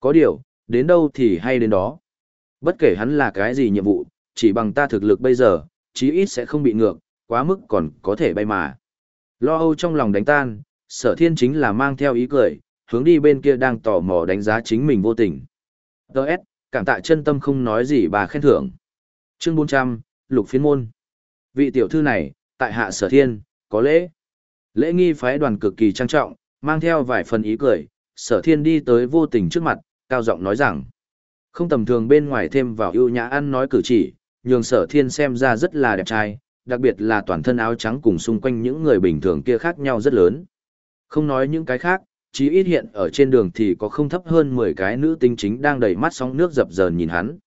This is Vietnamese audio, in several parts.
Có điều, đến đâu thì hay đến đó. Bất kể hắn là cái gì nhiệm vụ, chỉ bằng ta thực lực bây giờ, chí ít sẽ không bị ngược, quá mức còn có thể bay mà. Lo âu trong lòng đánh tan, sở thiên chính là mang theo ý cười, hướng đi bên kia đang tò mò đánh giá chính mình vô tình. Đợt, cảm tạ chân tâm không nói gì bà khen thưởng. Chương 400, Lục Phiên Môn. Vị tiểu thư này, tại hạ sở thiên, có lễ. Lễ nghi phái đoàn cực kỳ trang trọng, mang theo vài phần ý cười, sở thiên đi tới vô tình trước mặt, cao giọng nói rằng. Không tầm thường bên ngoài thêm vào ưu nhã ăn nói cử chỉ, nhường sở thiên xem ra rất là đẹp trai, đặc biệt là toàn thân áo trắng cùng xung quanh những người bình thường kia khác nhau rất lớn. Không nói những cái khác, chí ít hiện ở trên đường thì có không thấp hơn 10 cái nữ tinh chính đang đầy mắt sóng nước dập dờn nhìn hắn.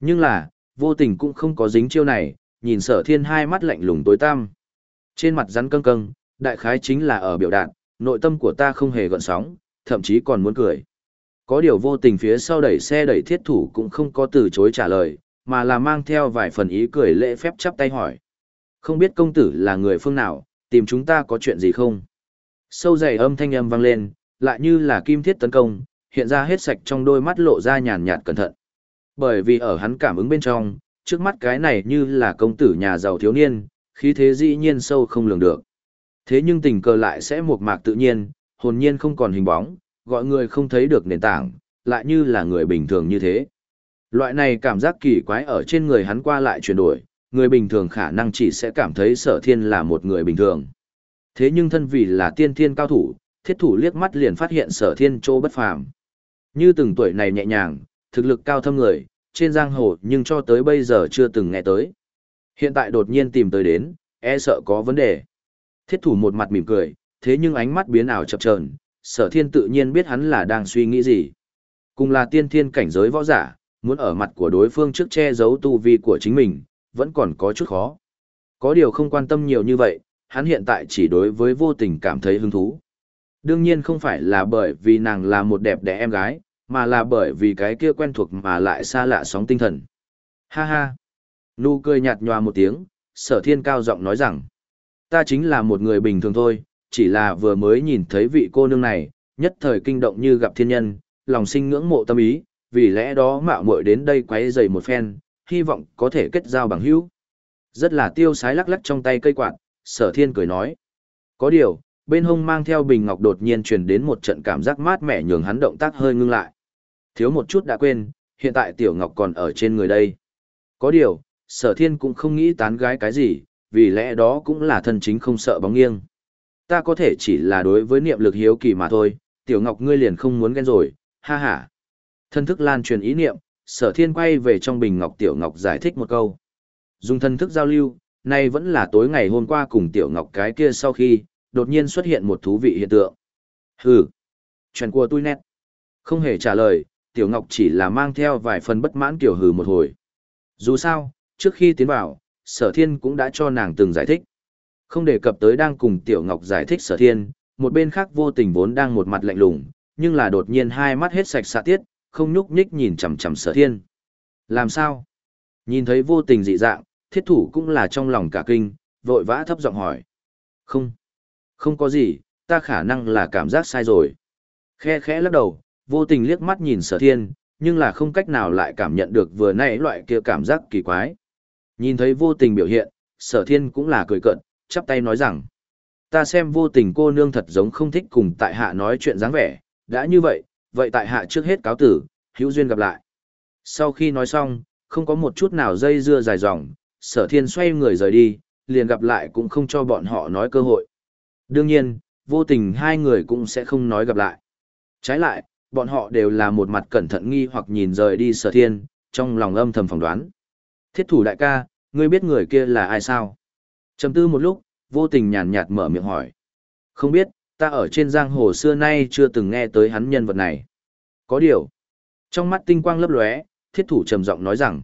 Nhưng là, vô tình cũng không có dính chiêu này, nhìn sở thiên hai mắt lạnh lùng tối tăm. Trên mặt rắn căng căng, đại khái chính là ở biểu đạt, nội tâm của ta không hề gợn sóng, thậm chí còn muốn cười. Có điều vô tình phía sau đẩy xe đẩy thiết thủ cũng không có từ chối trả lời, mà là mang theo vài phần ý cười lễ phép chắp tay hỏi. Không biết công tử là người phương nào, tìm chúng ta có chuyện gì không? Sâu dày âm thanh âm vang lên, lại như là kim thiết tấn công, hiện ra hết sạch trong đôi mắt lộ ra nhàn nhạt cẩn thận. Bởi vì ở hắn cảm ứng bên trong, trước mắt cái này như là công tử nhà giàu thiếu niên, khí thế dĩ nhiên sâu không lường được. Thế nhưng tình cờ lại sẽ một mạc tự nhiên, hồn nhiên không còn hình bóng, gọi người không thấy được nền tảng, lại như là người bình thường như thế. Loại này cảm giác kỳ quái ở trên người hắn qua lại chuyển đổi, người bình thường khả năng chỉ sẽ cảm thấy sở thiên là một người bình thường. Thế nhưng thân vì là tiên thiên cao thủ, thiết thủ liếc mắt liền phát hiện sở thiên chỗ bất phàm. Như từng tuổi này nhẹ nhàng, thực lực cao thâm người, trên giang hồ nhưng cho tới bây giờ chưa từng nghe tới. Hiện tại đột nhiên tìm tới đến, e sợ có vấn đề. Thiết thủ một mặt mỉm cười, thế nhưng ánh mắt biến ảo chập chờn, sở thiên tự nhiên biết hắn là đang suy nghĩ gì. Cùng là tiên thiên cảnh giới võ giả, muốn ở mặt của đối phương trước che giấu tu vi của chính mình, vẫn còn có chút khó. Có điều không quan tâm nhiều như vậy, hắn hiện tại chỉ đối với vô tình cảm thấy hứng thú. Đương nhiên không phải là bởi vì nàng là một đẹp đẽ em gái, mà là bởi vì cái kia quen thuộc mà lại xa lạ sóng tinh thần. Ha ha! Nụ cười nhạt nhòa một tiếng, sở thiên cao giọng nói rằng, ta chính là một người bình thường thôi, chỉ là vừa mới nhìn thấy vị cô nương này, nhất thời kinh động như gặp thiên nhân, lòng sinh ngưỡng mộ tâm ý, vì lẽ đó mạo muội đến đây quấy rầy một phen, hy vọng có thể kết giao bằng hữu. Rất là tiêu sái lắc lắc trong tay cây quạt, sở thiên cười nói. Có điều, bên hông mang theo bình ngọc đột nhiên truyền đến một trận cảm giác mát mẻ nhường hắn động tác hơi ngưng lại. Thiếu một chút đã quên, hiện tại tiểu ngọc còn ở trên người đây. Có điều, sở thiên cũng không nghĩ tán gái cái gì, vì lẽ đó cũng là thân chính không sợ bóng nghiêng. Ta có thể chỉ là đối với niệm lực hiếu kỳ mà thôi, tiểu ngọc ngươi liền không muốn ghen rồi, ha ha. Thân thức lan truyền ý niệm, sở thiên quay về trong bình ngọc tiểu ngọc giải thích một câu. Dùng thân thức giao lưu, nay vẫn là tối ngày hôm qua cùng tiểu ngọc cái kia sau khi, đột nhiên xuất hiện một thú vị hiện tượng. Hừ, chuyện của tôi nét. Không hề trả lời, tiểu ngọc chỉ là mang theo vài phần bất mãn kiểu hừ một hồi. Dù sao, trước khi tiến vào, sở thiên cũng đã cho nàng từng giải thích. Không đề cập tới đang cùng tiểu ngọc giải thích sở thiên, một bên khác vô tình vốn đang một mặt lạnh lùng, nhưng là đột nhiên hai mắt hết sạch xạ tiết, không nhúc nhích nhìn chằm chằm sở thiên. Làm sao? Nhìn thấy vô tình dị dạng, thiết thủ cũng là trong lòng cả kinh, vội vã thấp giọng hỏi. Không, không có gì, ta khả năng là cảm giác sai rồi. Khe khẽ lắc đầu, vô tình liếc mắt nhìn sở thiên, nhưng là không cách nào lại cảm nhận được vừa nãy loại kia cảm giác kỳ quái. Nhìn thấy vô tình biểu hiện, sở thiên cũng là cười cận, chắp tay nói rằng. Ta xem vô tình cô nương thật giống không thích cùng tại hạ nói chuyện dáng vẻ, đã như vậy, vậy tại hạ trước hết cáo tử, hữu duyên gặp lại. Sau khi nói xong, không có một chút nào dây dưa dài dòng, sở thiên xoay người rời đi, liền gặp lại cũng không cho bọn họ nói cơ hội. Đương nhiên, vô tình hai người cũng sẽ không nói gặp lại. Trái lại, bọn họ đều là một mặt cẩn thận nghi hoặc nhìn rời đi sở thiên, trong lòng âm thầm phỏng đoán. Thiết thủ đại ca, ngươi biết người kia là ai sao? Trầm tư một lúc, vô tình nhàn nhạt mở miệng hỏi. Không biết, ta ở trên giang hồ xưa nay chưa từng nghe tới hắn nhân vật này. Có điều. Trong mắt tinh quang lấp lóe, thiết thủ trầm giọng nói rằng.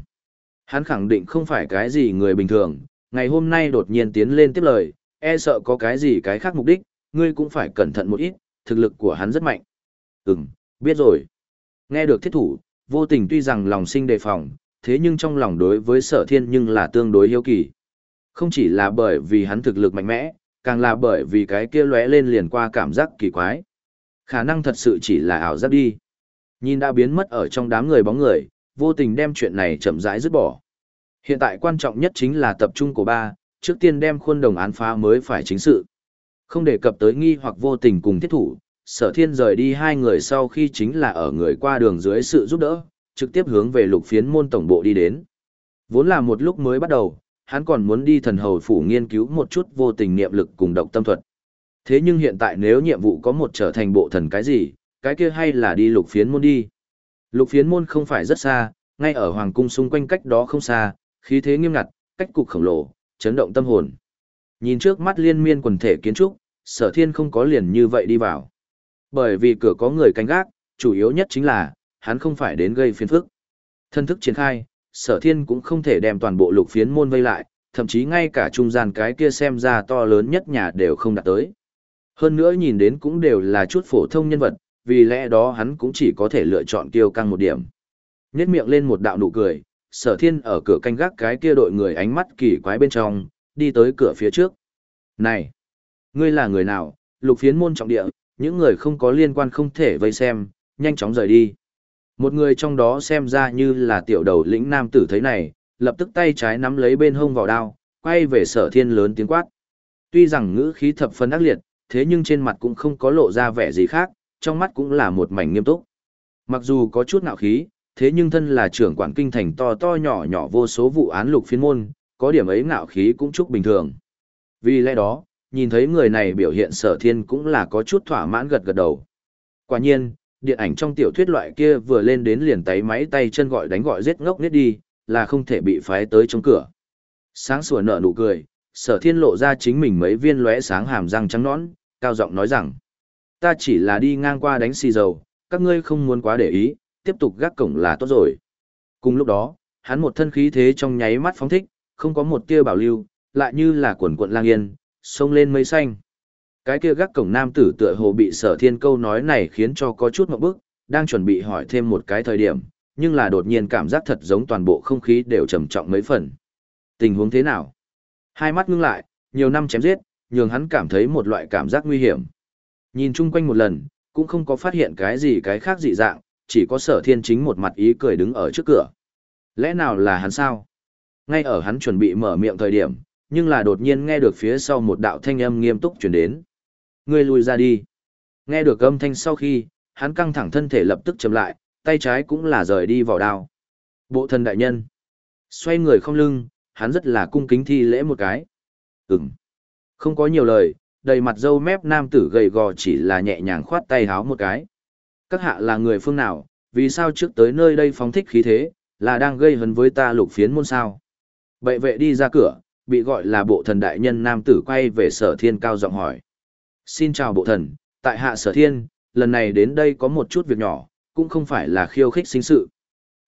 Hắn khẳng định không phải cái gì người bình thường, ngày hôm nay đột nhiên tiến lên tiếp lời, e sợ có cái gì cái khác mục đích, ngươi cũng phải cẩn thận một ít, thực lực của hắn rất mạnh. Ừm, biết rồi. Nghe được thiết thủ, vô tình tuy rằng lòng sinh đề phòng, thế nhưng trong lòng đối với sở thiên nhưng là tương đối hiếu kỳ. Không chỉ là bởi vì hắn thực lực mạnh mẽ, càng là bởi vì cái kia lóe lên liền qua cảm giác kỳ quái. Khả năng thật sự chỉ là ảo giác đi. Nhìn đã biến mất ở trong đám người bóng người, vô tình đem chuyện này chậm rãi dứt bỏ. Hiện tại quan trọng nhất chính là tập trung của ba, trước tiên đem khuôn đồng án phá mới phải chính sự. Không đề cập tới nghi hoặc vô tình cùng thiết thủ, sở thiên rời đi hai người sau khi chính là ở người qua đường dưới sự giúp đỡ, trực tiếp hướng về lục phiến môn tổng bộ đi đến. Vốn là một lúc mới bắt đầu, hắn còn muốn đi thần hầu phủ nghiên cứu một chút vô tình niệm lực cùng độc tâm thuật. Thế nhưng hiện tại nếu nhiệm vụ có một trở thành bộ thần cái gì, cái kia hay là đi lục phiến môn đi. Lục phiến môn không phải rất xa, ngay ở hoàng cung xung quanh cách đó không xa, khí thế nghiêm ngặt, cách cục khổng lồ, chấn động tâm hồn. Nhìn trước mắt liên miên quần thể kiến trúc, sở thiên không có liền như vậy đi vào. Bởi vì cửa có người canh gác, chủ yếu nhất chính là, hắn không phải đến gây phiền phức. Thân thức triển khai, sở thiên cũng không thể đem toàn bộ lục phiến môn vây lại, thậm chí ngay cả trung gian cái kia xem ra to lớn nhất nhà đều không đạt tới. Hơn nữa nhìn đến cũng đều là chút phổ thông nhân vật, vì lẽ đó hắn cũng chỉ có thể lựa chọn kiêu căng một điểm. Nhét miệng lên một đạo nụ cười, sở thiên ở cửa canh gác cái kia đội người ánh mắt kỳ quái bên trong, đi tới cửa phía trước. Này! Ngươi là người nào? Lục phiến môn trọng địa, những người không có liên quan không thể vây xem, nhanh chóng rời đi. Một người trong đó xem ra như là tiểu đầu lĩnh nam tử thấy này, lập tức tay trái nắm lấy bên hông vào đao, quay về sở thiên lớn tiếng quát. Tuy rằng ngữ khí thập phân ác liệt, thế nhưng trên mặt cũng không có lộ ra vẻ gì khác, trong mắt cũng là một mảnh nghiêm túc. Mặc dù có chút nạo khí, thế nhưng thân là trưởng quản kinh thành to to nhỏ nhỏ vô số vụ án lục phiên môn, có điểm ấy ngạo khí cũng chúc bình thường. Vì lẽ đó, nhìn thấy người này biểu hiện sở thiên cũng là có chút thỏa mãn gật gật đầu. Quả nhiên, điện ảnh trong tiểu thuyết loại kia vừa lên đến liền tay máy tay chân gọi đánh gọi giết ngốc nết đi, là không thể bị phái tới trong cửa. Sáng sủa nở nụ cười, sở thiên lộ ra chính mình mấy viên lóe sáng hàm răng trắng nõn, cao giọng nói rằng, ta chỉ là đi ngang qua đánh xì dầu, các ngươi không muốn quá để ý, tiếp tục gác cổng là tốt rồi. Cùng lúc đó, hắn một thân khí thế trong nháy mắt phóng thích, không có một tia bảo lưu, lại như là quần quận lang yên, sông lên mây xanh. Cái kia gác cổng nam tử tựa hồ bị sở thiên câu nói này khiến cho có chút ngậm bức, đang chuẩn bị hỏi thêm một cái thời điểm, nhưng là đột nhiên cảm giác thật giống toàn bộ không khí đều trầm trọng mấy phần. Tình huống thế nào? Hai mắt ngưng lại, nhiều năm chém giết, nhường hắn cảm thấy một loại cảm giác nguy hiểm. Nhìn chung quanh một lần, cũng không có phát hiện cái gì cái khác dị dạng, chỉ có sở thiên chính một mặt ý cười đứng ở trước cửa. Lẽ nào là hắn sao? Ngay ở hắn chuẩn bị mở miệng thời điểm, nhưng là đột nhiên nghe được phía sau một đạo thanh âm nghiêm túc chuyển đến. Ngươi lùi ra đi. Nghe được âm thanh sau khi, hắn căng thẳng thân thể lập tức chậm lại, tay trái cũng là rời đi vào đao. Bộ thần đại nhân. Xoay người không lưng, hắn rất là cung kính thi lễ một cái. Ừm. Không có nhiều lời, đầy mặt dâu mép nam tử gầy gò chỉ là nhẹ nhàng khoát tay háo một cái. Các hạ là người phương nào, vì sao trước tới nơi đây phóng thích khí thế, là đang gây hấn với ta lục phiến môn sao. Bệ vệ đi ra cửa, bị gọi là bộ thần đại nhân nam tử quay về sở thiên cao giọng hỏi. Xin chào bộ thần, tại hạ sở thiên, lần này đến đây có một chút việc nhỏ, cũng không phải là khiêu khích sinh sự.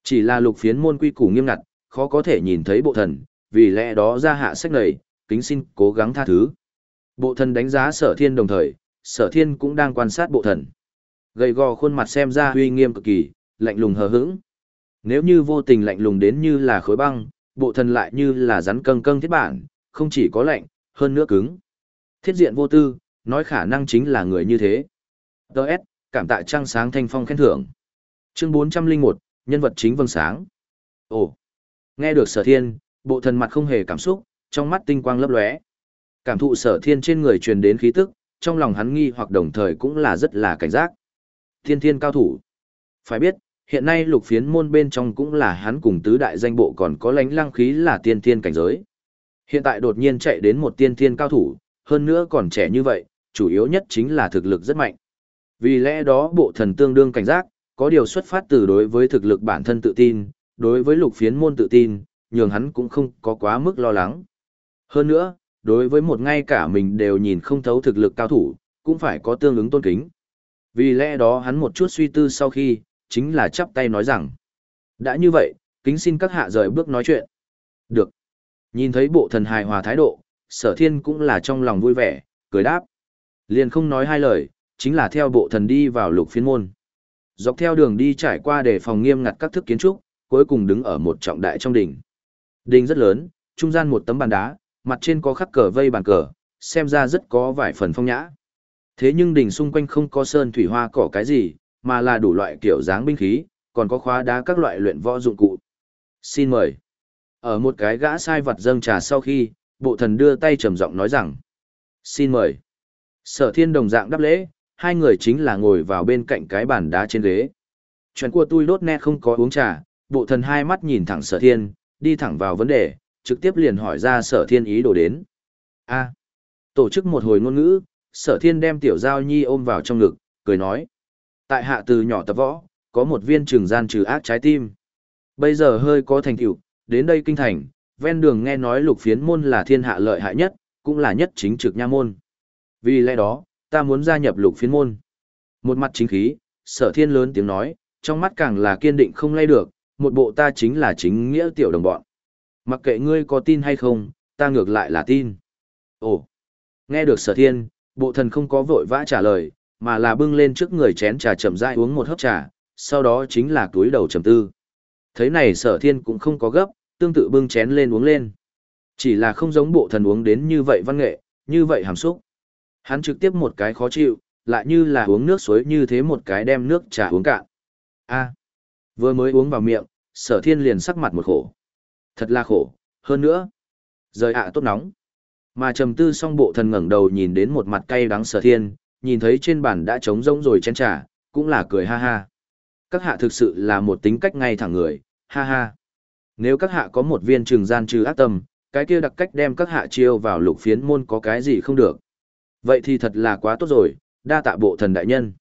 Chỉ là lục phiến môn quy củ nghiêm ngặt, khó có thể nhìn thấy bộ thần, vì lẽ đó ra hạ sách này, kính xin cố gắng tha thứ. Bộ thần đánh giá sở thiên đồng thời, sở thiên cũng đang quan sát bộ thần. Gầy gò khuôn mặt xem ra uy nghiêm cực kỳ, lạnh lùng hờ hững. Nếu như vô tình lạnh lùng đến như là khối băng, bộ thần lại như là rắn căng căng thiết bản, không chỉ có lạnh, hơn nữa cứng. Thiết diện vô tư, nói khả năng chính là người như thế. Đợt, cảm tạ trăng sáng thanh phong khen thưởng. Chương 401, nhân vật chính vâng sáng. Ồ, nghe được sở thiên, bộ thần mặt không hề cảm xúc, trong mắt tinh quang lấp lóe. Cảm thụ sở thiên trên người truyền đến khí tức, trong lòng hắn nghi hoặc đồng thời cũng là rất là cảnh giác. Thiên thiên cao thủ. Phải biết, hiện nay lục phiến môn bên trong cũng là hắn cùng tứ đại danh bộ còn có lánh lăng khí là tiên thiên cảnh giới. Hiện tại đột nhiên chạy đến một tiên thiên cao thủ, hơn nữa còn trẻ như vậy, chủ yếu nhất chính là thực lực rất mạnh. Vì lẽ đó bộ thần tương đương cảnh giác, có điều xuất phát từ đối với thực lực bản thân tự tin, đối với lục phiến môn tự tin, nhường hắn cũng không có quá mức lo lắng. Hơn nữa, đối với một ngay cả mình đều nhìn không thấu thực lực cao thủ, cũng phải có tương ứng tôn kính. Vì lẽ đó hắn một chút suy tư sau khi, chính là chắp tay nói rằng. Đã như vậy, kính xin các hạ rời bước nói chuyện. Được. Nhìn thấy bộ thần hài hòa thái độ, sở thiên cũng là trong lòng vui vẻ, cười đáp. Liền không nói hai lời, chính là theo bộ thần đi vào lục phiên môn. Dọc theo đường đi trải qua để phòng nghiêm ngặt các thức kiến trúc, cuối cùng đứng ở một trọng đại trong đỉnh. Đỉnh rất lớn, trung gian một tấm bàn đá, mặt trên có khắc cờ vây bàn cờ, xem ra rất có vài phần phong nhã. Thế nhưng đỉnh xung quanh không có sơn thủy hoa cỏ cái gì, mà là đủ loại kiểu dáng binh khí, còn có khóa đá các loại luyện võ dụng cụ. Xin mời. Ở một cái gã sai vật dâng trà sau khi, bộ thần đưa tay trầm giọng nói rằng. Xin mời. Sở thiên đồng dạng đáp lễ, hai người chính là ngồi vào bên cạnh cái bàn đá trên ghế. Chuyện của tôi đốt nét không có uống trà, bộ thần hai mắt nhìn thẳng sở thiên, đi thẳng vào vấn đề, trực tiếp liền hỏi ra sở thiên ý đồ đến. a tổ chức một hồi ngôn ngữ, sở thiên đem tiểu giao nhi ôm vào trong ngực, cười nói. Tại hạ từ nhỏ tập võ, có một viên trường gian trừ ác trái tim. Bây giờ hơi có thành tựu, đến đây kinh thành, ven đường nghe nói lục phiến môn là thiên hạ lợi hại nhất, cũng là nhất chính trực nha môn. Vì lẽ đó, ta muốn gia nhập lục phiến môn. Một mặt chính khí, sở thiên lớn tiếng nói, trong mắt càng là kiên định không lay được, một bộ ta chính là chính nghĩa tiểu đồng bọn. Mặc kệ ngươi có tin hay không, ta ngược lại là tin. Ồ, nghe được sở thiên, bộ thần không có vội vã trả lời, mà là bưng lên trước người chén trà chậm rãi uống một hớp trà, sau đó chính là túi đầu trầm tư. Thấy này sở thiên cũng không có gấp, tương tự bưng chén lên uống lên. Chỉ là không giống bộ thần uống đến như vậy văn nghệ, như vậy hàm xúc. Hắn trực tiếp một cái khó chịu, lại như là uống nước suối như thế một cái đem nước trà uống cạn. a vừa mới uống vào miệng, sở thiên liền sắc mặt một khổ. Thật là khổ, hơn nữa. Rời ạ tốt nóng. Mà trầm tư xong bộ thần ngẩng đầu nhìn đến một mặt cay đắng sở thiên, nhìn thấy trên bàn đã trống rỗng rồi chén trà, cũng là cười ha ha. Các hạ thực sự là một tính cách ngay thẳng người, ha ha. Nếu các hạ có một viên trường gian trừ ác tâm, cái kia đặc cách đem các hạ chiêu vào lục phiến môn có cái gì không được. Vậy thì thật là quá tốt rồi, đa tạ bộ thần đại nhân.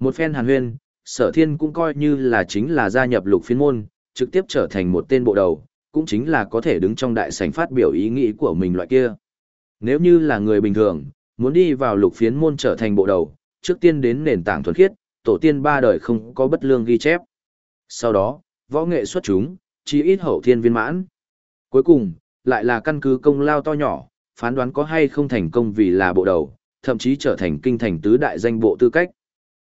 Một phen hàn huyên, sở thiên cũng coi như là chính là gia nhập lục phiên môn, trực tiếp trở thành một tên bộ đầu, cũng chính là có thể đứng trong đại sảnh phát biểu ý nghĩ của mình loại kia. Nếu như là người bình thường, muốn đi vào lục phiến môn trở thành bộ đầu, trước tiên đến nền tảng thuần khiết, tổ tiên ba đời không có bất lương ghi chép. Sau đó, võ nghệ xuất chúng, chí ít hậu thiên viên mãn. Cuối cùng, lại là căn cứ công lao to nhỏ, phán đoán có hay không thành công vì là bộ đầu, thậm chí trở thành kinh thành tứ đại danh bộ tư cách.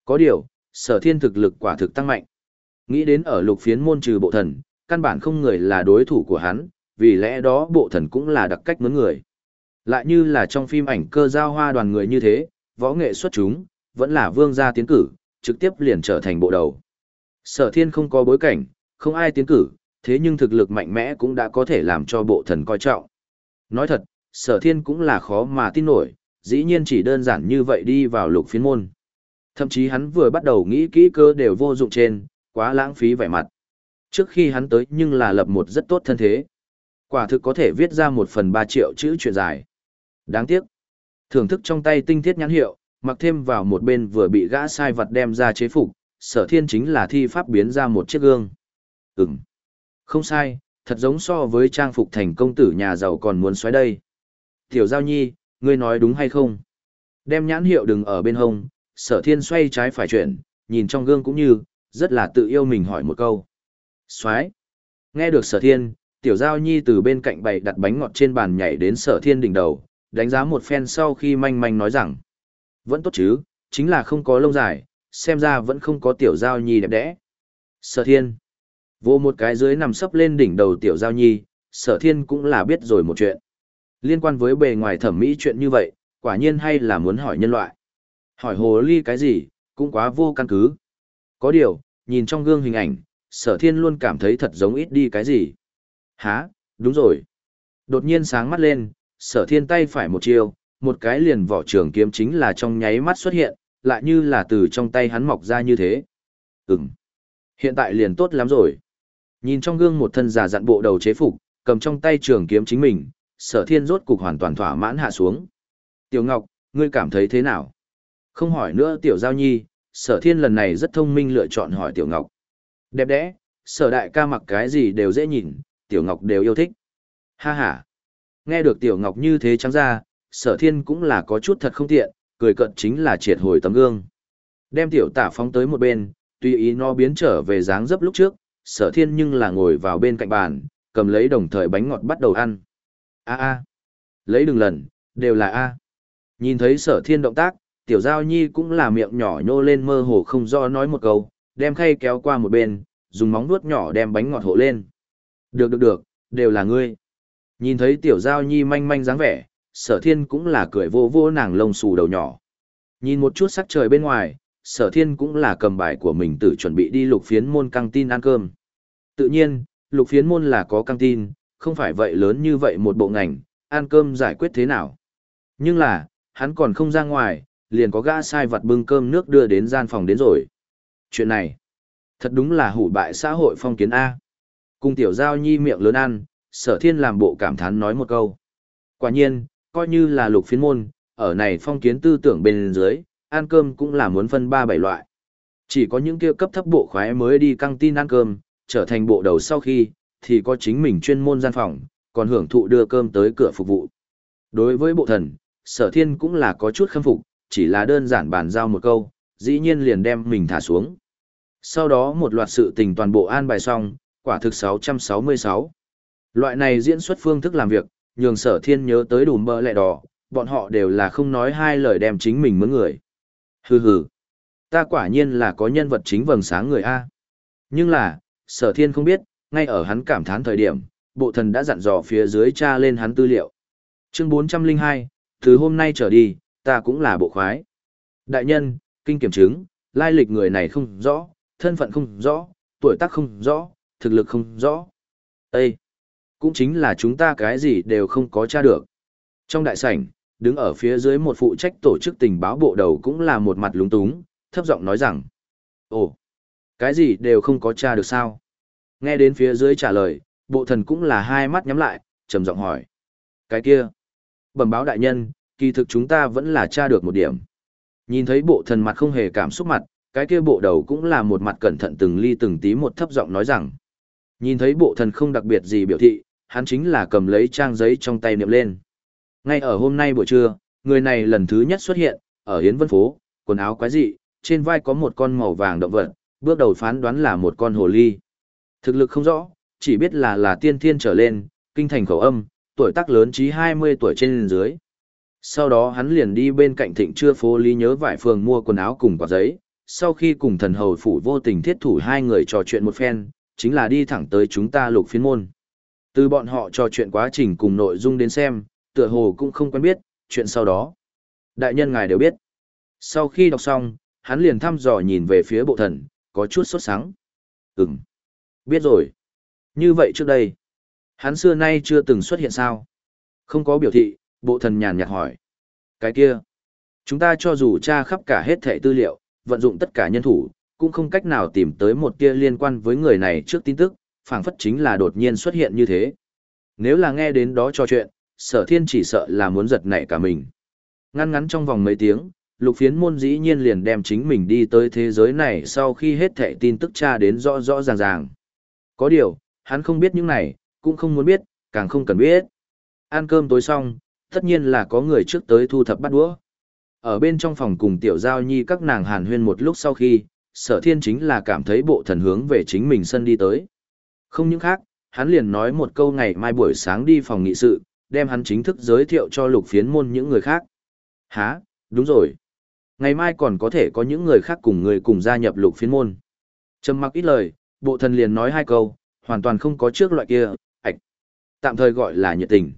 Có điều, sở thiên thực lực quả thực tăng mạnh. Nghĩ đến ở lục phiến môn trừ bộ thần, căn bản không người là đối thủ của hắn, vì lẽ đó bộ thần cũng là đặc cách mướn người. Lại như là trong phim ảnh cơ giao hoa đoàn người như thế, võ nghệ xuất chúng, vẫn là vương gia tiến cử, trực tiếp liền trở thành bộ đầu. Sở thiên không có bối cảnh, không ai tiến cử, thế nhưng thực lực mạnh mẽ cũng đã có thể làm cho bộ thần coi trọng. Nói thật, sở thiên cũng là khó mà tin nổi, dĩ nhiên chỉ đơn giản như vậy đi vào lục phiến môn. Thậm chí hắn vừa bắt đầu nghĩ kỹ cơ đều vô dụng trên, quá lãng phí vẻ mặt. Trước khi hắn tới nhưng là lập một rất tốt thân thế. Quả thực có thể viết ra một phần ba triệu chữ chuyện dài. Đáng tiếc. Thưởng thức trong tay tinh thiết nhãn hiệu, mặc thêm vào một bên vừa bị gã sai vật đem ra chế phục, sở thiên chính là thi pháp biến ra một chiếc gương. Ừm. Không sai, thật giống so với trang phục thành công tử nhà giàu còn muốn xoáy đây. Tiểu Giao Nhi, ngươi nói đúng hay không? Đem nhãn hiệu đừng ở bên hông, sở thiên xoay trái phải chuyển, nhìn trong gương cũng như, rất là tự yêu mình hỏi một câu. Xoáy. Nghe được sở thiên, tiểu giao nhi từ bên cạnh bày đặt bánh ngọt trên bàn nhảy đến sở thiên đỉnh đầu, đánh giá một phen sau khi manh manh nói rằng. Vẫn tốt chứ, chính là không có lông dài, xem ra vẫn không có tiểu giao nhi đẹp đẽ. Sở thiên. Vô một cái dưới nằm sấp lên đỉnh đầu tiểu giao nhi, sở thiên cũng là biết rồi một chuyện. Liên quan với bề ngoài thẩm mỹ chuyện như vậy, quả nhiên hay là muốn hỏi nhân loại. Hỏi hồ ly cái gì, cũng quá vô căn cứ. Có điều, nhìn trong gương hình ảnh, sở thiên luôn cảm thấy thật giống ít đi cái gì. Hả, đúng rồi. Đột nhiên sáng mắt lên, sở thiên tay phải một chiêu, một cái liền vỏ trường kiếm chính là trong nháy mắt xuất hiện, lại như là từ trong tay hắn mọc ra như thế. Ừm, hiện tại liền tốt lắm rồi. Nhìn trong gương một thân giả dặn bộ đầu chế phục, cầm trong tay trường kiếm chính mình, sở thiên rốt cục hoàn toàn thỏa mãn hạ xuống. Tiểu Ngọc, ngươi cảm thấy thế nào? Không hỏi nữa Tiểu Giao Nhi, sở thiên lần này rất thông minh lựa chọn hỏi Tiểu Ngọc. Đẹp đẽ, sở đại ca mặc cái gì đều dễ nhìn, Tiểu Ngọc đều yêu thích. Ha ha. Nghe được Tiểu Ngọc như thế trắng ra, sở thiên cũng là có chút thật không tiện, cười cận chính là triệt hồi tấm gương. Đem Tiểu tả phóng tới một bên, tùy ý nó biến trở về dáng dấp lúc trước, sở thiên nhưng là ngồi vào bên cạnh bàn, cầm lấy đồng thời bánh ngọt bắt đầu ăn. A a, lấy đừng lần, đều là a. Nhìn thấy sở thiên động tác, tiểu giao nhi cũng là miệng nhỏ nhô lên mơ hồ không do nói một câu, đem khay kéo qua một bên, dùng móng vuốt nhỏ đem bánh ngọt hộ lên. Được được được, đều là ngươi. Nhìn thấy tiểu giao nhi manh manh dáng vẻ, sở thiên cũng là cười vô vô nàng lông xù đầu nhỏ. Nhìn một chút sắc trời bên ngoài, sở thiên cũng là cầm bài của mình tự chuẩn bị đi lục phiến môn căng tin ăn cơm. Tự nhiên, lục phiến môn là có căng tin, không phải vậy lớn như vậy một bộ ngành, ăn cơm giải quyết thế nào. Nhưng là, hắn còn không ra ngoài, liền có gã sai vặt bưng cơm nước đưa đến gian phòng đến rồi. Chuyện này, thật đúng là hủ bại xã hội phong kiến A. Cùng tiểu giao nhi miệng lớn ăn, sở thiên làm bộ cảm thán nói một câu. Quả nhiên, coi như là lục phiến môn, ở này phong kiến tư tưởng bên dưới, ăn cơm cũng là muốn phân ba bảy loại. Chỉ có những kia cấp thấp bộ khoái mới đi căng tin ăn cơm, trở thành bộ đầu sau khi, thì có chính mình chuyên môn gian phòng, còn hưởng thụ đưa cơm tới cửa phục vụ. Đối với bộ thần, sở thiên cũng là có chút khâm phục, chỉ là đơn giản bàn giao một câu, dĩ nhiên liền đem mình thả xuống. Sau đó một loạt sự tình toàn bộ an bài xong, quả thực 666. Loại này diễn xuất phương thức làm việc, nhường sở thiên nhớ tới đùm bơ lẹ đỏ, bọn họ đều là không nói hai lời đem chính mình mướn người. Hừ hừ, ta quả nhiên là có nhân vật chính vầng sáng người A. Nhưng là, sở thiên không biết, ngay ở hắn cảm thán thời điểm, bộ thần đã dặn dò phía dưới tra lên hắn tư liệu. Chương 402, từ hôm nay trở đi, ta cũng là bộ khoái. Đại nhân, kinh kiểm chứng, lai lịch người này không rõ, thân phận không rõ, tuổi tác không rõ, thực lực không rõ. Ê! Cũng chính là chúng ta cái gì đều không có tra được. Trong đại sảnh, đứng ở phía dưới một phụ trách tổ chức tình báo bộ đầu cũng là một mặt lúng túng, thấp giọng nói rằng. Ồ! Cái gì đều không có tra được sao? Nghe đến phía dưới trả lời, bộ thần cũng là hai mắt nhắm lại, trầm giọng hỏi. Cái kia! Bẩm báo đại nhân, kỳ thực chúng ta vẫn là tra được một điểm. Nhìn thấy bộ thần mặt không hề cảm xúc mặt, cái kia bộ đầu cũng là một mặt cẩn thận từng ly từng tí một thấp giọng nói rằng. Nhìn thấy bộ thần không đặc biệt gì biểu thị, hắn chính là cầm lấy trang giấy trong tay niệm lên. Ngay ở hôm nay buổi trưa, người này lần thứ nhất xuất hiện, ở Hiến Vân Phố, quần áo quái dị, trên vai có một con màu vàng động vật, bước đầu phán đoán là một con hồ ly. Thực lực không rõ, chỉ biết là là tiên thiên trở lên, kinh thành khẩu âm, tuổi tác lớn chí 20 tuổi trên dưới. Sau đó hắn liền đi bên cạnh thịnh chưa phố lý nhớ vải phường mua quần áo cùng quả giấy, sau khi cùng thần hầu phủ vô tình thiết thủ hai người trò chuyện một phen, chính là đi thẳng tới chúng ta lục phiên môn. Từ bọn họ trò chuyện quá trình cùng nội dung đến xem, tựa hồ cũng không quen biết, chuyện sau đó. Đại nhân ngài đều biết. Sau khi đọc xong, hắn liền thăm dò nhìn về phía bộ thần, có chút sốt sắng. Ừm. Biết rồi. Như vậy trước đây, hắn xưa nay chưa từng xuất hiện sao? Không có biểu thị, bộ thần nhàn nhạt hỏi. Cái kia, chúng ta cho dù tra khắp cả hết thẻ tư liệu, vận dụng tất cả nhân thủ, cũng không cách nào tìm tới một tia liên quan với người này trước tin tức, phảng phất chính là đột nhiên xuất hiện như thế. Nếu là nghe đến đó trò chuyện, sở thiên chỉ sợ là muốn giật nảy cả mình. Ngăn ngắn trong vòng mấy tiếng, lục phiến môn dĩ nhiên liền đem chính mình đi tới thế giới này sau khi hết thẻ tin tức tra đến rõ rõ ràng ràng. Có điều, hắn không biết những này, cũng không muốn biết, càng không cần biết. Ăn cơm tối xong, tất nhiên là có người trước tới thu thập bắt đũa. Ở bên trong phòng cùng tiểu giao nhi các nàng hàn huyên một lúc sau khi, sở thiên chính là cảm thấy bộ thần hướng về chính mình sân đi tới. Không những khác, hắn liền nói một câu ngày mai buổi sáng đi phòng nghị sự, đem hắn chính thức giới thiệu cho lục phiến môn những người khác. Hả, đúng rồi. Ngày mai còn có thể có những người khác cùng người cùng gia nhập lục phiến môn. Trầm mặc ít lời, bộ thần liền nói hai câu, hoàn toàn không có trước loại kia, ạch. Tạm thời gọi là nhiệt tình.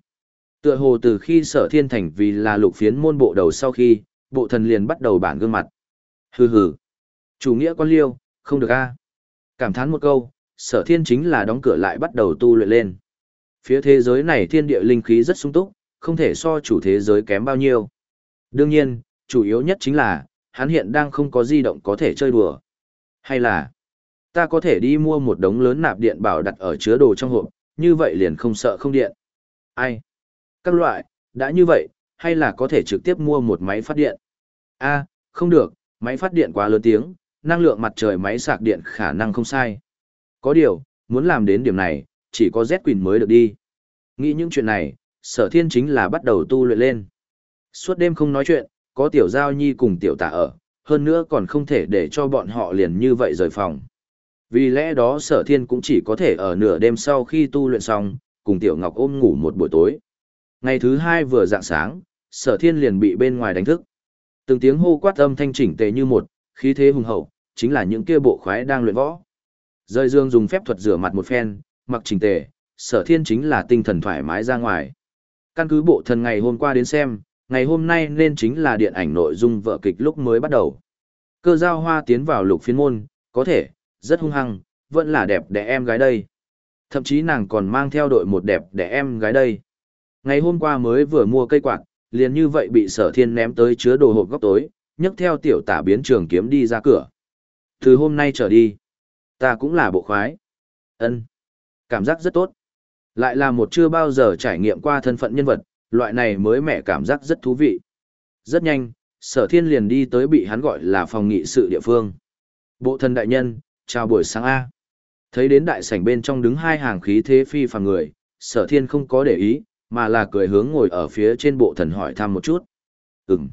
Tựa hồ từ khi sở thiên thành vì là lục phiến môn bộ đầu sau khi, bộ thần liền bắt đầu bản gương mặt. Hừ hừ. Chủ nghĩa quan liêu, không được a. Cảm thán một câu, sở thiên chính là đóng cửa lại bắt đầu tu luyện lên. Phía thế giới này thiên địa linh khí rất sung túc, không thể so chủ thế giới kém bao nhiêu. Đương nhiên, chủ yếu nhất chính là, hắn hiện đang không có di động có thể chơi đùa. Hay là, ta có thể đi mua một đống lớn nạp điện bảo đặt ở chứa đồ trong hộp, như vậy liền không sợ không điện. Ai? Các loại, đã như vậy, hay là có thể trực tiếp mua một máy phát điện? A, không được, máy phát điện quá lớn tiếng, năng lượng mặt trời máy sạc điện khả năng không sai. Có điều, muốn làm đến điểm này, chỉ có Z Quỳnh mới được đi. Nghĩ những chuyện này, sở thiên chính là bắt đầu tu luyện lên. Suốt đêm không nói chuyện, có tiểu giao nhi cùng tiểu tạ ở, hơn nữa còn không thể để cho bọn họ liền như vậy rời phòng. Vì lẽ đó sở thiên cũng chỉ có thể ở nửa đêm sau khi tu luyện xong, cùng tiểu ngọc ôm ngủ một buổi tối. Ngày thứ hai vừa dạng sáng, sở thiên liền bị bên ngoài đánh thức. Từng tiếng hô quát âm thanh chỉnh tề như một, khí thế hùng hậu, chính là những kia bộ khoái đang luyện võ. Rơi dương dùng phép thuật rửa mặt một phen, mặc chỉnh tề, sở thiên chính là tinh thần thoải mái ra ngoài. Căn cứ bộ thần ngày hôm qua đến xem, ngày hôm nay nên chính là điện ảnh nội dung vợ kịch lúc mới bắt đầu. Cơ giao hoa tiến vào lục phiên môn, có thể, rất hung hăng, vẫn là đẹp đẽ em gái đây. Thậm chí nàng còn mang theo đội một đẹp đẽ em gái đây. Ngày hôm qua mới vừa mua cây quạt, liền như vậy bị sở thiên ném tới chứa đồ hộp góc tối, nhấc theo tiểu tả biến trường kiếm đi ra cửa. Từ hôm nay trở đi, ta cũng là bộ khoái. ân Cảm giác rất tốt. Lại là một chưa bao giờ trải nghiệm qua thân phận nhân vật, loại này mới mẻ cảm giác rất thú vị. Rất nhanh, sở thiên liền đi tới bị hắn gọi là phòng nghị sự địa phương. Bộ thân đại nhân, chào buổi sáng A. Thấy đến đại sảnh bên trong đứng hai hàng khí thế phi phàm người, sở thiên không có để ý, mà là cười hướng ngồi ở phía trên bộ thần hỏi thăm một chút. Ừm.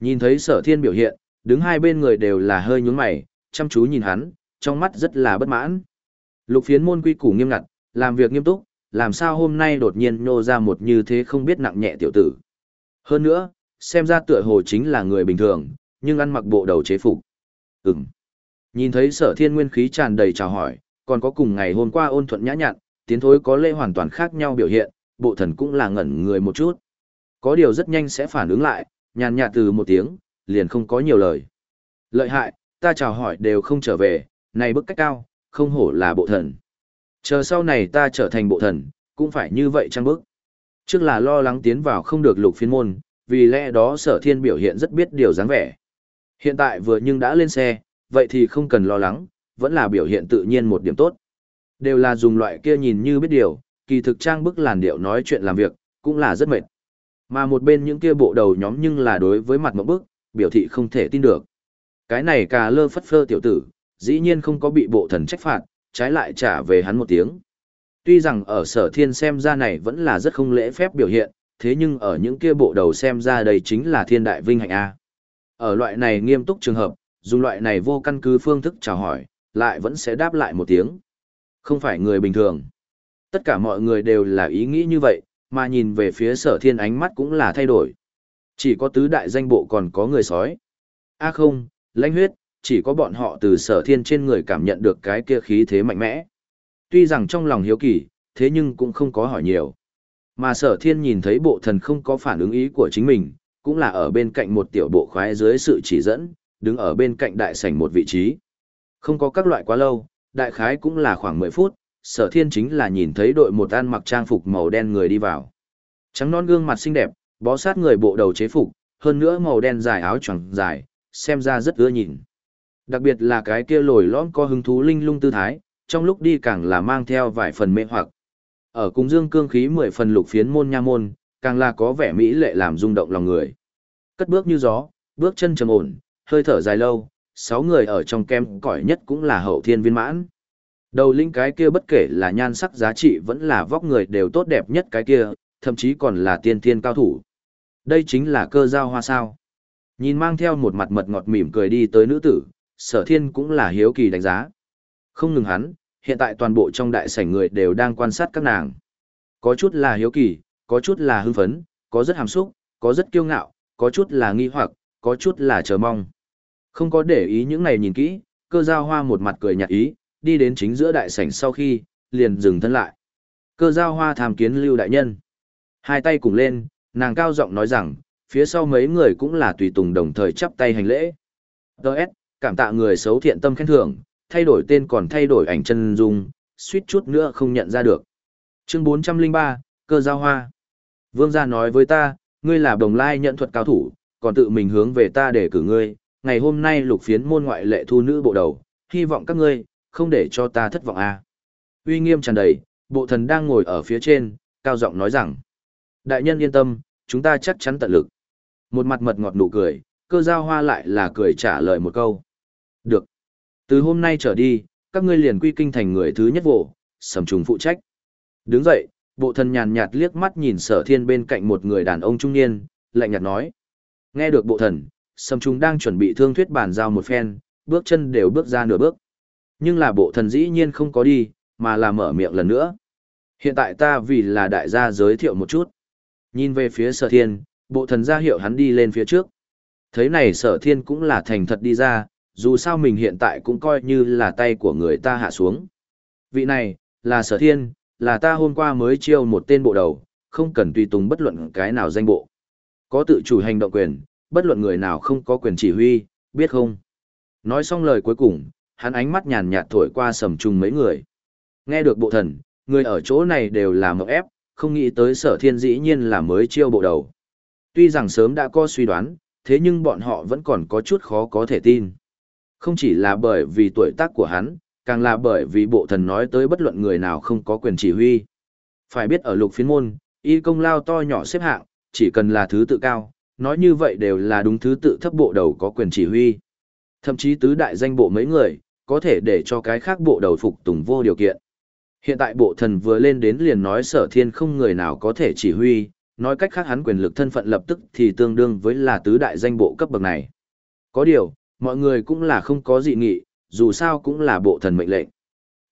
Nhìn thấy sở thiên biểu hiện, đứng hai bên người đều là hơi nhún mày, chăm chú nhìn hắn, trong mắt rất là bất mãn. Lục phiến môn quy củ nghiêm ngặt, làm việc nghiêm túc, làm sao hôm nay đột nhiên nhô ra một như thế không biết nặng nhẹ tiểu tử. Hơn nữa, xem ra tựa hồ chính là người bình thường, nhưng ăn mặc bộ đầu chế phục. Ừm. Nhìn thấy sở thiên nguyên khí tràn đầy chào hỏi, còn có cùng ngày hôm qua ôn thuận nhã nhặn, tiến thối có lễ hoàn toàn khác nhau biểu hiện, bộ thần cũng là ngẩn người một chút. Có điều rất nhanh sẽ phản ứng lại, nhàn nhạt từ một tiếng, liền không có nhiều lời. Lợi hại, ta chào hỏi đều không trở về, này bức cách cao, không hổ là bộ thần. Chờ sau này ta trở thành bộ thần, cũng phải như vậy chăng bức. Trước là lo lắng tiến vào không được lục phiên môn, vì lẽ đó sở thiên biểu hiện rất biết điều dáng vẻ. Hiện tại vừa nhưng đã lên xe, vậy thì không cần lo lắng, vẫn là biểu hiện tự nhiên một điểm tốt. Đều là dùng loại kia nhìn như biết điều, kỳ thực trang bức làn điệu nói chuyện làm việc, cũng là rất mệt. Mà một bên những kia bộ đầu nhóm nhưng là đối với mặt mộng bức, biểu thị không thể tin được. Cái này cà lơ phất phơ tiểu tử, dĩ nhiên không có bị bộ thần trách phạt, trái lại trả về hắn một tiếng. Tuy rằng ở sở thiên xem ra này vẫn là rất không lễ phép biểu hiện, thế nhưng ở những kia bộ đầu xem ra đây chính là thiên đại vinh hạnh A. Ở loại này nghiêm túc trường hợp, dùng loại này vô căn cứ phương thức chào hỏi, lại vẫn sẽ đáp lại một tiếng. Không phải người bình thường. Tất cả mọi người đều là ý nghĩ như vậy, mà nhìn về phía sở thiên ánh mắt cũng là thay đổi. Chỉ có tứ đại danh bộ còn có người sói. a à không, lãnh huyết, chỉ có bọn họ từ sở thiên trên người cảm nhận được cái kia khí thế mạnh mẽ. Tuy rằng trong lòng hiếu kỳ, thế nhưng cũng không có hỏi nhiều. Mà sở thiên nhìn thấy bộ thần không có phản ứng ý của chính mình, cũng là ở bên cạnh một tiểu bộ khoái dưới sự chỉ dẫn, đứng ở bên cạnh đại sảnh một vị trí. Không có các loại quá lâu, đại khái cũng là khoảng 10 phút, sở thiên chính là nhìn thấy đội một ăn mặc trang phục màu đen người đi vào. Trắng non gương mặt xinh đẹp, bó sát người bộ đầu chế phục, hơn nữa màu đen dài áo choàng dài, xem ra rất ưa nhìn. Đặc biệt là cái kia lồi lõm có hứng thú linh lung tư thái, trong lúc đi càng là mang theo vài phần mê hoặc. Ở cung dương cương khí mười phần lục phiến môn nha môn, càng là có vẻ mỹ lệ làm rung động lòng người. Cất bước như gió, bước chân trầm ổn, hơi thở dài lâu, sáu người ở trong kem cỏi nhất cũng là hậu thiên viên mãn. Đầu linh cái kia bất kể là nhan sắc giá trị vẫn là vóc người đều tốt đẹp nhất cái kia, thậm chí còn là tiên thiên cao thủ. Đây chính là cơ giao hoa sao. Nhìn mang theo một mặt mật ngọt mỉm cười đi tới nữ tử, sở thiên cũng là hiếu kỳ đánh giá. Không ngừng hắn, hiện tại toàn bộ trong đại sảnh người đều đang quan sát các nàng. Có chút là hiếu kỳ, có chút là hưng phấn, có rất hàm xúc, có rất kiêu ngạo, có chút là nghi hoặc, có chút là chờ mong. Không có để ý những này nhìn kỹ, cơ giao hoa một mặt cười nhạt ý, đi đến chính giữa đại sảnh sau khi, liền dừng thân lại. Cơ giao hoa tham kiến lưu đại nhân. Hai tay cùng lên, nàng cao giọng nói rằng, phía sau mấy người cũng là tùy tùng đồng thời chắp tay hành lễ. Đợt, cảm tạ người xấu thiện tâm khen thưởng, thay đổi tên còn thay đổi ảnh chân dung, suýt chút nữa không nhận ra được. Chương 403, cơ giao hoa. Vương gia nói với ta, ngươi là đồng lai nhận thuật cao thủ, còn tự mình hướng về ta để cử ngươi, ngày hôm nay lục phiến môn ngoại lệ thu nữ bộ đầu, hy vọng các ngươi, không để cho ta thất vọng a. À. Uy nghiêm tràn đầy, bộ thần đang ngồi ở phía trên, cao giọng nói rằng, đại nhân yên tâm, chúng ta chắc chắn tận lực. Một mặt mật ngọt nụ cười, cơ giao hoa lại là cười trả lời một câu. Được. Từ hôm nay trở đi, các ngươi liền quy kinh thành người thứ nhất vụ, sầm trùng phụ trách. Đứng dậy, bộ thần nhàn nhạt liếc mắt nhìn sở thiên bên cạnh một người đàn ông trung niên, lạnh nhạt nói. Nghe được bộ thần, sầm trùng đang chuẩn bị thương thuyết bàn giao một phen, bước chân đều bước ra nửa bước. Nhưng là bộ thần dĩ nhiên không có đi, mà là mở miệng lần nữa. Hiện tại ta vì là đại gia giới thiệu một chút. Nhìn về phía sở thiên, bộ thần ra hiệu hắn đi lên phía trước. Thấy này sở thiên cũng là thành thật đi ra, dù sao mình hiện tại cũng coi như là tay của người ta hạ xuống. Vị này, là sở thiên, là ta hôm qua mới chiêu một tên bộ đầu, không cần tùy tùng bất luận cái nào danh bộ. Có tự chủ hành động quyền, bất luận người nào không có quyền chỉ huy, biết không? Nói xong lời cuối cùng, hắn ánh mắt nhàn nhạt thổi qua sầm trùng mấy người. Nghe được bộ thần, người ở chỗ này đều là mộng ép, không nghĩ tới sở thiên dĩ nhiên là mới chiêu bộ đầu. Tuy rằng sớm đã có suy đoán, thế nhưng bọn họ vẫn còn có chút khó có thể tin. Không chỉ là bởi vì tuổi tác của hắn, càng là bởi vì bộ thần nói tới bất luận người nào không có quyền chỉ huy. Phải biết ở lục phiến môn, y công lao to nhỏ xếp hạng, chỉ cần là thứ tự cao, nói như vậy đều là đúng thứ tự thấp bộ đầu có quyền chỉ huy. Thậm chí tứ đại danh bộ mấy người, có thể để cho cái khác bộ đầu phục tùng vô điều kiện. Hiện tại bộ thần vừa lên đến liền nói sở thiên không người nào có thể chỉ huy, nói cách khác hắn quyền lực thân phận lập tức thì tương đương với là tứ đại danh bộ cấp bậc này. Có điều, mọi người cũng là không có dị nghị, dù sao cũng là bộ thần mệnh lệnh.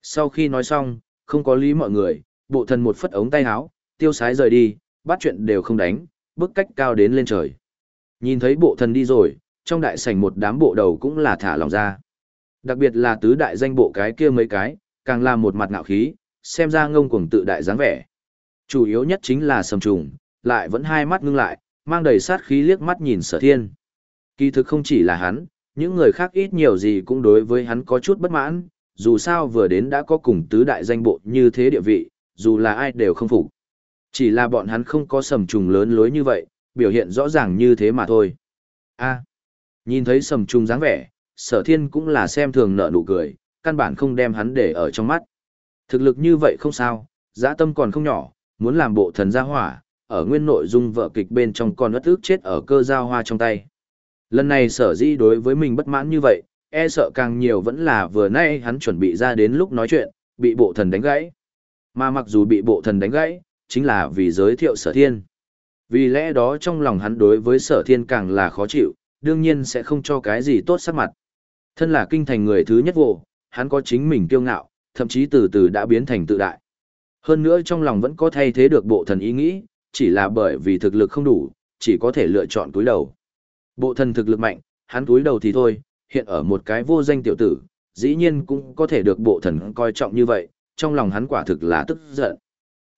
Sau khi nói xong, không có lý mọi người, bộ thần một phất ống tay áo, tiêu sái rời đi, bắt chuyện đều không đánh, bước cách cao đến lên trời. Nhìn thấy bộ thần đi rồi, trong đại sảnh một đám bộ đầu cũng là thả lòng ra. Đặc biệt là tứ đại danh bộ cái kia mấy cái, càng là một mặt ngạo khí, xem ra ngông cuồng tự đại dáng vẻ. Chủ yếu nhất chính là sầm trùng, lại vẫn hai mắt ngưng lại, mang đầy sát khí liếc mắt nhìn sở thiên. Kỳ thực không chỉ là hắn, những người khác ít nhiều gì cũng đối với hắn có chút bất mãn, dù sao vừa đến đã có cùng tứ đại danh bộ như thế địa vị, dù là ai đều không phục. Chỉ là bọn hắn không có sầm trùng lớn lối như vậy, biểu hiện rõ ràng như thế mà thôi. a nhìn thấy sầm trùng dáng vẻ, sở thiên cũng là xem thường nợ nụ cười, căn bản không đem hắn để ở trong mắt. Thực lực như vậy không sao, giã tâm còn không nhỏ, muốn làm bộ thần gia hỏa, ở nguyên nội dung vợ kịch bên trong còn ất ức chết ở cơ giao hoa trong tay. Lần này sở dĩ đối với mình bất mãn như vậy, e sợ càng nhiều vẫn là vừa nay hắn chuẩn bị ra đến lúc nói chuyện, bị bộ thần đánh gãy. Mà mặc dù bị bộ thần đánh gãy, chính là vì giới thiệu sở thiên. Vì lẽ đó trong lòng hắn đối với sở thiên càng là khó chịu, đương nhiên sẽ không cho cái gì tốt sắc mặt. Thân là kinh thành người thứ nhất vô, hắn có chính mình kiêu ngạo, thậm chí từ từ đã biến thành tự đại. Hơn nữa trong lòng vẫn có thay thế được bộ thần ý nghĩ, chỉ là bởi vì thực lực không đủ, chỉ có thể lựa chọn túi đầu. Bộ thần thực lực mạnh, hắn túi đầu thì thôi, hiện ở một cái vô danh tiểu tử, dĩ nhiên cũng có thể được bộ thần coi trọng như vậy, trong lòng hắn quả thực là tức giận.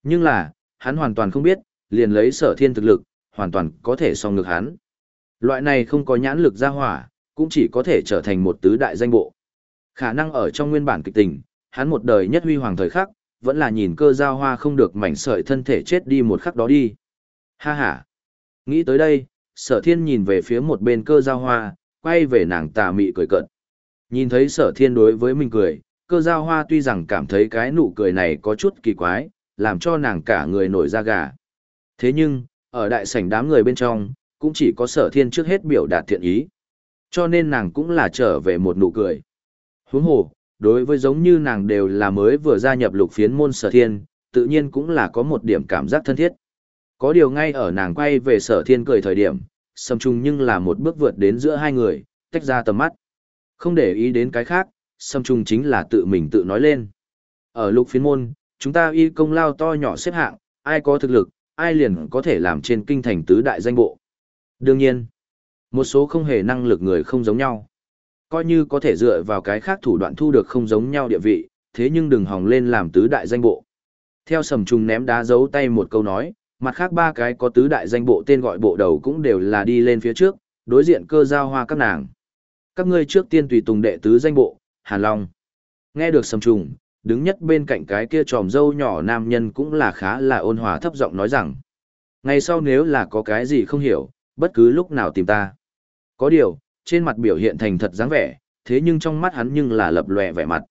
Nhưng là, hắn hoàn toàn không biết, liền lấy sở thiên thực lực, hoàn toàn có thể song ngược hắn. Loại này không có nhãn lực ra hỏa, cũng chỉ có thể trở thành một tứ đại danh bộ. Khả năng ở trong nguyên bản kịch tình, hắn một đời nhất huy hoàng thời khắc, vẫn là nhìn cơ giao hoa không được mảnh sợi thân thể chết đi một khắc đó đi. Ha ha. Nghĩ tới đây, sở thiên nhìn về phía một bên cơ giao hoa, quay về nàng tà mị cười cận. Nhìn thấy sở thiên đối với mình cười, cơ giao hoa tuy rằng cảm thấy cái nụ cười này có chút kỳ quái, làm cho nàng cả người nổi da gà. Thế nhưng, ở đại sảnh đám người bên trong, cũng chỉ có sở thiên trước hết biểu đạt thiện ý. Cho nên nàng cũng là trở về một nụ cười. Huống hồ, đối với giống như nàng đều là mới vừa gia nhập lục phiến môn sở thiên, tự nhiên cũng là có một điểm cảm giác thân thiết. Có điều ngay ở nàng quay về sở thiên cười thời điểm, sầm trùng nhưng là một bước vượt đến giữa hai người, tách ra tầm mắt. Không để ý đến cái khác, sầm trùng chính là tự mình tự nói lên. Ở lục phiến môn, chúng ta y công lao to nhỏ xếp hạng, ai có thực lực, ai liền có thể làm trên kinh thành tứ đại danh bộ. Đương nhiên, một số không hề năng lực người không giống nhau. Coi như có thể dựa vào cái khác thủ đoạn thu được không giống nhau địa vị, thế nhưng đừng hòng lên làm tứ đại danh bộ. Theo sầm trùng ném đá giấu tay một câu nói, mặt khác ba cái có tứ đại danh bộ tên gọi bộ đầu cũng đều là đi lên phía trước, đối diện cơ giao hoa các nàng. Các ngươi trước tiên tùy tùng đệ tứ danh bộ, Hàn Long. Nghe được sầm trùng, đứng nhất bên cạnh cái kia tròm dâu nhỏ nam nhân cũng là khá là ôn hòa thấp giọng nói rằng. Ngày sau nếu là có cái gì không hiểu, bất cứ lúc nào tìm ta. Có điều, trên mặt biểu hiện thành thật dáng vẻ, thế nhưng trong mắt hắn nhưng là lập lòe vẻ mặt.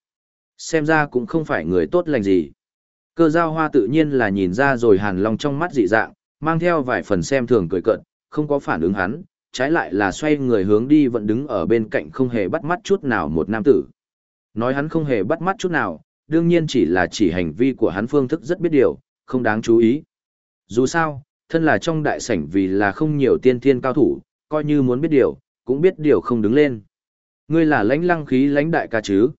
Xem ra cũng không phải người tốt lành gì. Cơ giao hoa tự nhiên là nhìn ra rồi hàn long trong mắt dị dạng, mang theo vài phần xem thường cười cợt, không có phản ứng hắn, trái lại là xoay người hướng đi vẫn đứng ở bên cạnh không hề bắt mắt chút nào một nam tử. Nói hắn không hề bắt mắt chút nào, đương nhiên chỉ là chỉ hành vi của hắn phương thức rất biết điều, không đáng chú ý. Dù sao, thân là trong đại sảnh vì là không nhiều tiên thiên cao thủ, coi như muốn biết điều, cũng biết điều không đứng lên. Ngươi là lãnh lăng khí lãnh đại ca chứ?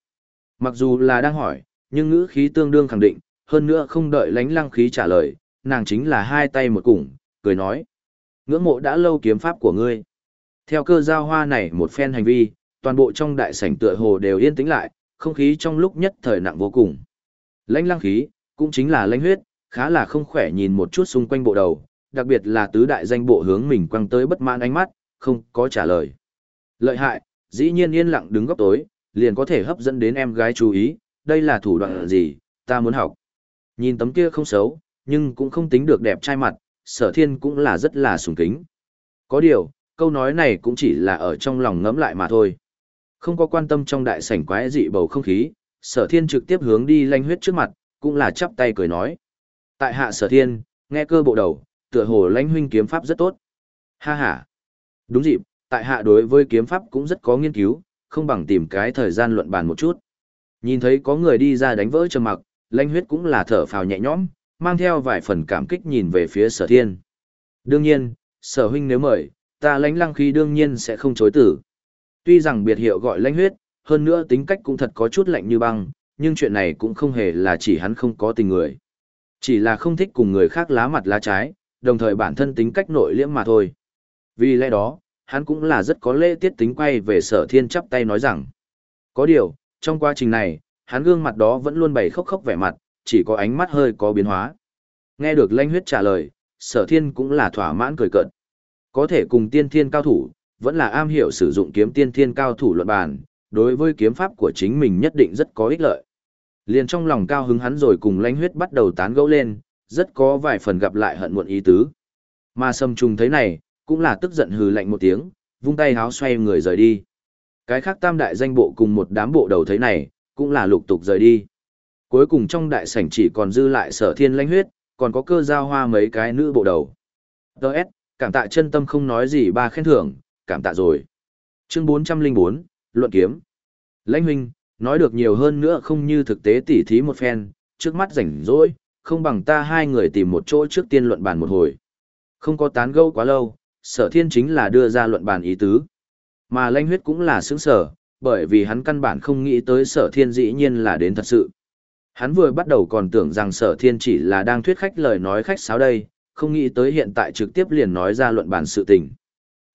Mặc dù là đang hỏi, nhưng ngữ khí tương đương khẳng định, hơn nữa không đợi lãnh lăng khí trả lời, nàng chính là hai tay một củng, cười nói. Ngưỡng mộ đã lâu kiếm pháp của ngươi. Theo cơ giao hoa này một phen hành vi, toàn bộ trong đại sảnh tựa hồ đều yên tĩnh lại, không khí trong lúc nhất thời nặng vô cùng. Lãnh lăng khí, cũng chính là lãnh huyết, khá là không khỏe nhìn một chút xung quanh bộ đầu, đặc biệt là tứ đại danh bộ hướng mình quăng tới bất mãn ánh mắt, không có trả lời. Lợi hại, dĩ nhiên yên lặng đứng góc tối, liền có thể hấp dẫn đến em gái chú ý, đây là thủ đoạn gì, ta muốn học. Nhìn tấm kia không xấu, nhưng cũng không tính được đẹp trai mặt, sở thiên cũng là rất là sùng kính. Có điều, câu nói này cũng chỉ là ở trong lòng ngẫm lại mà thôi. Không có quan tâm trong đại sảnh quái dị bầu không khí, sở thiên trực tiếp hướng đi lanh huyết trước mặt, cũng là chắp tay cười nói. Tại hạ sở thiên, nghe cơ bộ đầu, tựa hồ lãnh huynh kiếm pháp rất tốt. Ha ha. Đúng dịp, tại hạ đối với kiếm pháp cũng rất có nghiên cứu, không bằng tìm cái thời gian luận bàn một chút. Nhìn thấy có người đi ra đánh vỡ trầm mặc, lãnh huyết cũng là thở phào nhẹ nhõm, mang theo vài phần cảm kích nhìn về phía sở thiên. Đương nhiên, sở huynh nếu mời, ta lãnh lăng khí đương nhiên sẽ không chối tử. Tuy rằng biệt hiệu gọi lãnh huyết, hơn nữa tính cách cũng thật có chút lạnh như băng, nhưng chuyện này cũng không hề là chỉ hắn không có tình người. Chỉ là không thích cùng người khác lá mặt lá trái, đồng thời bản thân tính cách nội liễm mà thôi. Vì lẽ đó, hắn cũng là rất có lễ tiết tính quay về sở thiên chắp tay nói rằng. Có điều, trong quá trình này, hắn gương mặt đó vẫn luôn bày khóc khóc vẻ mặt, chỉ có ánh mắt hơi có biến hóa. Nghe được lãnh huyết trả lời, sở thiên cũng là thỏa mãn cười cợt. Có thể cùng tiên thiên cao thủ, vẫn là am hiểu sử dụng kiếm tiên thiên cao thủ luận bàn, đối với kiếm pháp của chính mình nhất định rất có ích lợi. Liền trong lòng cao hứng hắn rồi cùng lãnh huyết bắt đầu tán gẫu lên, rất có vài phần gặp lại hận muộn ý tứ. Mà sâm trùng thấy này, cũng là tức giận hừ lạnh một tiếng, vung tay háo xoay người rời đi. Cái khác tam đại danh bộ cùng một đám bộ đầu thấy này, cũng là lục tục rời đi. Cuối cùng trong đại sảnh chỉ còn dư lại sở thiên lãnh huyết, còn có cơ giao hoa mấy cái nữ bộ đầu. Đợt, cảm tạ chân tâm không nói gì ba khen thưởng, cảm tạ rồi. Chương 404, Luận Kiếm. Lãnh huynh, nói được nhiều hơn nữa không như thực tế tỉ thí một phen, trước mắt rảnh rỗi, không bằng ta hai người tìm một chỗ trước tiên luận bàn một hồi. Không có tán gẫu quá lâu, sở thiên chính là đưa ra luận bàn ý tứ. Mà lãnh huyết cũng là sướng sở, bởi vì hắn căn bản không nghĩ tới sở thiên dĩ nhiên là đến thật sự. Hắn vừa bắt đầu còn tưởng rằng sở thiên chỉ là đang thuyết khách lời nói khách sáo đây, không nghĩ tới hiện tại trực tiếp liền nói ra luận bàn sự tình.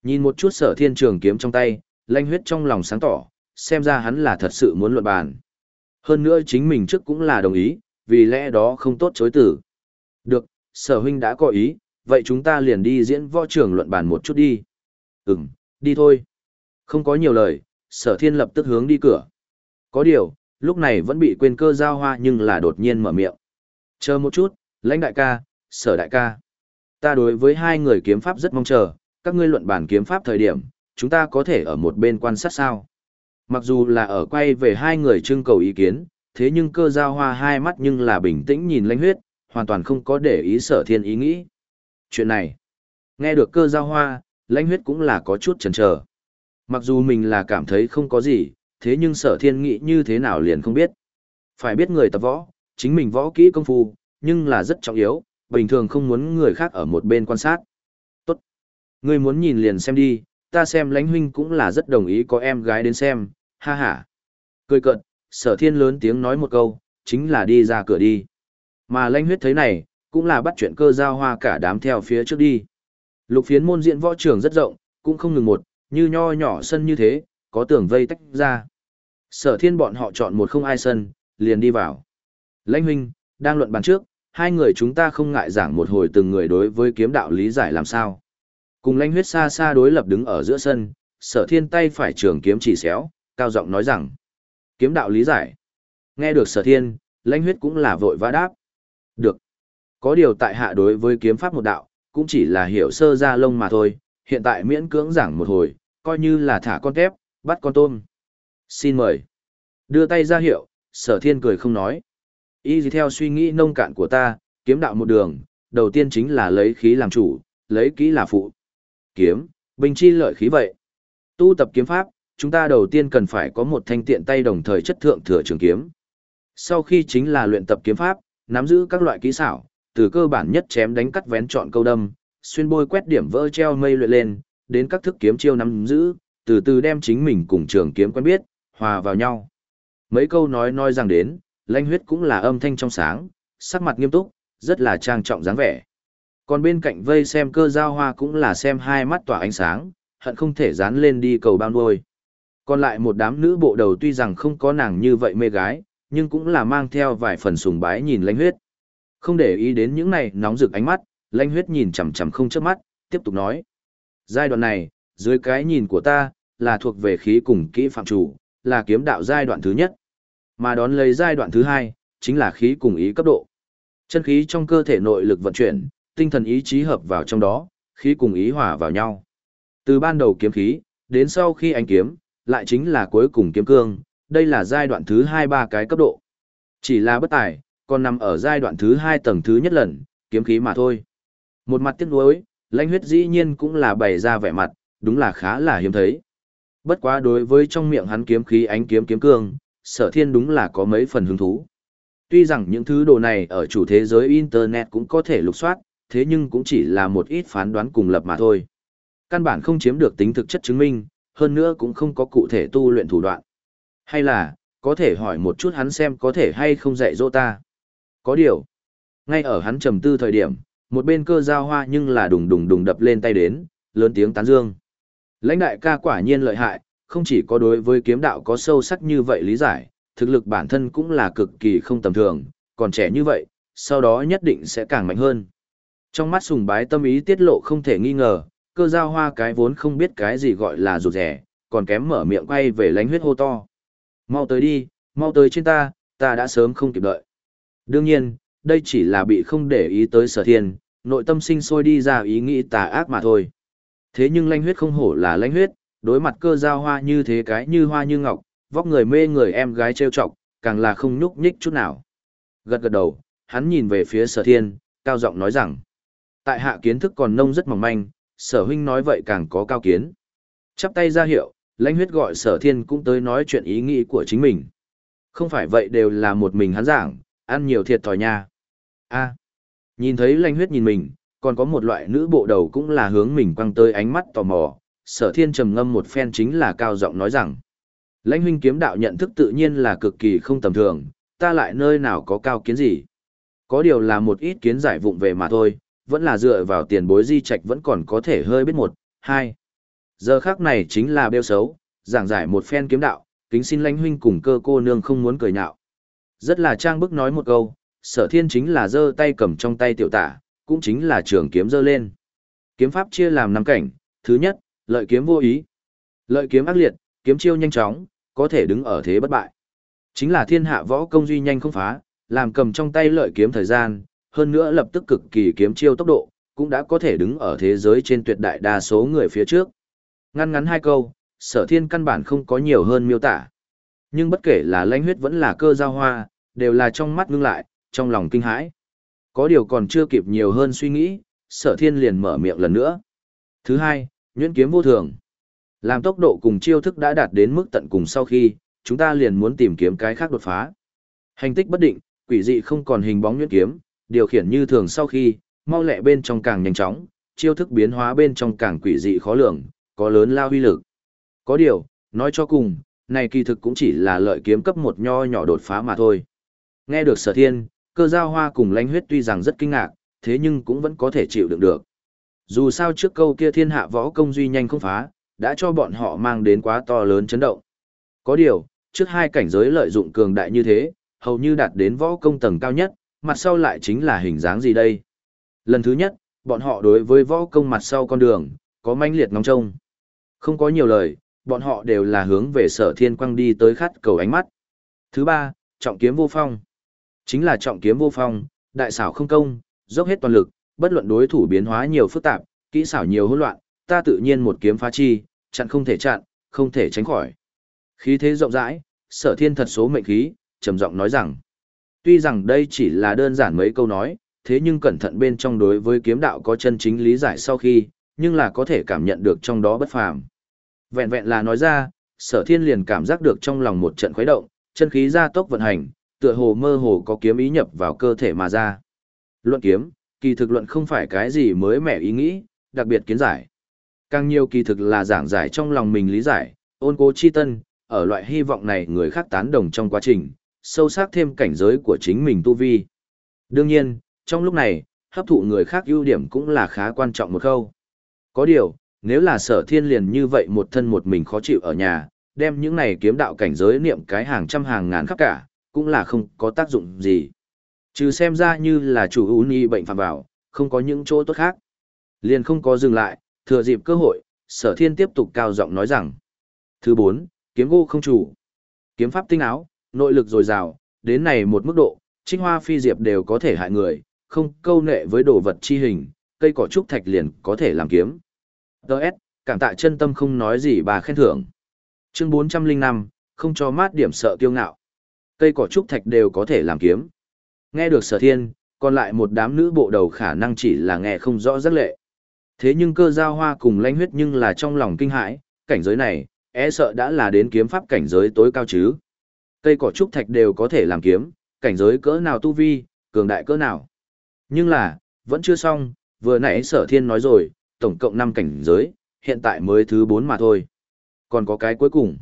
Nhìn một chút sở thiên trường kiếm trong tay, lanh huyết trong lòng sáng tỏ, xem ra hắn là thật sự muốn luận bàn. Hơn nữa chính mình trước cũng là đồng ý, vì lẽ đó không tốt chối tử. Được, sở huynh đã có ý, vậy chúng ta liền đi diễn võ trường luận bàn một chút đi. Ừm, đi thôi. Không có nhiều lời, sở thiên lập tức hướng đi cửa. Có điều, lúc này vẫn bị quên cơ giao hoa nhưng là đột nhiên mở miệng. Chờ một chút, lãnh đại ca, sở đại ca. Ta đối với hai người kiếm pháp rất mong chờ, các ngươi luận bản kiếm pháp thời điểm, chúng ta có thể ở một bên quan sát sao. Mặc dù là ở quay về hai người trưng cầu ý kiến, thế nhưng cơ giao hoa hai mắt nhưng là bình tĩnh nhìn lãnh huyết, hoàn toàn không có để ý sở thiên ý nghĩ. Chuyện này, nghe được cơ giao hoa, lãnh huyết cũng là có chút chần chờ. Mặc dù mình là cảm thấy không có gì, thế nhưng sở thiên nghĩ như thế nào liền không biết. Phải biết người tập võ, chính mình võ kỹ công phu, nhưng là rất trọng yếu, bình thường không muốn người khác ở một bên quan sát. Ngươi muốn nhìn liền xem đi, ta xem lãnh huynh cũng là rất đồng ý có em gái đến xem, ha ha. Cười cận, sở thiên lớn tiếng nói một câu, chính là đi ra cửa đi. Mà lãnh huyết thấy này, cũng là bắt chuyện cơ giao hoa cả đám theo phía trước đi. Lục phiến môn diện võ trường rất rộng, cũng không ngừng một, như nho nhỏ sân như thế, có tường vây tách ra. Sở thiên bọn họ chọn một không ai sân, liền đi vào. Lãnh huynh, đang luận bàn trước, hai người chúng ta không ngại giảng một hồi từng người đối với kiếm đạo lý giải làm sao. Cùng lãnh huyết xa xa đối lập đứng ở giữa sân, sở thiên tay phải trường kiếm chỉ xéo, cao giọng nói rằng. Kiếm đạo lý giải. Nghe được sở thiên, lãnh huyết cũng là vội vã đáp. Được. Có điều tại hạ đối với kiếm pháp một đạo, cũng chỉ là hiểu sơ ra lông mà thôi, hiện tại miễn cưỡng giảng một hồi, coi như là thả con tép, bắt con tôm. Xin mời. Đưa tay ra hiệu, sở thiên cười không nói. Y gì theo suy nghĩ nông cạn của ta, kiếm đạo một đường, đầu tiên chính là lấy khí làm chủ, lấy kỹ là phụ. Kiếm, bình chi lợi khí vậy. Tu tập kiếm pháp, chúng ta đầu tiên cần phải có một thanh tiện tay đồng thời chất thượng thừa trường kiếm. Sau khi chính là luyện tập kiếm pháp, nắm giữ các loại kỹ xảo, từ cơ bản nhất chém đánh cắt vén chọn câu đâm, xuyên bôi quét điểm vỡ treo mây luyện lên, đến các thức kiếm chiêu nắm giữ, từ từ đem chính mình cùng trường kiếm quen biết, hòa vào nhau. Mấy câu nói nói rằng đến, lãnh huyết cũng là âm thanh trong sáng, sắc mặt nghiêm túc, rất là trang trọng dáng vẻ. Còn bên cạnh vây xem cơ giao hoa cũng là xem hai mắt tỏa ánh sáng, hận không thể dán lên đi cầu bao nuôi. Còn lại một đám nữ bộ đầu tuy rằng không có nàng như vậy mê gái, nhưng cũng là mang theo vài phần sùng bái nhìn lãnh huyết. Không để ý đến những này nóng rực ánh mắt, lãnh huyết nhìn chằm chằm không chớp mắt, tiếp tục nói. Giai đoạn này, dưới cái nhìn của ta, là thuộc về khí cùng kỹ phạm chủ, là kiếm đạo giai đoạn thứ nhất. Mà đón lấy giai đoạn thứ hai, chính là khí cùng ý cấp độ. Chân khí trong cơ thể nội lực vận chuyển, tinh thần ý chí hợp vào trong đó, khí cùng ý hòa vào nhau. Từ ban đầu kiếm khí, đến sau khi anh kiếm, lại chính là cuối cùng kiếm cương, đây là giai đoạn thứ hai ba cái cấp độ. Chỉ là bất tài, còn nằm ở giai đoạn thứ hai tầng thứ nhất lần, kiếm khí mà thôi. Một mặt tiếc nuối, lãnh huyết dĩ nhiên cũng là bày ra vẻ mặt, đúng là khá là hiếm thấy. Bất quá đối với trong miệng hắn kiếm khí ánh kiếm kiếm cương, sở thiên đúng là có mấy phần hứng thú. Tuy rằng những thứ đồ này ở chủ thế giới Internet cũng có thể lục soát, thế nhưng cũng chỉ là một ít phán đoán cùng lập mà thôi. Căn bản không chiếm được tính thực chất chứng minh, hơn nữa cũng không có cụ thể tu luyện thủ đoạn. Hay là, có thể hỏi một chút hắn xem có thể hay không dạy dỗ ta. Có điều, ngay ở hắn trầm tư thời điểm, một bên cơ giao hoa nhưng là đùng đùng đùng đập lên tay đến, lớn tiếng tán dương. Lãnh đại ca quả nhiên lợi hại, không chỉ có đối với kiếm đạo có sâu sắc như vậy lý giải, thực lực bản thân cũng là cực kỳ không tầm thường, còn trẻ như vậy, sau đó nhất định sẽ càng mạnh hơn. Trong mắt sùng bái tâm ý tiết lộ không thể nghi ngờ, cơ giao hoa cái vốn không biết cái gì gọi là rụt rẻ, còn kém mở miệng quay về lánh huyết hô to. Mau tới đi, mau tới trên ta, ta đã sớm không kịp đợi. Đương nhiên, đây chỉ là bị không để ý tới sở thiên, nội tâm sinh sôi đi ra ý nghĩ tà ác mà thôi. Thế nhưng lanh huyết không hổ là lanh huyết, đối mặt cơ giao hoa như thế cái như hoa như ngọc, vóc người mê người em gái trêu chọc, càng là không nhúc nhích chút nào. Gật gật đầu, hắn nhìn về phía sở thiên, cao giọng nói rằng, tại hạ kiến thức còn nông rất mỏng manh, sở huynh nói vậy càng có cao kiến. Chắp tay ra hiệu, lãnh huyết gọi sở thiên cũng tới nói chuyện ý nghĩ của chính mình. Không phải vậy đều là một mình hắn giảng, ăn nhiều thiệt thòi nha. a nhìn thấy lãnh huyết nhìn mình, còn có một loại nữ bộ đầu cũng là hướng mình quăng tới ánh mắt tò mò, sở thiên trầm ngâm một phen chính là cao giọng nói rằng. Lãnh huynh kiếm đạo nhận thức tự nhiên là cực kỳ không tầm thường, ta lại nơi nào có cao kiến gì. Có điều là một ít kiến giải vụng về mà thôi, vẫn là dựa vào tiền bối di trạch vẫn còn có thể hơi biết một, hai. Giờ khác này chính là bêu xấu, giảng giải một phen kiếm đạo, kính xin lãnh huynh cùng cơ cô nương không muốn cười nhạo. Rất là trang bức nói một câu, sở thiên chính là giơ tay cầm trong tay tiểu tả, cũng chính là trường kiếm giơ lên. Kiếm pháp chia làm năm cảnh, thứ nhất, lợi kiếm vô ý. Lợi kiếm ác liệt, kiếm chiêu nhanh chóng, có thể đứng ở thế bất bại. Chính là thiên hạ võ công duy nhanh không phá, làm cầm trong tay lợi kiếm thời gian, hơn nữa lập tức cực kỳ kiếm chiêu tốc độ, cũng đã có thể đứng ở thế giới trên tuyệt đại đa số người phía trước. Ngăn ngắn hai câu, sở thiên căn bản không có nhiều hơn miêu tả. Nhưng bất kể là lãnh huyết vẫn là cơ giao hoa, đều là trong mắt ngưng lại, trong lòng kinh hãi. Có điều còn chưa kịp nhiều hơn suy nghĩ, sở thiên liền mở miệng lần nữa. Thứ hai, nhuyễn kiếm vô thường. Làm tốc độ cùng chiêu thức đã đạt đến mức tận cùng sau khi, chúng ta liền muốn tìm kiếm cái khác đột phá. Hành tích bất định, quỷ dị không còn hình bóng nhuyễn kiếm, điều khiển như thường sau khi, mau lẹ bên trong càng nhanh chóng, chiêu thức biến hóa bên trong càng quỷ dị khó lường, có lớn lao huy lực. Có điều, nói cho cùng, này kỳ thực cũng chỉ là lợi kiếm cấp một nho nhỏ đột phá mà thôi. Nghe được sở thiên, cơ giao hoa cùng lãnh huyết tuy rằng rất kinh ngạc, thế nhưng cũng vẫn có thể chịu đựng được. Dù sao trước câu kia thiên hạ võ công duy nhanh không phá, đã cho bọn họ mang đến quá to lớn chấn động. Có điều, trước hai cảnh giới lợi dụng cường đại như thế, hầu như đạt đến võ công tầng cao nhất, mặt sau lại chính là hình dáng gì đây? Lần thứ nhất, bọn họ đối với võ công mặt sau con đường, có manh liệt ngóng trông. Không có nhiều lời, bọn họ đều là hướng về sở thiên quang đi tới khát cầu ánh mắt. Thứ ba, trọng kiếm vô phong. Chính là trọng kiếm vô phong, đại xảo không công, dốc hết toàn lực, bất luận đối thủ biến hóa nhiều phức tạp, kỹ xảo nhiều hỗn loạn, ta tự nhiên một kiếm phá chi, chặn không thể chặn, không thể tránh khỏi. Khí thế rộng rãi, sở thiên thật số mệnh khí, trầm giọng nói rằng, tuy rằng đây chỉ là đơn giản mấy câu nói, thế nhưng cẩn thận bên trong đối với kiếm đạo có chân chính lý giải sau khi, nhưng là có thể cảm nhận được trong đó bất phàm. Vẹn vẹn là nói ra, sở thiên liền cảm giác được trong lòng một trận khuấy động, chân khí ra tốc vận hành, tựa hồ mơ hồ có kiếm ý nhập vào cơ thể mà ra. Luận kiếm, kỳ thực luận không phải cái gì mới mẻ ý nghĩ, đặc biệt kiến giải. Càng nhiều kỳ thực là giảng giải trong lòng mình lý giải, ôn cố chi tân, ở loại hy vọng này người khác tán đồng trong quá trình, sâu sắc thêm cảnh giới của chính mình tu vi. Đương nhiên, trong lúc này, hấp thụ người khác ưu điểm cũng là khá quan trọng một khâu. Có điều, nếu là sở thiên liền như vậy một thân một mình khó chịu ở nhà, đem những này kiếm đạo cảnh giới niệm cái hàng trăm hàng ngàn khắp cả, cũng là không có tác dụng gì. Trừ xem ra như là chủ ưu ni bệnh phạm vào, không có những chỗ tốt khác. Liền không có dừng lại, thừa dịp cơ hội, sở thiên tiếp tục cao giọng nói rằng. Thứ bốn, kiếm gỗ không chủ. Kiếm pháp tinh áo, nội lực dồi dào, đến này một mức độ, trích hoa phi diệp đều có thể hại người, không câu nệ với đồ vật chi hình, cây cỏ trúc thạch liền có thể làm kiếm. Đợt, cảm tạ chân tâm không nói gì bà khen thưởng. Chương 405, không cho mát điểm sợ tiêu ngạo. Cây cỏ trúc thạch đều có thể làm kiếm. Nghe được sở thiên, còn lại một đám nữ bộ đầu khả năng chỉ là nghe không rõ rất lệ. Thế nhưng cơ giao hoa cùng lãnh huyết nhưng là trong lòng kinh hãi, cảnh giới này, e sợ đã là đến kiếm pháp cảnh giới tối cao chứ. Cây cỏ trúc thạch đều có thể làm kiếm, cảnh giới cỡ nào tu vi, cường đại cỡ nào. Nhưng là, vẫn chưa xong, vừa nãy sở thiên nói rồi, tổng cộng 5 cảnh giới, hiện tại mới thứ 4 mà thôi. Còn có cái cuối cùng.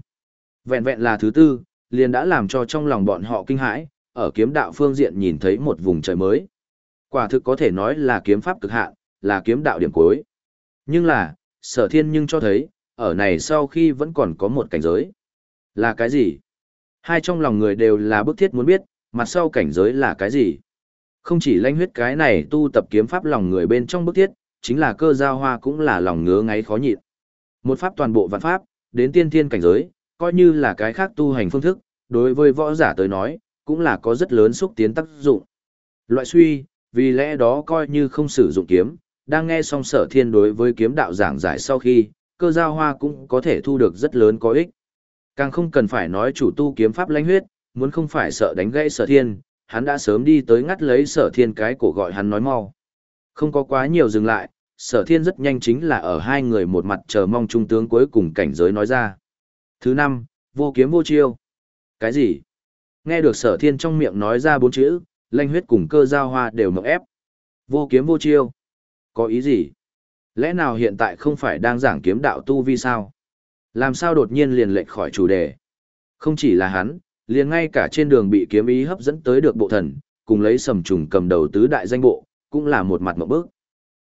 Vẹn vẹn là thứ tư, liền đã làm cho trong lòng bọn họ kinh hãi, ở kiếm đạo phương diện nhìn thấy một vùng trời mới. Quả thực có thể nói là kiếm pháp cực hạn, là kiếm đạo điểm cuối. Nhưng là, sở thiên nhưng cho thấy, ở này sau khi vẫn còn có một cảnh giới. Là cái gì? Hai trong lòng người đều là bức thiết muốn biết, mặt sau cảnh giới là cái gì? Không chỉ lãnh huyết cái này tu tập kiếm pháp lòng người bên trong bức thiết, chính là cơ giao hoa cũng là lòng ngứa ngáy khó nhịn. Một pháp toàn bộ vạn pháp, đến tiên thiên cảnh giới, coi như là cái khác tu hành phương thức, đối với võ giả tới nói, cũng là có rất lớn xúc tiến tác dụng. Loại suy, vì lẽ đó coi như không sử dụng kiếm, đang nghe xong sở thiên đối với kiếm đạo giảng giải sau khi, cơ giao hoa cũng có thể thu được rất lớn có ích. Càng không cần phải nói chủ tu kiếm pháp lãnh huyết, muốn không phải sợ đánh gãy sở thiên, hắn đã sớm đi tới ngắt lấy sở thiên cái cổ gọi hắn nói mau. Không có quá nhiều dừng lại, sở thiên rất nhanh chính là ở hai người một mặt chờ mong trung tướng cuối cùng cảnh giới nói ra. Thứ năm, vô kiếm vô chiêu. Cái gì? Nghe được sở thiên trong miệng nói ra bốn chữ, lanh huyết cùng cơ giao hoa đều mộng ép. Vô kiếm vô chiêu. Có ý gì? Lẽ nào hiện tại không phải đang giảng kiếm đạo tu vi sao? Làm sao đột nhiên liền lệch khỏi chủ đề? Không chỉ là hắn, liền ngay cả trên đường bị kiếm ý hấp dẫn tới được bộ thần, cùng lấy sầm trùng cầm đầu tứ đại danh bộ, cũng là một mặt một bước.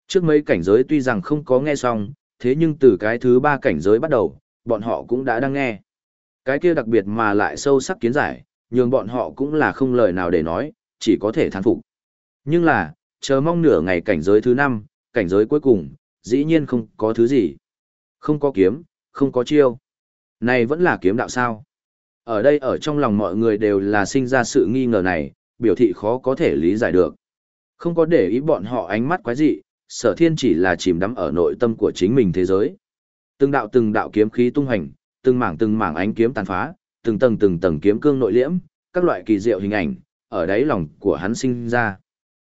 Trước mấy cảnh giới tuy rằng không có nghe xong, thế nhưng từ cái thứ ba cảnh giới bắt đầu, bọn họ cũng đã đang nghe. Cái kia đặc biệt mà lại sâu sắc kiến giải, nhường bọn họ cũng là không lời nào để nói, chỉ có thể thán phục. Nhưng là, chờ mong nửa ngày cảnh giới thứ năm, cảnh giới cuối cùng, dĩ nhiên không có thứ gì. Không có kiếm, không có chiêu. Này vẫn là kiếm đạo sao? Ở đây ở trong lòng mọi người đều là sinh ra sự nghi ngờ này, biểu thị khó có thể lý giải được. Không có để ý bọn họ ánh mắt quái dị, sở thiên chỉ là chìm đắm ở nội tâm của chính mình thế giới. Từng đạo từng đạo kiếm khí tung hành, từng mảng từng mảng ánh kiếm tàn phá, từng tầng từng tầng kiếm cương nội liễm, các loại kỳ diệu hình ảnh, ở đáy lòng của hắn sinh ra.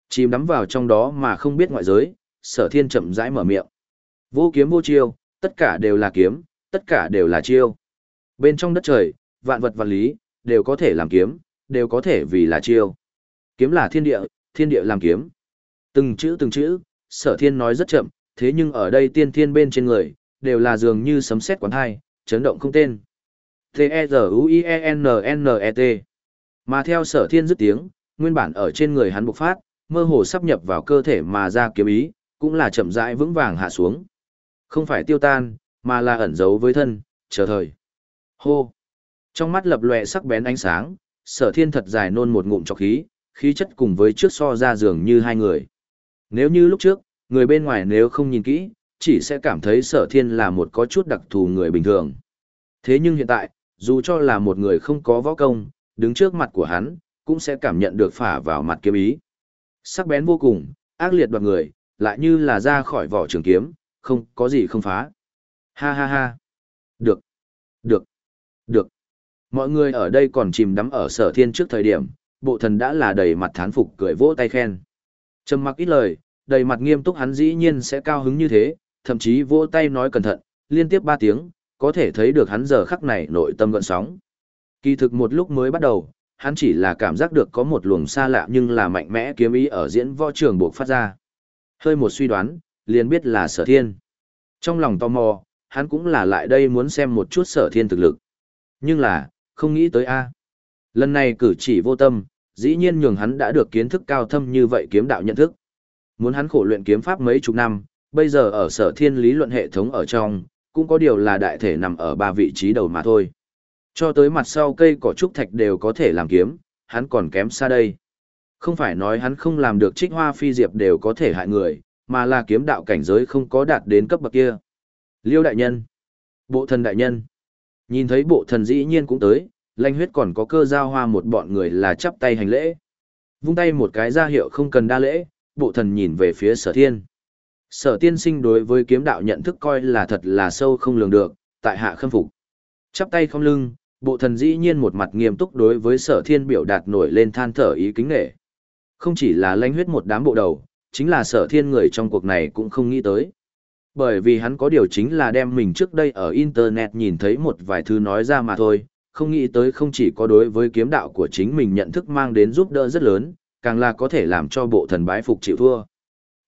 Chìm đắm vào trong đó mà không biết ngoại giới, sở thiên chậm rãi mở miệng. Vô kiếm vô chiêu, tất cả đều là kiếm, tất cả đều là chiêu. Bên trong đất trời, vạn vật vật lý, đều có thể làm kiếm, đều có thể vì là chiêu. Kiếm là thiên địa, thiên địa làm kiếm. Từng chữ từng chữ, sở thiên nói rất chậm, thế nhưng ở đây tiên thiên bên trên người, đều là dường như sấm sét quán hai, chấn động không tên. T-E-Z-U-I-E-N-N-E-T Mà theo sở thiên dứt tiếng, nguyên bản ở trên người hắn bộc phát, mơ hồ sắp nhập vào cơ thể mà ra kiếm ý, cũng là chậm rãi vững vàng hạ xuống. Không phải tiêu tan, mà là ẩn giấu với thân, chờ thời. Hô! Trong mắt lập lòe sắc bén ánh sáng, sở thiên thật dài nôn một ngụm cho khí, khí chất cùng với trước so ra giường như hai người. Nếu như lúc trước, người bên ngoài nếu không nhìn kỹ, chỉ sẽ cảm thấy sở thiên là một có chút đặc thù người bình thường. Thế nhưng hiện tại, dù cho là một người không có võ công, đứng trước mặt của hắn, cũng sẽ cảm nhận được phả vào mặt kiếm ý. Sắc bén vô cùng, ác liệt đoạt người, lại như là ra khỏi vỏ trường kiếm, không có gì không phá. Ha ha ha. Được. Được. Được. Mọi người ở đây còn chìm đắm ở sở thiên trước thời điểm, bộ thần đã là đầy mặt thán phục cười vỗ tay khen. Trầm mặc ít lời, đầy mặt nghiêm túc hắn dĩ nhiên sẽ cao hứng như thế, thậm chí vỗ tay nói cẩn thận, liên tiếp ba tiếng, có thể thấy được hắn giờ khắc này nội tâm gợn sóng. Kỳ thực một lúc mới bắt đầu, hắn chỉ là cảm giác được có một luồng xa lạ nhưng là mạnh mẽ kiếm ý ở diễn võ trường buộc phát ra. Hơi một suy đoán, liền biết là sở thiên. Trong lòng tò mò, hắn cũng là lại đây muốn xem một chút sở thiên thực lực. Nhưng là, không nghĩ tới A. Lần này cử chỉ vô tâm, dĩ nhiên nhường hắn đã được kiến thức cao thâm như vậy kiếm đạo nhận thức. Muốn hắn khổ luyện kiếm pháp mấy chục năm, bây giờ ở sở thiên lý luận hệ thống ở trong, cũng có điều là đại thể nằm ở ba vị trí đầu mà thôi. Cho tới mặt sau cây cỏ trúc thạch đều có thể làm kiếm, hắn còn kém xa đây. Không phải nói hắn không làm được trích hoa phi diệp đều có thể hại người, mà là kiếm đạo cảnh giới không có đạt đến cấp bậc kia. Liêu đại nhân, bộ thần đại nhân, Nhìn thấy bộ thần dĩ nhiên cũng tới, lanh huyết còn có cơ giao hoa một bọn người là chắp tay hành lễ. Vung tay một cái ra hiệu không cần đa lễ, bộ thần nhìn về phía sở thiên. Sở tiên sinh đối với kiếm đạo nhận thức coi là thật là sâu không lường được, tại hạ khâm phục. Chắp tay không lưng, bộ thần dĩ nhiên một mặt nghiêm túc đối với sở thiên biểu đạt nổi lên than thở ý kính nghệ. Không chỉ là lanh huyết một đám bộ đầu, chính là sở thiên người trong cuộc này cũng không nghĩ tới. Bởi vì hắn có điều chính là đem mình trước đây ở Internet nhìn thấy một vài thứ nói ra mà thôi, không nghĩ tới không chỉ có đối với kiếm đạo của chính mình nhận thức mang đến giúp đỡ rất lớn, càng là có thể làm cho bộ thần bái phục chịu thua.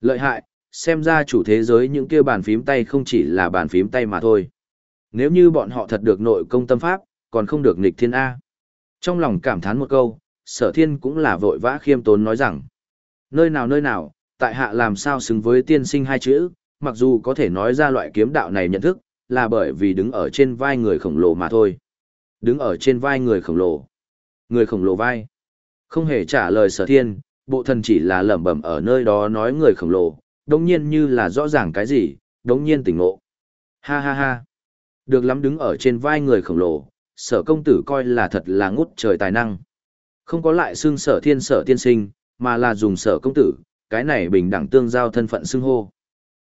Lợi hại, xem ra chủ thế giới những kia bàn phím tay không chỉ là bàn phím tay mà thôi. Nếu như bọn họ thật được nội công tâm pháp, còn không được nghịch thiên A. Trong lòng cảm thán một câu, sở thiên cũng là vội vã khiêm tốn nói rằng, nơi nào nơi nào, tại hạ làm sao xứng với tiên sinh hai chữ, mặc dù có thể nói ra loại kiếm đạo này nhận thức, là bởi vì đứng ở trên vai người khổng lồ mà thôi. Đứng ở trên vai người khổng lồ. Người khổng lồ vai. Không hề trả lời sở thiên, bộ thần chỉ là lẩm bẩm ở nơi đó nói người khổng lồ, đồng nhiên như là rõ ràng cái gì, đồng nhiên tỉnh ngộ. Ha ha ha. Được lắm đứng ở trên vai người khổng lồ, sở công tử coi là thật là ngút trời tài năng. Không có lại xưng sở thiên sở tiên sinh, mà là dùng sở công tử, cái này bình đẳng tương giao thân phận xưng hô.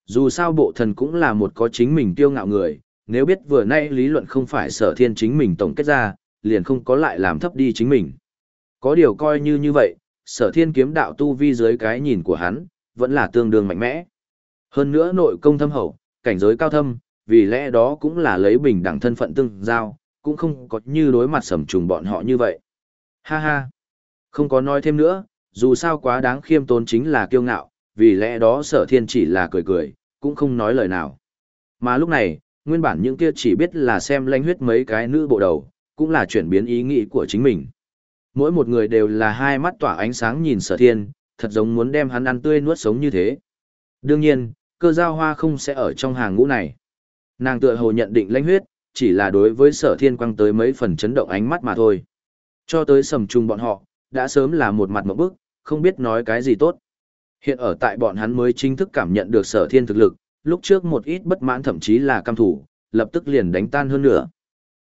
Dù sao bộ thần cũng là một có chính mình tiêu ngạo người, nếu biết vừa nay lý luận không phải sở thiên chính mình tổng kết ra, liền không có lại làm thấp đi chính mình. Có điều coi như như vậy, sở thiên kiếm đạo tu vi dưới cái nhìn của hắn, vẫn là tương đương mạnh mẽ. Hơn nữa nội công thâm hậu, cảnh giới cao thâm, vì lẽ đó cũng là lấy bình đẳng thân phận tương giao, cũng không có như đối mặt sầm trùng bọn họ như vậy. Ha ha, không có nói thêm nữa, dù sao quá đáng khiêm tốn chính là kiêu ngạo, vì lẽ đó sở thiên chỉ là cười cười, cũng không nói lời nào. Mà lúc này, nguyên bản những kia chỉ biết là xem lanh huyết mấy cái nữ bộ đầu, cũng là chuyển biến ý nghĩ của chính mình. Mỗi một người đều là hai mắt tỏa ánh sáng nhìn sở thiên, thật giống muốn đem hắn ăn tươi nuốt sống như thế. Đương nhiên, cơ giao hoa không sẽ ở trong hàng ngũ này. Nàng tựa hồ nhận định lãnh huyết, chỉ là đối với sở thiên quăng tới mấy phần chấn động ánh mắt mà thôi. Cho tới sầm trung bọn họ, đã sớm là một mặt một bức, không biết nói cái gì tốt. Hiện ở tại bọn hắn mới chính thức cảm nhận được sở thiên thực lực, lúc trước một ít bất mãn thậm chí là cam thủ, lập tức liền đánh tan hơn nữa.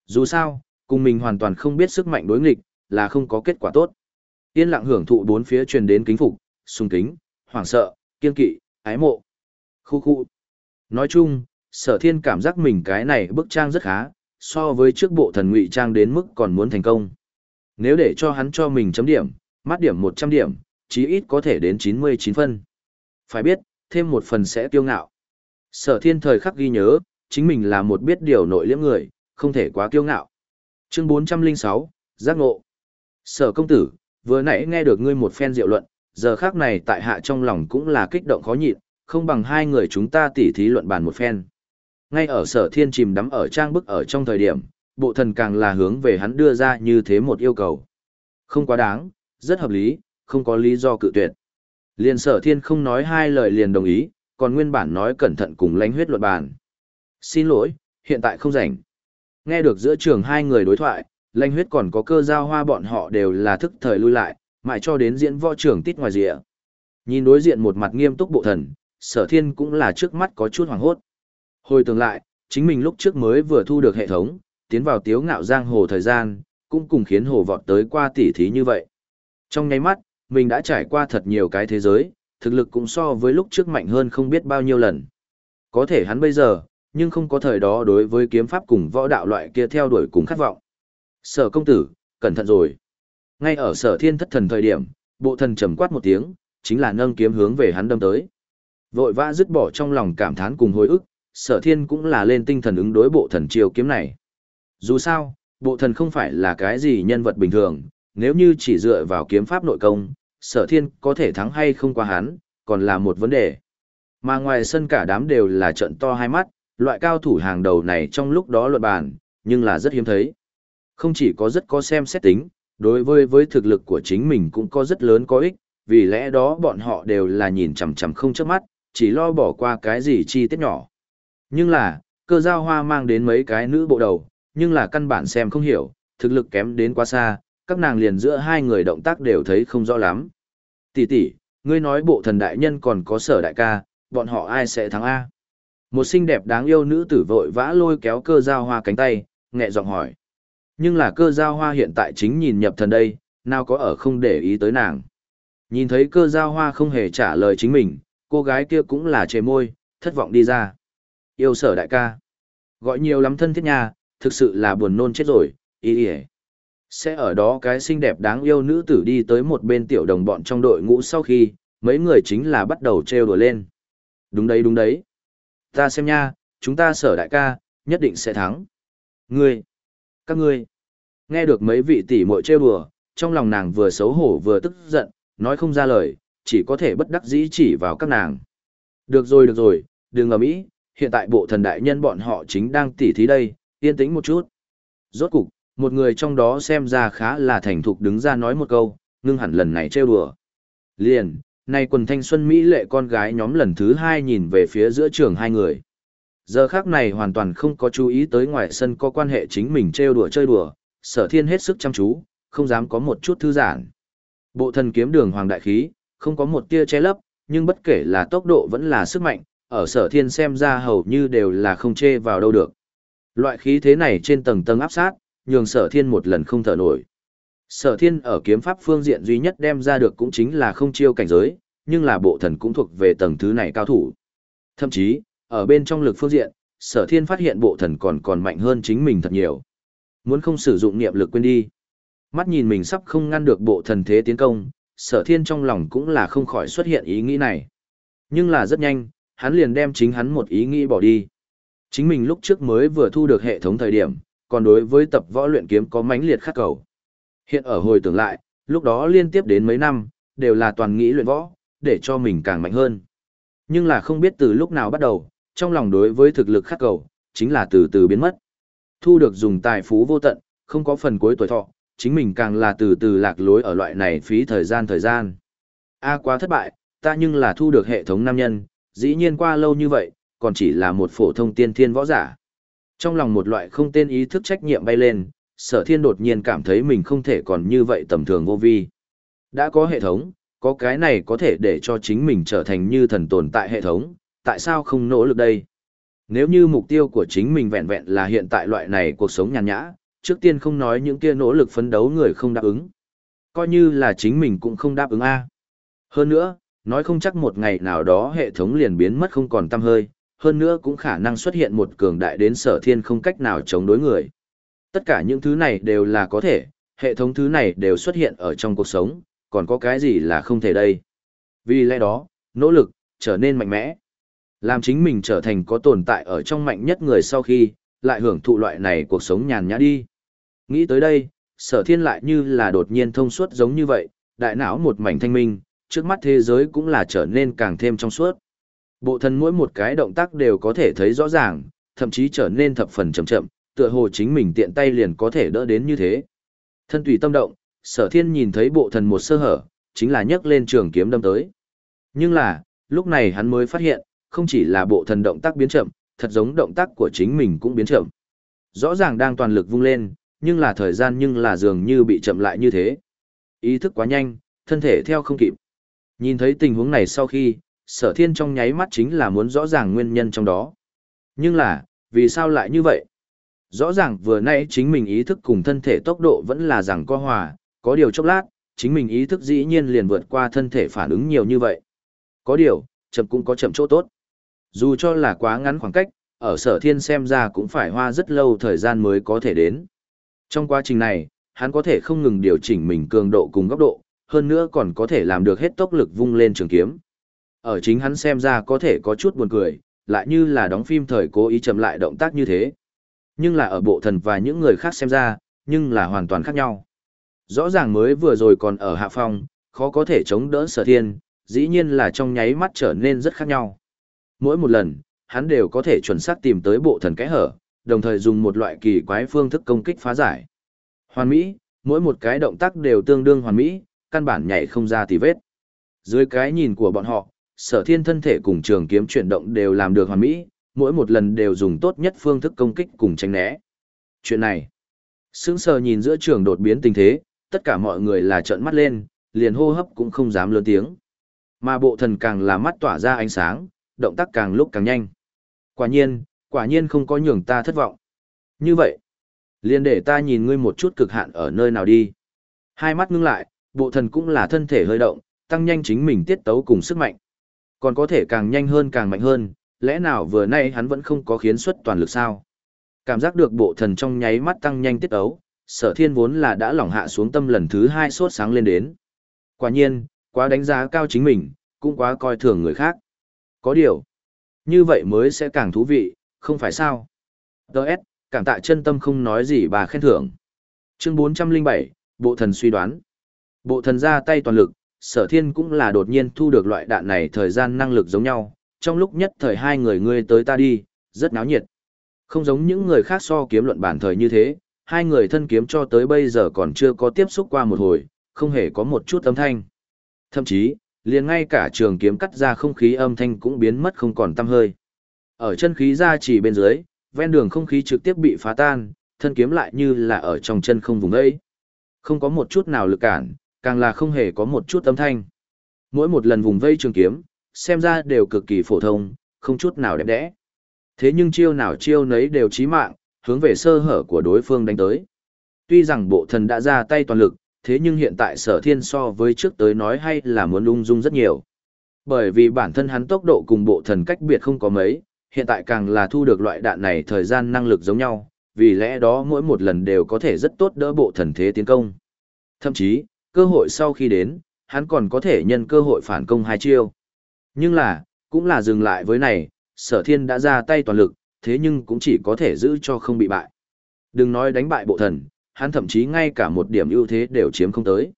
Dù sao, cùng mình hoàn toàn không biết sức mạnh đối nghịch, là không có kết quả tốt. Yên lặng hưởng thụ bốn phía truyền đến kính phục, sung kính, hoảng sợ, kiên kỵ, ái mộ. Khu khu. Nói chung, sở thiên cảm giác mình cái này bức trang rất khá, so với trước bộ thần ngụy trang đến mức còn muốn thành công. Nếu để cho hắn cho mình chấm điểm, mắt điểm 100 điểm, chí ít có thể đến 99 phân. Phải biết, thêm một phần sẽ tiêu ngạo. Sở thiên thời khắc ghi nhớ, chính mình là một biết điều nội liễm người, không thể quá kiêu ngạo. Chương 406, Giác ngộ. Sở công tử, vừa nãy nghe được ngươi một phen diệu luận, giờ khác này tại hạ trong lòng cũng là kích động khó nhịn, không bằng hai người chúng ta tỉ thí luận bàn một phen. Ngay ở sở thiên chìm đắm ở trang bức ở trong thời điểm, bộ thần càng là hướng về hắn đưa ra như thế một yêu cầu. Không quá đáng, rất hợp lý, không có lý do cự tuyệt. Liền sở thiên không nói hai lời liền đồng ý, còn nguyên bản nói cẩn thận cùng lánh huyết luận bàn. Xin lỗi, hiện tại không rảnh. Nghe được giữa trường hai người đối thoại, lanh huyết còn có cơ giao hoa bọn họ đều là thức thời lui lại, mãi cho đến diễn võ trưởng tít ngoài rìa. Nhìn đối diện một mặt nghiêm túc bộ thần, sở thiên cũng là trước mắt có chút hoàng hốt. Hồi tưởng lại, chính mình lúc trước mới vừa thu được hệ thống, tiến vào tiếu ngạo giang hồ thời gian, cũng cùng khiến hồ vọt tới qua tỉ thí như vậy. Trong nháy mắt, mình đã trải qua thật nhiều cái thế giới, thực lực cũng so với lúc trước mạnh hơn không biết bao nhiêu lần. Có thể hắn bây giờ, nhưng không có thời đó đối với kiếm pháp cùng võ đạo loại kia theo đuổi cùng khát vọng. Sở công tử, cẩn thận rồi. Ngay ở sở thiên thất thần thời điểm, bộ thần trầm quát một tiếng, chính là nâng kiếm hướng về hắn đâm tới. Vội vã dứt bỏ trong lòng cảm thán cùng hồi ức, sở thiên cũng là lên tinh thần ứng đối bộ thần chiêu kiếm này. Dù sao, bộ thần không phải là cái gì nhân vật bình thường, nếu như chỉ dựa vào kiếm pháp nội công, sở thiên có thể thắng hay không qua hắn, còn là một vấn đề. Mà ngoài sân cả đám đều là trận to hai mắt, loại cao thủ hàng đầu này trong lúc đó luận bàn, nhưng là rất hiếm thấy. Không chỉ có rất có xem xét tính, đối với với thực lực của chính mình cũng có rất lớn có ích, vì lẽ đó bọn họ đều là nhìn chằm chằm không chớp mắt, chỉ lo bỏ qua cái gì chi tiết nhỏ. Nhưng là, cơ giao hoa mang đến mấy cái nữ bộ đầu, nhưng là căn bản xem không hiểu, thực lực kém đến quá xa, các nàng liền giữa hai người động tác đều thấy không rõ lắm. Tỷ tỷ, ngươi nói bộ thần đại nhân còn có sở đại ca, bọn họ ai sẽ thắng A? Một xinh đẹp đáng yêu nữ tử vội vã lôi kéo cơ giao hoa cánh tay, nhẹ giọng hỏi. Nhưng là cơ giao hoa hiện tại chính nhìn nhập thần đây, nào có ở không để ý tới nàng. Nhìn thấy cơ giao hoa không hề trả lời chính mình, cô gái kia cũng là chề môi, thất vọng đi ra. Yêu sở đại ca. Gọi nhiều lắm thân thiết nha, thực sự là buồn nôn chết rồi, ý ý sẽ ở đó cái xinh đẹp đáng yêu nữ tử đi tới một bên tiểu đồng bọn trong đội ngũ sau khi, mấy người chính là bắt đầu trêu đùa lên. Đúng đấy đúng đấy. Ta xem nha, chúng ta sở đại ca, nhất định sẽ thắng. Ngươi, các ngươi. Nghe được mấy vị tỷ muội trêu đùa, trong lòng nàng vừa xấu hổ vừa tức giận, nói không ra lời, chỉ có thể bất đắc dĩ chỉ vào các nàng. Được rồi được rồi, đừng ầm ĩ, hiện tại bộ thần đại nhân bọn họ chính đang tỉ thí đây, yên tĩnh một chút. Rốt cục, một người trong đó xem ra khá là thành thục đứng ra nói một câu, ngưng hẳn lần này trêu đùa. Liền, nay quần thanh xuân Mỹ lệ con gái nhóm lần thứ hai nhìn về phía giữa trường hai người. Giờ khác này hoàn toàn không có chú ý tới ngoài sân có quan hệ chính mình trêu đùa chơi đùa, sở thiên hết sức chăm chú, không dám có một chút thư giãn. Bộ thần kiếm đường hoàng đại khí, không có một tia che lấp, nhưng bất kể là tốc độ vẫn là sức mạnh, ở sở thiên xem ra hầu như đều là không chê vào đâu được. Loại khí thế này trên tầng tầng áp sát, nhường sở thiên một lần không thở nổi. Sở thiên ở kiếm pháp phương diện duy nhất đem ra được cũng chính là không chiêu cảnh giới, nhưng là bộ thần cũng thuộc về tầng thứ này cao thủ. Thậm chí, ở bên trong lực phương diện, sở thiên phát hiện bộ thần còn còn mạnh hơn chính mình thật nhiều. Muốn không sử dụng niệm lực quên đi. Mắt nhìn mình sắp không ngăn được bộ thần thế tiến công, sở thiên trong lòng cũng là không khỏi xuất hiện ý nghĩ này. Nhưng là rất nhanh, hắn liền đem chính hắn một ý nghĩ bỏ đi. Chính mình lúc trước mới vừa thu được hệ thống thời điểm, còn đối với tập võ luyện kiếm có mãnh liệt khắc cầu. Hiện ở hồi tưởng lại, lúc đó liên tiếp đến mấy năm, đều là toàn nghĩ luyện võ, để cho mình càng mạnh hơn. Nhưng là không biết từ lúc nào bắt đầu, trong lòng đối với thực lực khắc cầu, chính là từ từ biến mất. Thu được dùng tài phú vô tận, không có phần cuối tuổi thọ, chính mình càng là từ từ lạc lối ở loại này phí thời gian thời gian. A quá thất bại, ta nhưng là thu được hệ thống nam nhân, dĩ nhiên qua lâu như vậy, còn chỉ là một phổ thông tiên thiên võ giả. Trong lòng một loại không tên ý thức trách nhiệm bay lên, sở thiên đột nhiên cảm thấy mình không thể còn như vậy tầm thường vô vi. Đã có hệ thống, có cái này có thể để cho chính mình trở thành như thần tồn tại hệ thống, tại sao không nỗ lực đây? Nếu như mục tiêu của chính mình vẹn vẹn là hiện tại loại này cuộc sống nhàn nhã, trước tiên không nói những kia nỗ lực phấn đấu người không đáp ứng. Coi như là chính mình cũng không đáp ứng A. Hơn nữa, nói không chắc một ngày nào đó hệ thống liền biến mất không còn tăm hơi, hơn nữa cũng khả năng xuất hiện một cường đại đến sở thiên không cách nào chống đối người. Tất cả những thứ này đều là có thể, hệ thống thứ này đều xuất hiện ở trong cuộc sống, còn có cái gì là không thể đây. Vì lẽ đó, nỗ lực, trở nên mạnh mẽ. Làm chính mình trở thành có tồn tại ở trong mạnh nhất người sau khi, lại hưởng thụ loại này cuộc sống nhàn nhã đi. Nghĩ tới đây, sở thiên lại như là đột nhiên thông suốt giống như vậy, đại não một mảnh thanh minh, trước mắt thế giới cũng là trở nên càng thêm trong suốt. Bộ thân mỗi một cái động tác đều có thể thấy rõ ràng, thậm chí trở nên thập phần chậm chậm, tựa hồ chính mình tiện tay liền có thể đỡ đến như thế. Thân tùy tâm động, sở thiên nhìn thấy bộ thần một sơ hở, chính là nhấc lên trường kiếm đâm tới. Nhưng là, lúc này hắn mới phát hiện, không chỉ là bộ thần động tác biến chậm, thật giống động tác của chính mình cũng biến chậm. Rõ ràng đang toàn lực vung lên, nhưng là thời gian nhưng là dường như bị chậm lại như thế. Ý thức quá nhanh, thân thể theo không kịp. Nhìn thấy tình huống này sau khi, sở thiên trong nháy mắt chính là muốn rõ ràng nguyên nhân trong đó. Nhưng là, vì sao lại như vậy? Rõ ràng vừa nãy chính mình ý thức cùng thân thể tốc độ vẫn là rằng co hòa, có điều chốc lát, chính mình ý thức dĩ nhiên liền vượt qua thân thể phản ứng nhiều như vậy. Có điều, chậm cũng có chậm chỗ tốt. Dù cho là quá ngắn khoảng cách, ở sở thiên xem ra cũng phải hoa rất lâu thời gian mới có thể đến. Trong quá trình này, hắn có thể không ngừng điều chỉnh mình cường độ cùng góc độ, hơn nữa còn có thể làm được hết tốc lực vung lên trường kiếm. Ở chính hắn xem ra có thể có chút buồn cười, lại như là đóng phim thời cố ý chậm lại động tác như thế. Nhưng là ở bộ thần và những người khác xem ra, nhưng là hoàn toàn khác nhau. Rõ ràng mới vừa rồi còn ở hạ phong, khó có thể chống đỡ sở thiên, dĩ nhiên là trong nháy mắt trở nên rất khác nhau. Mỗi một lần, hắn đều có thể chuẩn xác tìm tới bộ thần kẽ hở, đồng thời dùng một loại kỳ quái phương thức công kích phá giải. Hoàn mỹ, mỗi một cái động tác đều tương đương hoàn mỹ, căn bản nhảy không ra tì vết. Dưới cái nhìn của bọn họ, sở thiên thân thể cùng trường kiếm chuyển động đều làm được hoàn mỹ, mỗi một lần đều dùng tốt nhất phương thức công kích cùng tránh né. Chuyện này, sững sờ nhìn giữa trường đột biến tình thế, tất cả mọi người là trợn mắt lên, liền hô hấp cũng không dám lớn tiếng. Mà bộ thần càng là mắt tỏa ra ánh sáng, động tác càng lúc càng nhanh. Quả nhiên, quả nhiên không có nhường ta thất vọng. Như vậy, liền để ta nhìn ngươi một chút cực hạn ở nơi nào đi. Hai mắt ngưng lại, bộ thần cũng là thân thể hơi động, tăng nhanh chính mình tiết tấu cùng sức mạnh. Còn có thể càng nhanh hơn càng mạnh hơn, lẽ nào vừa nay hắn vẫn không có khiến xuất toàn lực sao? Cảm giác được bộ thần trong nháy mắt tăng nhanh tiết ấu, sở thiên vốn là đã lỏng hạ xuống tâm lần thứ hai sốt sáng lên đến. Quả nhiên, quá đánh giá cao chính mình, cũng quá coi thường người khác. Có điều, như vậy mới sẽ càng thú vị, không phải sao? Đợt, cảm tạ chân tâm không nói gì bà khen thưởng. Chương 407, Bộ thần suy đoán. Bộ thần ra tay toàn lực, sở thiên cũng là đột nhiên thu được loại đạn này thời gian năng lực giống nhau, trong lúc nhất thời hai người ngươi tới ta đi, rất náo nhiệt. Không giống những người khác so kiếm luận bản thời như thế, hai người thân kiếm cho tới bây giờ còn chưa có tiếp xúc qua một hồi, không hề có một chút âm thanh. Thậm chí, liền ngay cả trường kiếm cắt ra không khí âm thanh cũng biến mất không còn tăm hơi. Ở chân khí ra chỉ bên dưới, ven đường không khí trực tiếp bị phá tan, thân kiếm lại như là ở trong chân không vùng ấy. Không có một chút nào lực cản, càng là không hề có một chút âm thanh. Mỗi một lần vùng vây trường kiếm, xem ra đều cực kỳ phổ thông, không chút nào đẹp đẽ. Thế nhưng chiêu nào chiêu nấy đều chí mạng, hướng về sơ hở của đối phương đánh tới. Tuy rằng bộ thần đã ra tay toàn lực, thế nhưng hiện tại sở thiên so với trước tới nói hay là muốn ung dung rất nhiều. Bởi vì bản thân hắn tốc độ cùng bộ thần cách biệt không có mấy, hiện tại càng là thu được loại đạn này thời gian năng lực giống nhau, vì lẽ đó mỗi một lần đều có thể rất tốt đỡ bộ thần thế tiến công. Thậm chí, cơ hội sau khi đến, hắn còn có thể nhân cơ hội phản công hai chiêu. Nhưng là, cũng là dừng lại với này, sở thiên đã ra tay toàn lực, thế nhưng cũng chỉ có thể giữ cho không bị bại. Đừng nói đánh bại bộ thần, hắn thậm chí ngay cả một điểm ưu thế đều chiếm không tới.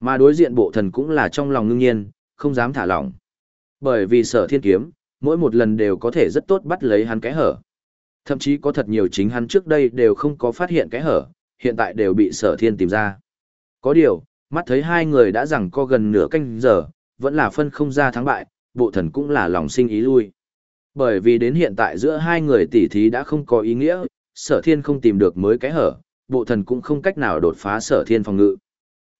Mà đối diện bộ thần cũng là trong lòng ngưng nhiên, không dám thả lỏng. Bởi vì sở thiên kiếm, mỗi một lần đều có thể rất tốt bắt lấy hắn cái hở. Thậm chí có thật nhiều chính hắn trước đây đều không có phát hiện cái hở, hiện tại đều bị sở thiên tìm ra. Có điều, mắt thấy hai người đã rằng co gần nửa canh giờ, vẫn là phân không ra thắng bại, bộ thần cũng là lòng sinh ý lui. Bởi vì đến hiện tại giữa hai người tỉ thí đã không có ý nghĩa, sở thiên không tìm được mới cái hở, bộ thần cũng không cách nào đột phá sở thiên phòng ngự.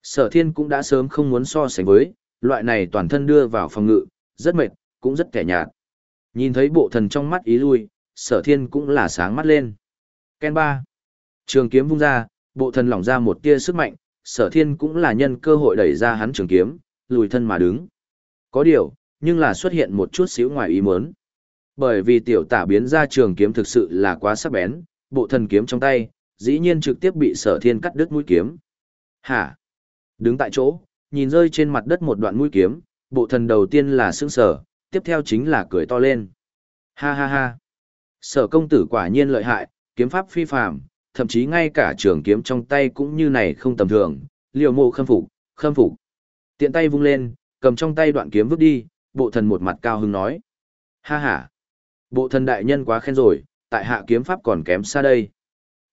Sở thiên cũng đã sớm không muốn so sánh với, loại này toàn thân đưa vào phòng ngự, rất mệt, cũng rất kẻ nhạt. Nhìn thấy bộ thần trong mắt ý lui, sở thiên cũng là sáng mắt lên. Ken 3. Trường kiếm vung ra, bộ thần lỏng ra một tia sức mạnh, sở thiên cũng là nhân cơ hội đẩy ra hắn trường kiếm, lùi thân mà đứng. Có điều, nhưng là xuất hiện một chút xíu ngoài ý muốn. Bởi vì tiểu tả biến ra trường kiếm thực sự là quá sắc bén, bộ thần kiếm trong tay, dĩ nhiên trực tiếp bị sở thiên cắt đứt mũi kiếm. Hả? Đứng tại chỗ, nhìn rơi trên mặt đất một đoạn mũi kiếm, bộ thần đầu tiên là sững sở, tiếp theo chính là cười to lên. Ha ha ha. Sở công tử quả nhiên lợi hại, kiếm pháp phi phàm, thậm chí ngay cả trường kiếm trong tay cũng như này không tầm thường, liều mộ khâm phục, khâm phục. Tiện tay vung lên, cầm trong tay đoạn kiếm vứt đi, bộ thần một mặt cao hứng nói. Ha ha. Bộ thần đại nhân quá khen rồi, tại hạ kiếm pháp còn kém xa đây.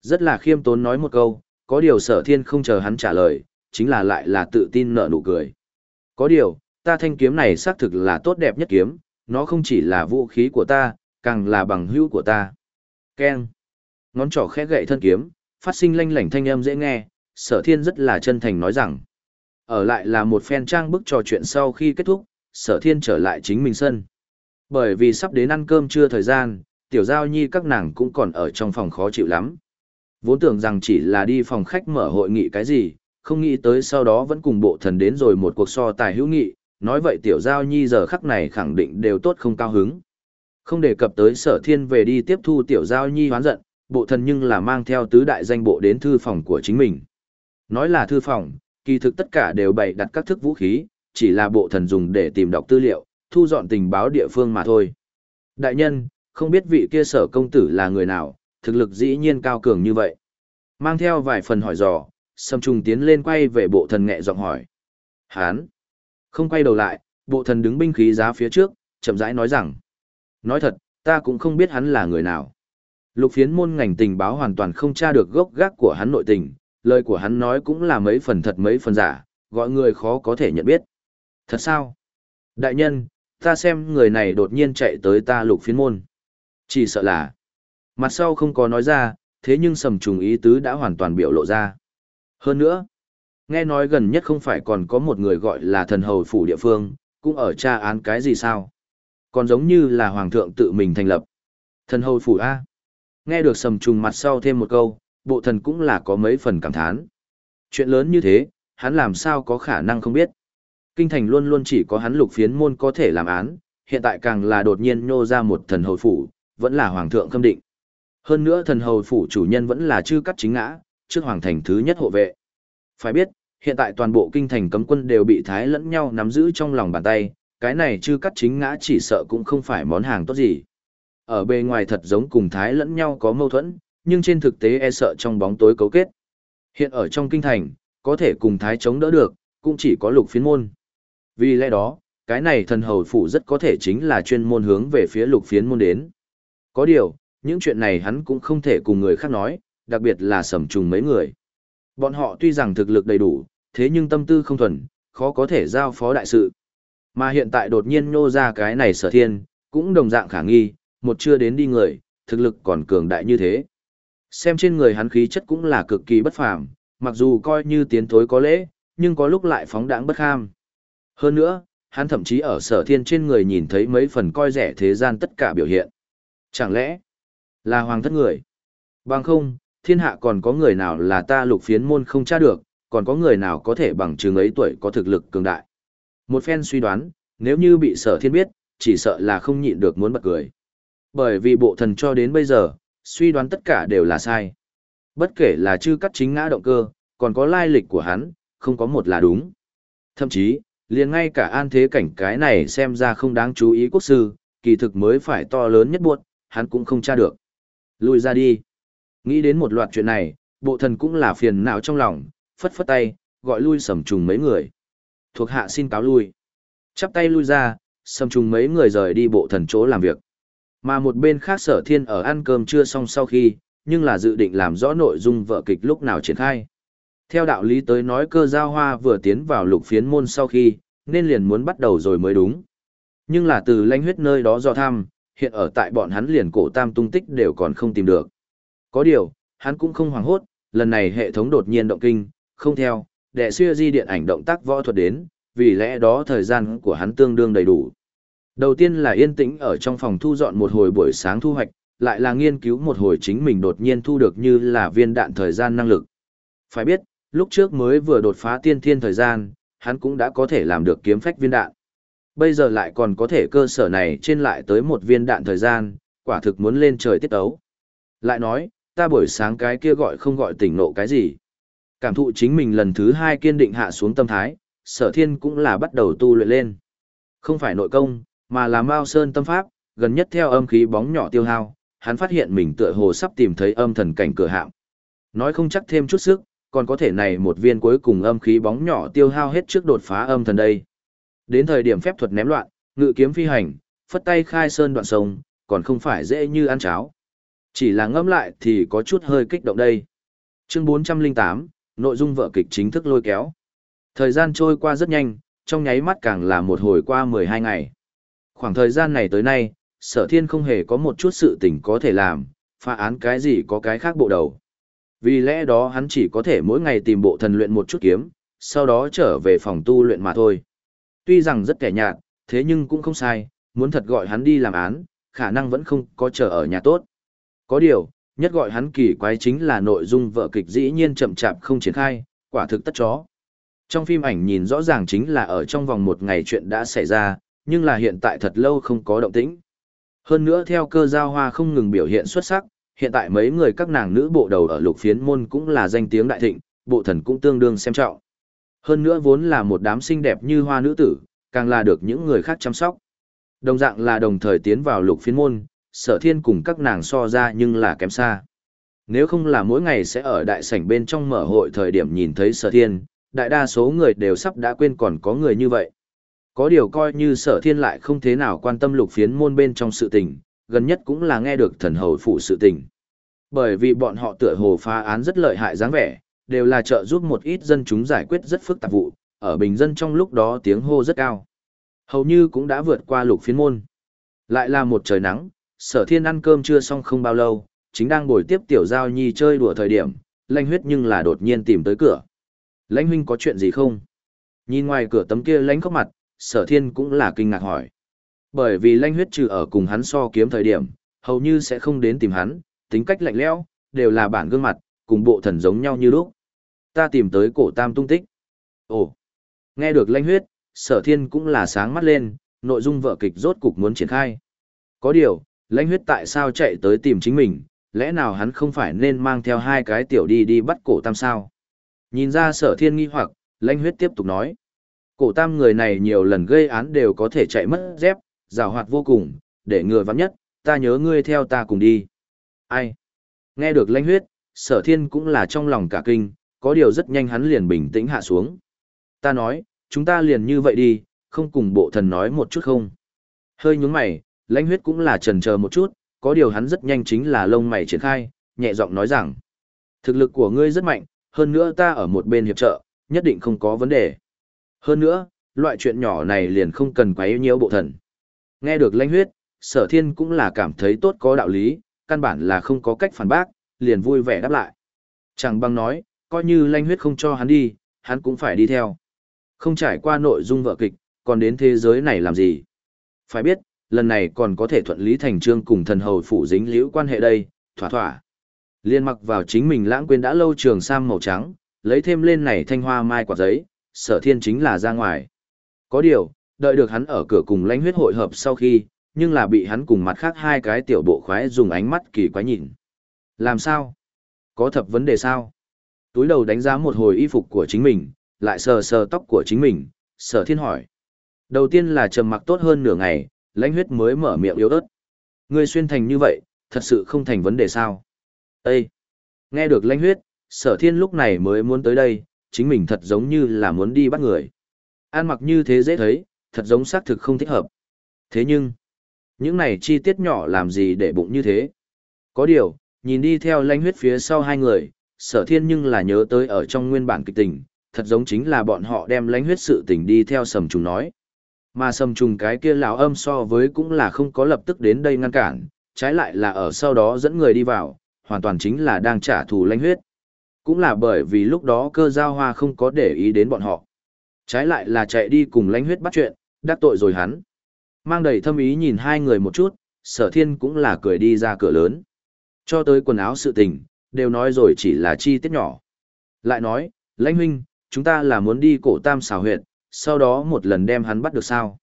Rất là khiêm tốn nói một câu, có điều sở thiên không chờ hắn trả lời, chính là lại là tự tin nở nụ cười. Có điều, ta thanh kiếm này xác thực là tốt đẹp nhất kiếm, nó không chỉ là vũ khí của ta, càng là bằng hữu của ta. Ken. Ngón trỏ khẽ gậy thân kiếm, phát sinh lanh lảnh thanh âm dễ nghe, sở thiên rất là chân thành nói rằng. Ở lại là một phen trang bức trò chuyện sau khi kết thúc, sở thiên trở lại chính mình sân. Bởi vì sắp đến ăn cơm trưa thời gian, tiểu giao nhi các nàng cũng còn ở trong phòng khó chịu lắm. Vốn tưởng rằng chỉ là đi phòng khách mở hội nghị cái gì, không nghĩ tới sau đó vẫn cùng bộ thần đến rồi một cuộc so tài hữu nghị, nói vậy tiểu giao nhi giờ khắc này khẳng định đều tốt không cao hứng. Không đề cập tới sở thiên về đi tiếp thu tiểu giao nhi hoán giận, bộ thần nhưng là mang theo tứ đại danh bộ đến thư phòng của chính mình. Nói là thư phòng, kỳ thực tất cả đều bày đặt các thức vũ khí, chỉ là bộ thần dùng để tìm đọc tư liệu, thu dọn tình báo địa phương mà thôi. Đại nhân, không biết vị kia sở công tử là người nào, thực lực dĩ nhiên cao cường như vậy. Mang theo vài phần hỏi dò, Sâm Trùng tiến lên quay về bộ thần nghệ giọng hỏi. Hán! Không quay đầu lại, bộ thần đứng binh khí giá phía trước, chậm rãi nói rằng. Nói thật, ta cũng không biết hắn là người nào. Lục phiến môn ngành tình báo hoàn toàn không tra được gốc gác của hắn nội tình, lời của hắn nói cũng là mấy phần thật mấy phần giả, gọi người khó có thể nhận biết. Thật sao? Đại nhân, ta xem người này đột nhiên chạy tới ta lục phiến môn. Chỉ sợ là, mặt sau không có nói ra, thế nhưng sầm trùng ý tứ đã hoàn toàn biểu lộ ra. Hơn nữa, nghe nói gần nhất không phải còn có một người gọi là thần hầu phủ địa phương, cũng ở tra án cái gì sao? Còn giống như là hoàng thượng tự mình thành lập. Thần hầu phủ A. Nghe được sầm trùng mặt sau thêm một câu, bộ thần cũng là có mấy phần cảm thán. Chuyện lớn như thế, hắn làm sao có khả năng không biết. Kinh thành luôn luôn chỉ có hắn lục phiến môn có thể làm án, hiện tại càng là đột nhiên nhô ra một thần hầu phủ, vẫn là hoàng thượng khâm định. Hơn nữa thần hầu phủ chủ nhân vẫn là chư cắt chính ngã, trước hoàng thành thứ nhất hộ vệ. Phải biết, hiện tại toàn bộ kinh thành cấm quân đều bị thái lẫn nhau nắm giữ trong lòng bàn tay, cái này chư cắt chính ngã chỉ sợ cũng không phải món hàng tốt gì. Ở bề ngoài thật giống cùng thái lẫn nhau có mâu thuẫn, nhưng trên thực tế e sợ trong bóng tối cấu kết. Hiện ở trong kinh thành, có thể cùng thái chống đỡ được, cũng chỉ có lục phiến môn. Vì lẽ đó, cái này thần hầu phủ rất có thể chính là chuyên môn hướng về phía lục phiến môn đến. Có điều, những chuyện này hắn cũng không thể cùng người khác nói, đặc biệt là sầm trùng mấy người. Bọn họ tuy rằng thực lực đầy đủ, thế nhưng tâm tư không thuần, khó có thể giao phó đại sự. Mà hiện tại đột nhiên nô ra cái này sở thiên, cũng đồng dạng khả nghi, một chưa đến đi người, thực lực còn cường đại như thế. Xem trên người hắn khí chất cũng là cực kỳ bất phàm, mặc dù coi như tiến thối có lễ, nhưng có lúc lại phóng đãng bất kham. Hơn nữa, hắn thậm chí ở sở thiên trên người nhìn thấy mấy phần coi rẻ thế gian tất cả biểu hiện. Chẳng lẽ là hoàng thất người? Bằng không, thiên hạ còn có người nào là ta lục phiến môn không tra được, còn có người nào có thể bằng chứng ấy tuổi có thực lực cường đại. Một phen suy đoán, nếu như bị sở thiên biết, chỉ sợ là không nhịn được muốn bật cười. Bởi vì bộ thần cho đến bây giờ, suy đoán tất cả đều là sai. Bất kể là chư cắt chính ngã động cơ, còn có lai lịch của hắn, không có một là đúng. Thậm chí, liền ngay cả an thế cảnh cái này xem ra không đáng chú ý quốc sư, kỳ thực mới phải to lớn nhất buộc, hắn cũng không tra được. Lùi ra đi. Nghĩ đến một loạt chuyện này, bộ thần cũng là phiền não trong lòng, phất phất tay, gọi lui sầm trùng mấy người. Thuộc hạ xin cáo lui. Chắp tay lui ra, sầm trùng mấy người rời đi bộ thần chỗ làm việc. Mà một bên khác sở thiên ở ăn cơm chưa xong sau khi, nhưng là dự định làm rõ nội dung vợ kịch lúc nào triển khai. Theo đạo lý tới nói cơ giao hoa vừa tiến vào lục phiến môn sau khi, nên liền muốn bắt đầu rồi mới đúng. Nhưng là từ lãnh huyết nơi đó do thăm, hiện ở tại bọn hắn liền cổ tam tung tích đều còn không tìm được. Có điều, hắn cũng không hoảng hốt, lần này hệ thống đột nhiên động kinh, không theo, đệ xưa di điện ảnh động tác võ thuật đến, vì lẽ đó thời gian của hắn tương đương đầy đủ. Đầu tiên là yên tĩnh ở trong phòng thu dọn một hồi buổi sáng thu hoạch, lại là nghiên cứu một hồi chính mình đột nhiên thu được như là viên đạn thời gian năng lực. Phải biết, lúc trước mới vừa đột phá tiên thiên thời gian, hắn cũng đã có thể làm được kiếm phách viên đạn. Bây giờ lại còn có thể cơ sở này trên lại tới một viên đạn thời gian, quả thực muốn lên trời tiết ấu. Lại nói, ta buổi sáng cái kia gọi không gọi tỉnh nộ cái gì. Cảm thụ chính mình lần thứ hai kiên định hạ xuống tâm thái, sở thiên cũng là bắt đầu tu luyện lên. Không phải nội công, mà là Mao Sơn tâm pháp, gần nhất theo âm khí bóng nhỏ tiêu hao, hắn phát hiện mình tựa hồ sắp tìm thấy âm thần cảnh cửa hạm. Nói không chắc thêm chút sức, còn có thể này một viên cuối cùng âm khí bóng nhỏ tiêu hao hết trước đột phá âm thần đây. Đến thời điểm phép thuật ném loạn, ngự kiếm phi hành, phất tay khai sơn đoạn sông, còn không phải dễ như ăn cháo. Chỉ là ngâm lại thì có chút hơi kích động đây. Chương 408, nội dung vợ kịch chính thức lôi kéo. Thời gian trôi qua rất nhanh, trong nháy mắt càng là một hồi qua 12 ngày. Khoảng thời gian này tới nay, sở thiên không hề có một chút sự tình có thể làm, phá án cái gì có cái khác bộ đầu. Vì lẽ đó hắn chỉ có thể mỗi ngày tìm bộ thần luyện một chút kiếm, sau đó trở về phòng tu luyện mà thôi. Tuy rằng rất kẻ nhạt, thế nhưng cũng không sai, muốn thật gọi hắn đi làm án, khả năng vẫn không có chờ ở nhà tốt. Có điều, nhất gọi hắn kỳ quái chính là nội dung vợ kịch dĩ nhiên chậm chạp không triển khai, quả thực tất chó. Trong phim ảnh nhìn rõ ràng chính là ở trong vòng một ngày chuyện đã xảy ra, nhưng là hiện tại thật lâu không có động tĩnh. Hơn nữa theo cơ giao hoa không ngừng biểu hiện xuất sắc, hiện tại mấy người các nàng nữ bộ đầu ở lục phiến môn cũng là danh tiếng đại thịnh, bộ thần cũng tương đương xem trọng. Hơn nữa vốn là một đám xinh đẹp như hoa nữ tử, càng là được những người khác chăm sóc. Đồng dạng là đồng thời tiến vào lục phiến môn, sở thiên cùng các nàng so ra nhưng là kém xa. Nếu không là mỗi ngày sẽ ở đại sảnh bên trong mở hội thời điểm nhìn thấy sở thiên, đại đa số người đều sắp đã quên còn có người như vậy. Có điều coi như sở thiên lại không thế nào quan tâm lục phiến môn bên trong sự tình, gần nhất cũng là nghe được thần hầu phụ sự tình. Bởi vì bọn họ tựa hồ phá án rất lợi hại dáng vẻ, đều là trợ giúp một ít dân chúng giải quyết rất phức tạp vụ, ở bình dân trong lúc đó tiếng hô rất cao. Hầu như cũng đã vượt qua lục phiến môn. Lại là một trời nắng, sở thiên ăn cơm chưa xong không bao lâu, chính đang ngồi tiếp tiểu giao nhi chơi đùa thời điểm, lanh huyết nhưng là đột nhiên tìm tới cửa. Lãnh huynh có chuyện gì không? Nhìn ngoài cửa tấm kia lãnh khóc mặt, sở thiên cũng là kinh ngạc hỏi. Bởi vì lanh huyết trừ ở cùng hắn so kiếm thời điểm, hầu như sẽ không đến tìm hắn, tính cách lạnh lẽo, đều là bản gương mặt, cùng bộ thần giống nhau như lúc. Ta tìm tới cổ tam tung tích. Ồ, nghe được Lanh huyết, sở thiên cũng là sáng mắt lên, nội dung vợ kịch rốt cục muốn triển khai. Có điều, lãnh huyết tại sao chạy tới tìm chính mình, lẽ nào hắn không phải nên mang theo hai cái tiểu đi đi bắt cổ tam sao? Nhìn ra sở thiên nghi hoặc, lãnh huyết tiếp tục nói. Cổ tam người này nhiều lần gây án đều có thể chạy mất dép, rào hoạt vô cùng, để ngừa vắng nhất, ta nhớ ngươi theo ta cùng đi. Ai? Nghe được lãnh huyết, sở thiên cũng là trong lòng cả kinh, có điều rất nhanh hắn liền bình tĩnh hạ xuống. Ta nói, chúng ta liền như vậy đi, không cùng bộ thần nói một chút không. Hơi nhúng mày, lãnh huyết cũng là trần chờ một chút, có điều hắn rất nhanh chính là lông mày triển khai, nhẹ giọng nói rằng, thực lực của ngươi rất mạnh, hơn nữa ta ở một bên hiệp trợ, nhất định không có vấn đề. Hơn nữa, loại chuyện nhỏ này liền không cần quấy nhiễu bộ thần. Nghe được lãnh huyết, sở thiên cũng là cảm thấy tốt có đạo lý, căn bản là không có cách phản bác, liền vui vẻ đáp lại. Chẳng bằng nói, coi như lãnh huyết không cho hắn đi, hắn cũng phải đi theo. Không trải qua nội dung vợ kịch, còn đến thế giới này làm gì? Phải biết, lần này còn có thể thuận lý thành trương cùng thần hầu phủ dính liễu quan hệ đây, thỏa thỏa. Liên mặc vào chính mình lãng quên đã lâu trường sam màu trắng, lấy thêm lên này thanh hoa mai quả giấy, sở thiên chính là ra ngoài. Có điều, đợi được hắn ở cửa cùng lãnh huyết hội hợp sau khi, nhưng là bị hắn cùng mặt khác hai cái tiểu bộ khoái dùng ánh mắt kỳ quái nhìn. Làm sao? Có thập vấn đề sao? Túi đầu đánh giá một hồi y phục của chính mình, lại sờ sờ tóc của chính mình, sở thiên hỏi. Đầu tiên là trầm mặc tốt hơn nửa ngày, lãnh huyết mới mở miệng yếu ớt. Ngươi xuyên thành như vậy, thật sự không thành vấn đề sao? Ê! Nghe được lãnh huyết, sở thiên lúc này mới muốn tới đây, chính mình thật giống như là muốn đi bắt người. An mặc như thế dễ thấy, thật giống xác thực không thích hợp. Thế nhưng, những này chi tiết nhỏ làm gì để bụng như thế? Có điều, nhìn đi theo lãnh huyết phía sau hai người, sở thiên nhưng là nhớ tới ở trong nguyên bản kịch tình, thật giống chính là bọn họ đem lãnh huyết sự tình đi theo sầm trùng nói. Mà sầm trùng cái kia lão âm so với cũng là không có lập tức đến đây ngăn cản, trái lại là ở sau đó dẫn người đi vào, hoàn toàn chính là đang trả thù lãnh huyết. Cũng là bởi vì lúc đó cơ giao hoa không có để ý đến bọn họ. Trái lại là chạy đi cùng lãnh huyết bắt chuyện, đắc tội rồi hắn. Mang đầy thâm ý nhìn hai người một chút, sở thiên cũng là cười đi ra cửa lớn. Cho tới quần áo sự tình, đều nói rồi chỉ là chi tiết nhỏ. Lại nói, lãnh huynh, chúng ta là muốn đi cổ tam xào huyện, sau đó một lần đem hắn bắt được sao.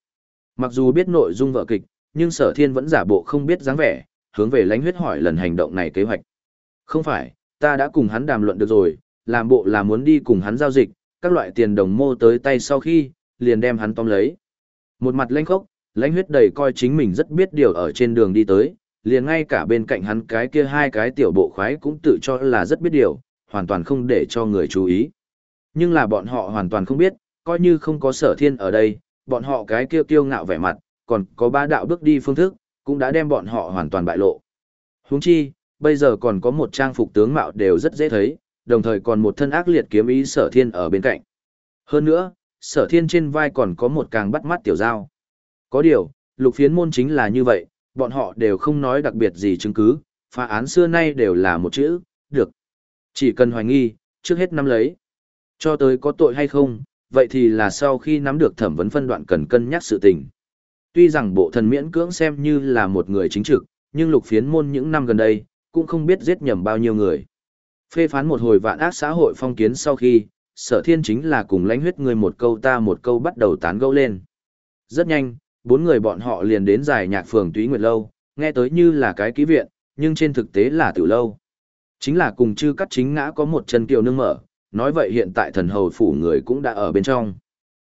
Mặc dù biết nội dung vợ kịch, nhưng sở thiên vẫn giả bộ không biết dáng vẻ, hướng về lãnh huyết hỏi lần hành động này kế hoạch. Không phải, ta đã cùng hắn đàm luận được rồi, làm bộ là muốn đi cùng hắn giao dịch, các loại tiền đồng mô tới tay sau khi, liền đem hắn tóm lấy. Một mặt lãnh khốc, lãnh huyết đầy coi chính mình rất biết điều ở trên đường đi tới, liền ngay cả bên cạnh hắn cái kia hai cái tiểu bộ khoái cũng tự cho là rất biết điều, hoàn toàn không để cho người chú ý. Nhưng là bọn họ hoàn toàn không biết, coi như không có sở thiên ở đây, bọn họ cái kia kiêu ngạo vẻ mặt, còn có ba đạo bước đi phương thức, cũng đã đem bọn họ hoàn toàn bại lộ. Huống chi, bây giờ còn có một trang phục tướng mạo đều rất dễ thấy, đồng thời còn một thân ác liệt kiếm ý sở thiên ở bên cạnh. Hơn nữa, sở thiên trên vai còn có một càng bắt mắt tiểu dao. Có điều, lục phiến môn chính là như vậy, bọn họ đều không nói đặc biệt gì chứng cứ, phá án xưa nay đều là một chữ, được. Chỉ cần hoài nghi, trước hết nắm lấy. Cho tới có tội hay không, vậy thì là sau khi nắm được thẩm vấn phân đoạn cần cân nhắc sự tình. Tuy rằng bộ thần miễn cưỡng xem như là một người chính trực, nhưng lục phiến môn những năm gần đây, cũng không biết giết nhầm bao nhiêu người. Phê phán một hồi vạn ác xã hội phong kiến sau khi, sở thiên chính là cùng lãnh huyết người một câu ta một câu bắt đầu tán gẫu lên. Rất nhanh, bốn người bọn họ liền đến giải nhạc phường túy nguyệt lâu, nghe tới như là cái ký viện, nhưng trên thực tế là tiểu lâu. Chính là cùng chư cắt chính ngã có một chân kiều nương mở, nói vậy hiện tại thần hầu phủ người cũng đã ở bên trong.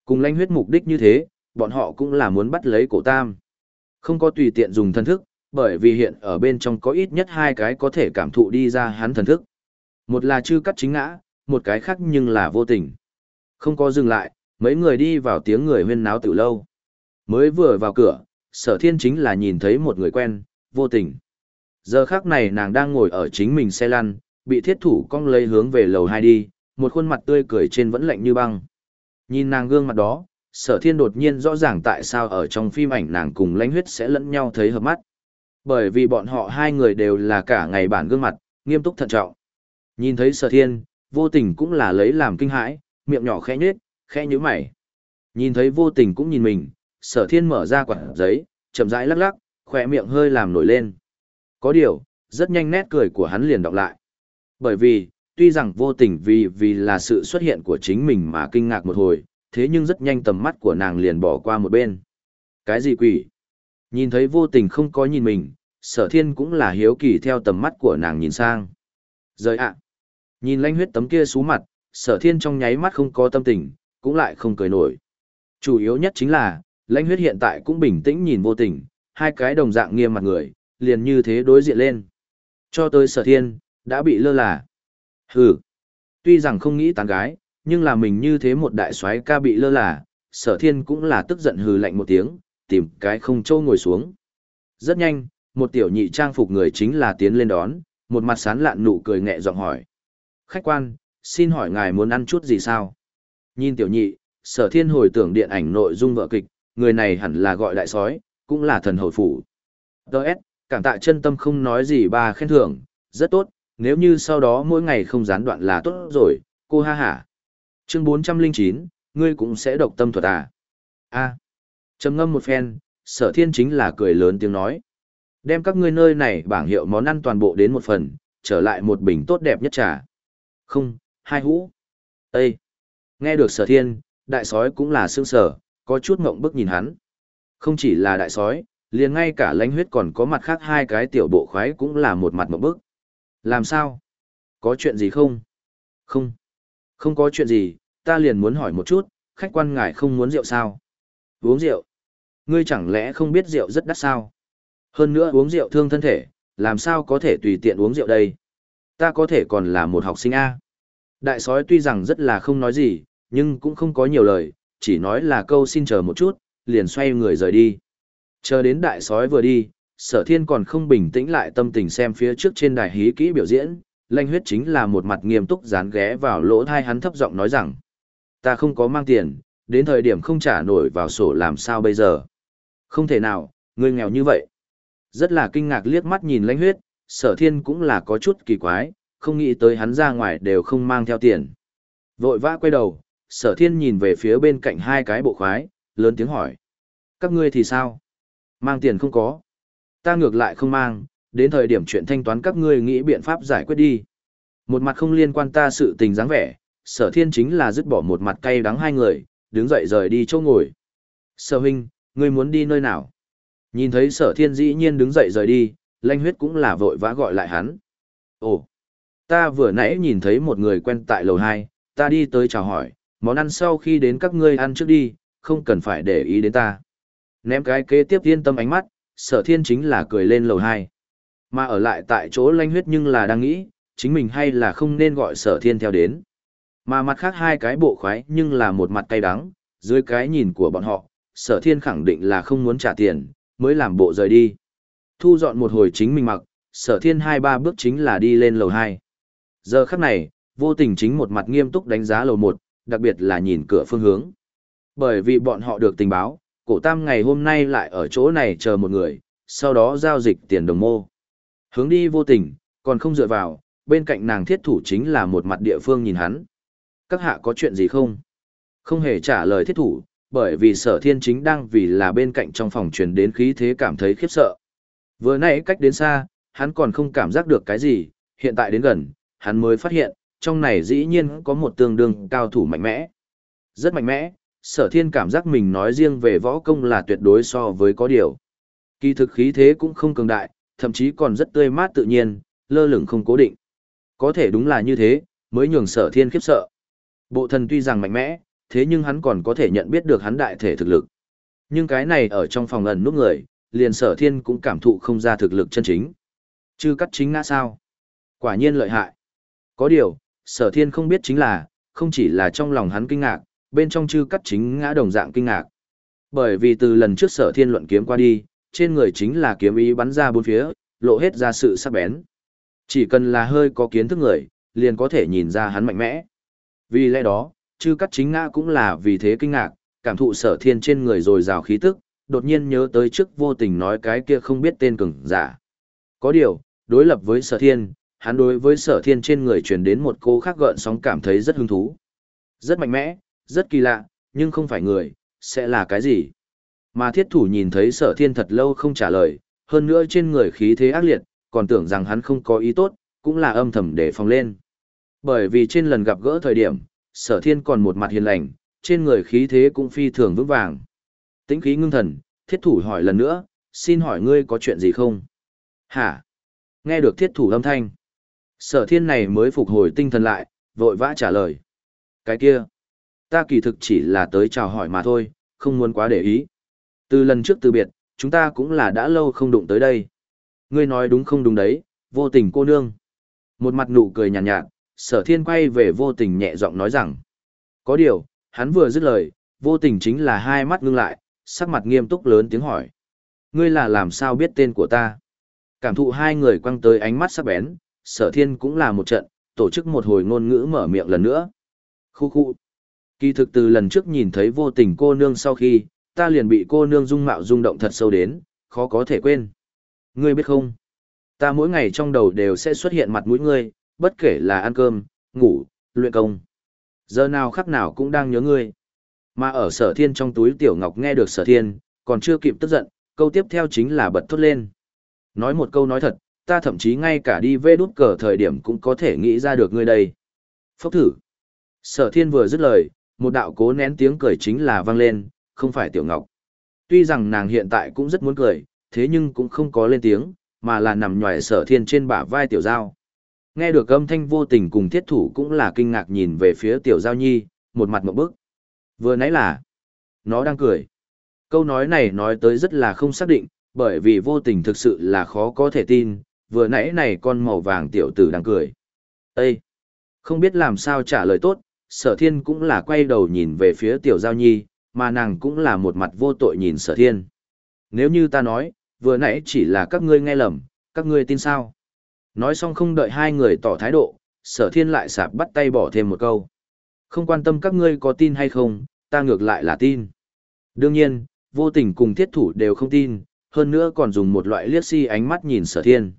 Cùng lãnh huyết mục đích như thế, bọn họ cũng là muốn bắt lấy cổ tam. Không có tùy tiện dùng thân thức, bởi vì hiện ở bên trong có ít nhất hai cái có thể cảm thụ đi ra hắn thần thức. Một là chư cắt chính ngã, một cái khác nhưng là vô tình. Không có dừng lại, mấy người đi vào tiếng người huyên náo từ lâu. Mới vừa vào cửa, sở thiên chính là nhìn thấy một người quen, vô tình. Giờ khác này nàng đang ngồi ở chính mình xe lăn, bị thiết thủ cong lấy hướng về lầu hai đi, một khuôn mặt tươi cười trên vẫn lạnh như băng. Nhìn nàng gương mặt đó, sở thiên đột nhiên rõ ràng tại sao ở trong phim ảnh nàng cùng lãnh huyết sẽ lẫn nhau thấy hợp mắt. Bởi vì bọn họ hai người đều là cả ngày bản gương mặt, nghiêm túc thận trọng. Nhìn thấy sở thiên, vô tình cũng là lấy làm kinh hãi, miệng nhỏ khẽ nhếch, khẽ nhíu mày. Nhìn thấy vô tình cũng nhìn mình, sở thiên mở ra quả giấy, chậm rãi lắc lắc, khỏe miệng hơi làm nổi lên. Có điều, rất nhanh nét cười của hắn liền đọc lại. Bởi vì, tuy rằng vô tình vì vì là sự xuất hiện của chính mình mà kinh ngạc một hồi, thế nhưng rất nhanh tầm mắt của nàng liền bỏ qua một bên. Cái gì quỷ? Nhìn thấy vô tình không có nhìn mình, sở thiên cũng là hiếu kỳ theo tầm mắt của nàng nhìn sang. Rời ạ! Nhìn lanh huyết tấm kia xú mặt, sở thiên trong nháy mắt không có tâm tình, cũng lại không cười nổi. Chủ yếu nhất chính là, lãnh huyết hiện tại cũng bình tĩnh nhìn vô tình, hai cái đồng dạng nghiêm mặt người, liền như thế đối diện lên. Cho tới sở thiên, đã bị lơ là. Hừ. Tuy rằng không nghĩ tán gái, nhưng là mình như thế một đại soái ca bị lơ là, sở thiên cũng là tức giận hừ lạnh một tiếng, tìm cái không châu ngồi xuống. Rất nhanh, một tiểu nhị trang phục người chính là tiến lên đón, một mặt sán lạn nụ cười nhẹ giọng hỏi. Khách quan, xin hỏi ngài muốn ăn chút gì sao? Nhìn tiểu nhị, sở thiên hồi tưởng điện ảnh nội dung vợ kịch, người này hẳn là gọi đại sói, cũng là thần hồi phủ. đỡ Đợt, cảm tạ chân tâm không nói gì ba khen thưởng, rất tốt, nếu như sau đó mỗi ngày không gián đoạn là tốt rồi, cô ha hả. Chương 409, ngươi cũng sẽ độc tâm thuật à? a trầm ngâm một phen, sở thiên chính là cười lớn tiếng nói. Đem các ngươi nơi này bảng hiệu món ăn toàn bộ đến một phần, trở lại một bình tốt đẹp nhất trà. Không, hai hũ. Ê! Nghe được sở thiên, đại sói cũng là xương sở, có chút ngộng bức nhìn hắn. Không chỉ là đại sói, liền ngay cả lãnh huyết còn có mặt khác hai cái tiểu bộ khoái cũng là một mặt ngộng bức. Làm sao? Có chuyện gì không? Không. Không có chuyện gì, ta liền muốn hỏi một chút, khách quan ngài không muốn rượu sao? Uống rượu? Ngươi chẳng lẽ không biết rượu rất đắt sao? Hơn nữa uống rượu thương thân thể, làm sao có thể tùy tiện uống rượu đây? Ta có thể còn là một học sinh A. Đại sói tuy rằng rất là không nói gì, nhưng cũng không có nhiều lời, chỉ nói là câu xin chờ một chút, liền xoay người rời đi. Chờ đến đại sói vừa đi, sở thiên còn không bình tĩnh lại tâm tình xem phía trước trên đài hí kỹ biểu diễn, lanh huyết chính là một mặt nghiêm túc dán ghé vào lỗ thai hắn thấp giọng nói rằng, ta không có mang tiền, đến thời điểm không trả nổi vào sổ làm sao bây giờ. Không thể nào, người nghèo như vậy. Rất là kinh ngạc liếc mắt nhìn lãnh huyết, sở thiên cũng là có chút kỳ quái, không nghĩ tới hắn ra ngoài đều không mang theo tiền. Vội vã quay đầu, sở thiên nhìn về phía bên cạnh hai cái bộ khoái, lớn tiếng hỏi. Các ngươi thì sao? Mang tiền không có. Ta ngược lại không mang, đến thời điểm chuyện thanh toán các ngươi nghĩ biện pháp giải quyết đi. Một mặt không liên quan ta sự tình dáng vẻ, sở thiên chính là dứt bỏ một mặt cay đắng hai người, đứng dậy rời đi chỗ ngồi. Sở huynh, ngươi muốn đi nơi nào? Nhìn thấy sở thiên dĩ nhiên đứng dậy rời đi, lanh huyết cũng là vội vã gọi lại hắn. Ồ, ta vừa nãy nhìn thấy một người quen tại lầu 2, ta đi tới chào hỏi, món ăn sau khi đến các ngươi ăn trước đi, không cần phải để ý đến ta. Ném cái kế tiếp yên tâm ánh mắt, sở thiên chính là cười lên lầu 2. Mà ở lại tại chỗ lanh huyết nhưng là đang nghĩ, chính mình hay là không nên gọi sở thiên theo đến. Mà mặt khác hai cái bộ khoái nhưng là một mặt cay đắng, dưới cái nhìn của bọn họ, sở thiên khẳng định là không muốn trả tiền, mới làm bộ rời đi. Thu dọn một hồi chính mình mặc, sở thiên hai ba bước chính là đi lên lầu 2. Giờ khắc này, vô tình chính một mặt nghiêm túc đánh giá lầu 1, đặc biệt là nhìn cửa phương hướng. Bởi vì bọn họ được tình báo, cổ tam ngày hôm nay lại ở chỗ này chờ một người, sau đó giao dịch tiền đồng mô. Hướng đi vô tình, còn không dựa vào, bên cạnh nàng thiết thủ chính là một mặt địa phương nhìn hắn. Các hạ có chuyện gì không? Không hề trả lời thiết thủ, bởi vì sở thiên chính đang vì là bên cạnh trong phòng truyền đến khí thế cảm thấy khiếp sợ. Vừa nãy cách đến xa, hắn còn không cảm giác được cái gì, hiện tại đến gần, hắn mới phát hiện, trong này dĩ nhiên có một tương đương cao thủ mạnh mẽ. Rất mạnh mẽ, sở thiên cảm giác mình nói riêng về võ công là tuyệt đối so với có điều. Kỳ thực khí thế cũng không cường đại, thậm chí còn rất tươi mát tự nhiên, lơ lửng không cố định. Có thể đúng là như thế, mới nhường sở thiên khiếp sợ. Bộ thần tuy rằng mạnh mẽ, thế nhưng hắn còn có thể nhận biết được hắn đại thể thực lực. Nhưng cái này ở trong phòng ẩn núp người, liền sở thiên cũng cảm thụ không ra thực lực chân chính. Chứ cắt chính ngã sao? Quả nhiên lợi hại. Có điều, sở thiên không biết chính là, không chỉ là trong lòng hắn kinh ngạc, bên trong chư cắt chính ngã đồng dạng kinh ngạc. Bởi vì từ lần trước sở thiên luận kiếm qua đi, trên người chính là kiếm ý bắn ra bốn phía, lộ hết ra sự sắc bén. Chỉ cần là hơi có kiến thức người, liền có thể nhìn ra hắn mạnh mẽ. Vì lẽ đó, chư cắt chính ngã cũng là vì thế kinh ngạc, cảm thụ sở thiên trên người rồi rào khí tức, đột nhiên nhớ tới trước vô tình nói cái kia không biết tên cường giả. Có điều, đối lập với sở thiên, hắn đối với sở thiên trên người truyền đến một cô khác gợn sóng cảm thấy rất hứng thú. Rất mạnh mẽ, rất kỳ lạ, nhưng không phải người, sẽ là cái gì? Mà thiết thủ nhìn thấy sở thiên thật lâu không trả lời, hơn nữa trên người khí thế ác liệt, còn tưởng rằng hắn không có ý tốt, cũng là âm thầm để phòng lên. Bởi vì trên lần gặp gỡ thời điểm, sở thiên còn một mặt hiền lành, trên người khí thế cũng phi thường vững vàng. Tĩnh khí ngưng thần, thiết thủ hỏi lần nữa, xin hỏi ngươi có chuyện gì không? Hả? Nghe được thiết thủ âm thanh. Sở thiên này mới phục hồi tinh thần lại, vội vã trả lời. Cái kia, ta kỳ thực chỉ là tới chào hỏi mà thôi, không muốn quá để ý. Từ lần trước từ biệt, chúng ta cũng là đã lâu không đụng tới đây. Ngươi nói đúng không đúng đấy, vô tình cô nương. Một mặt nụ cười nhàn nhạt, nhạt, sở thiên quay về vô tình nhẹ giọng nói rằng. Có điều, hắn vừa dứt lời, vô tình chính là hai mắt ngưng lại, sắc mặt nghiêm túc lớn tiếng hỏi. Ngươi là làm sao biết tên của ta? Cảm thụ hai người quăng tới ánh mắt sắc bén, sở thiên cũng là một trận, tổ chức một hồi ngôn ngữ mở miệng lần nữa. Khu khu. Kỳ thực từ lần trước nhìn thấy vô tình cô nương sau khi, ta liền bị cô nương dung mạo rung động thật sâu đến, khó có thể quên. Ngươi biết không? Ta mỗi ngày trong đầu đều sẽ xuất hiện mặt mũi ngươi, bất kể là ăn cơm, ngủ, luyện công. Giờ nào khắc nào cũng đang nhớ ngươi. Mà ở sở thiên trong túi tiểu ngọc nghe được sở thiên, còn chưa kịp tức giận, câu tiếp theo chính là bật thốt lên. Nói một câu nói thật, ta thậm chí ngay cả đi vê đút cờ thời điểm cũng có thể nghĩ ra được ngươi đây. Phốc thử. Sở thiên vừa dứt lời, một đạo cố nén tiếng cười chính là vang lên, không phải tiểu ngọc. Tuy rằng nàng hiện tại cũng rất muốn cười, thế nhưng cũng không có lên tiếng, mà là nằm nhòi sở thiên trên bả vai tiểu giao. Nghe được âm thanh vô tình cùng thiết thủ cũng là kinh ngạc nhìn về phía tiểu giao nhi, một mặt một bức. Vừa nãy là, nó đang cười. Câu nói này nói tới rất là không xác định, bởi vì vô tình thực sự là khó có thể tin, vừa nãy này con màu vàng tiểu tử đang cười. Ê! Không biết làm sao trả lời tốt, sở thiên cũng là quay đầu nhìn về phía tiểu giao nhi, mà nàng cũng là một mặt vô tội nhìn sở thiên. Nếu như ta nói, vừa nãy chỉ là các ngươi nghe lầm, các ngươi tin sao? Nói xong không đợi hai người tỏ thái độ, sở thiên lại sạp bắt tay bỏ thêm một câu. Không quan tâm các ngươi có tin hay không, ta ngược lại là tin. Đương nhiên, vô tình cùng thiết thủ đều không tin, hơn nữa còn dùng một loại liếc si ánh mắt nhìn sở thiên.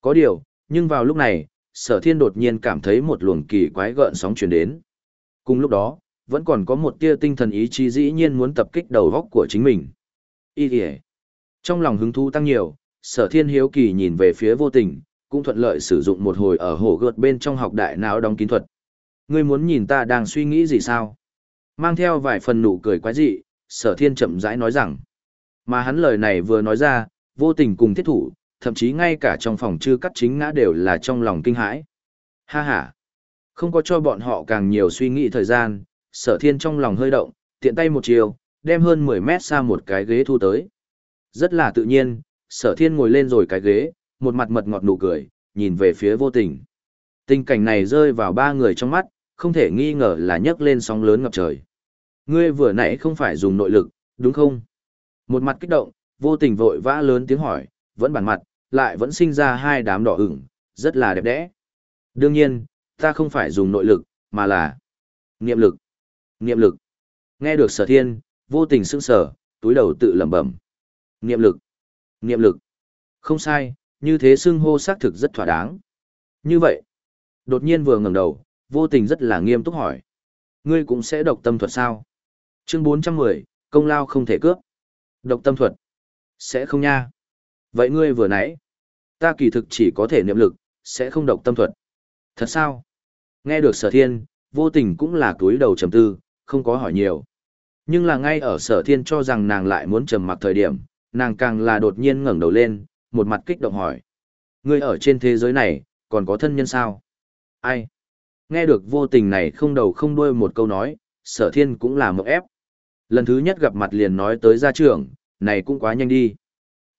Có điều, nhưng vào lúc này, sở thiên đột nhiên cảm thấy một luồng kỳ quái gợn sóng chuyển đến. Cùng lúc đó, vẫn còn có một tia tinh thần ý chí dĩ nhiên muốn tập kích đầu góc của chính mình. Ý kìa. Trong lòng hứng thú tăng nhiều, sở thiên hiếu kỳ nhìn về phía vô tình, cũng thuận lợi sử dụng một hồi ở hồ gợt bên trong học đại não đóng kín thuật. Ngươi muốn nhìn ta đang suy nghĩ gì sao? Mang theo vài phần nụ cười quái dị, sở thiên chậm rãi nói rằng. Mà hắn lời này vừa nói ra, vô tình cùng thiết thủ, thậm chí ngay cả trong phòng chư cắt chính ngã đều là trong lòng kinh hãi. Ha ha! Không có cho bọn họ càng nhiều suy nghĩ thời gian, sở thiên trong lòng hơi động, tiện tay một chiều, đem hơn 10 mét xa một cái ghế thu tới. Rất là tự nhiên, sở thiên ngồi lên rồi cái ghế, một mặt mật ngọt nụ cười, nhìn về phía vô tình. Tình cảnh này rơi vào ba người trong mắt, không thể nghi ngờ là nhấc lên sóng lớn ngập trời. Ngươi vừa nãy không phải dùng nội lực, đúng không? Một mặt kích động, vô tình vội vã lớn tiếng hỏi, vẫn bản mặt, lại vẫn sinh ra hai đám đỏ ửng, rất là đẹp đẽ. Đương nhiên, ta không phải dùng nội lực, mà là niệm lực. Niệm lực. Nghe được sở thiên, vô tình sững sở, túi đầu tự lẩm bẩm. Niệm lực. Niệm lực. Không sai, như thế xưng hô xác thực rất thỏa đáng. Như vậy, đột nhiên vừa ngẩng đầu, vô tình rất là nghiêm túc hỏi. Ngươi cũng sẽ độc tâm thuật sao? Chương 410, công lao không thể cướp. Độc tâm thuật. Sẽ không nha. Vậy ngươi vừa nãy, ta kỳ thực chỉ có thể niệm lực, sẽ không độc tâm thuật. Thật sao? Nghe được sở thiên, vô tình cũng là túi đầu trầm tư, không có hỏi nhiều. Nhưng là ngay ở sở thiên cho rằng nàng lại muốn trầm mặc thời điểm, nàng càng là đột nhiên ngẩng đầu lên, một mặt kích động hỏi. Ngươi ở trên thế giới này, còn có thân nhân sao? Ai? Nghe được vô tình này không đầu không đuôi một câu nói, sở thiên cũng là mộng ép. Lần thứ nhất gặp mặt liền nói tới gia trưởng, này cũng quá nhanh đi.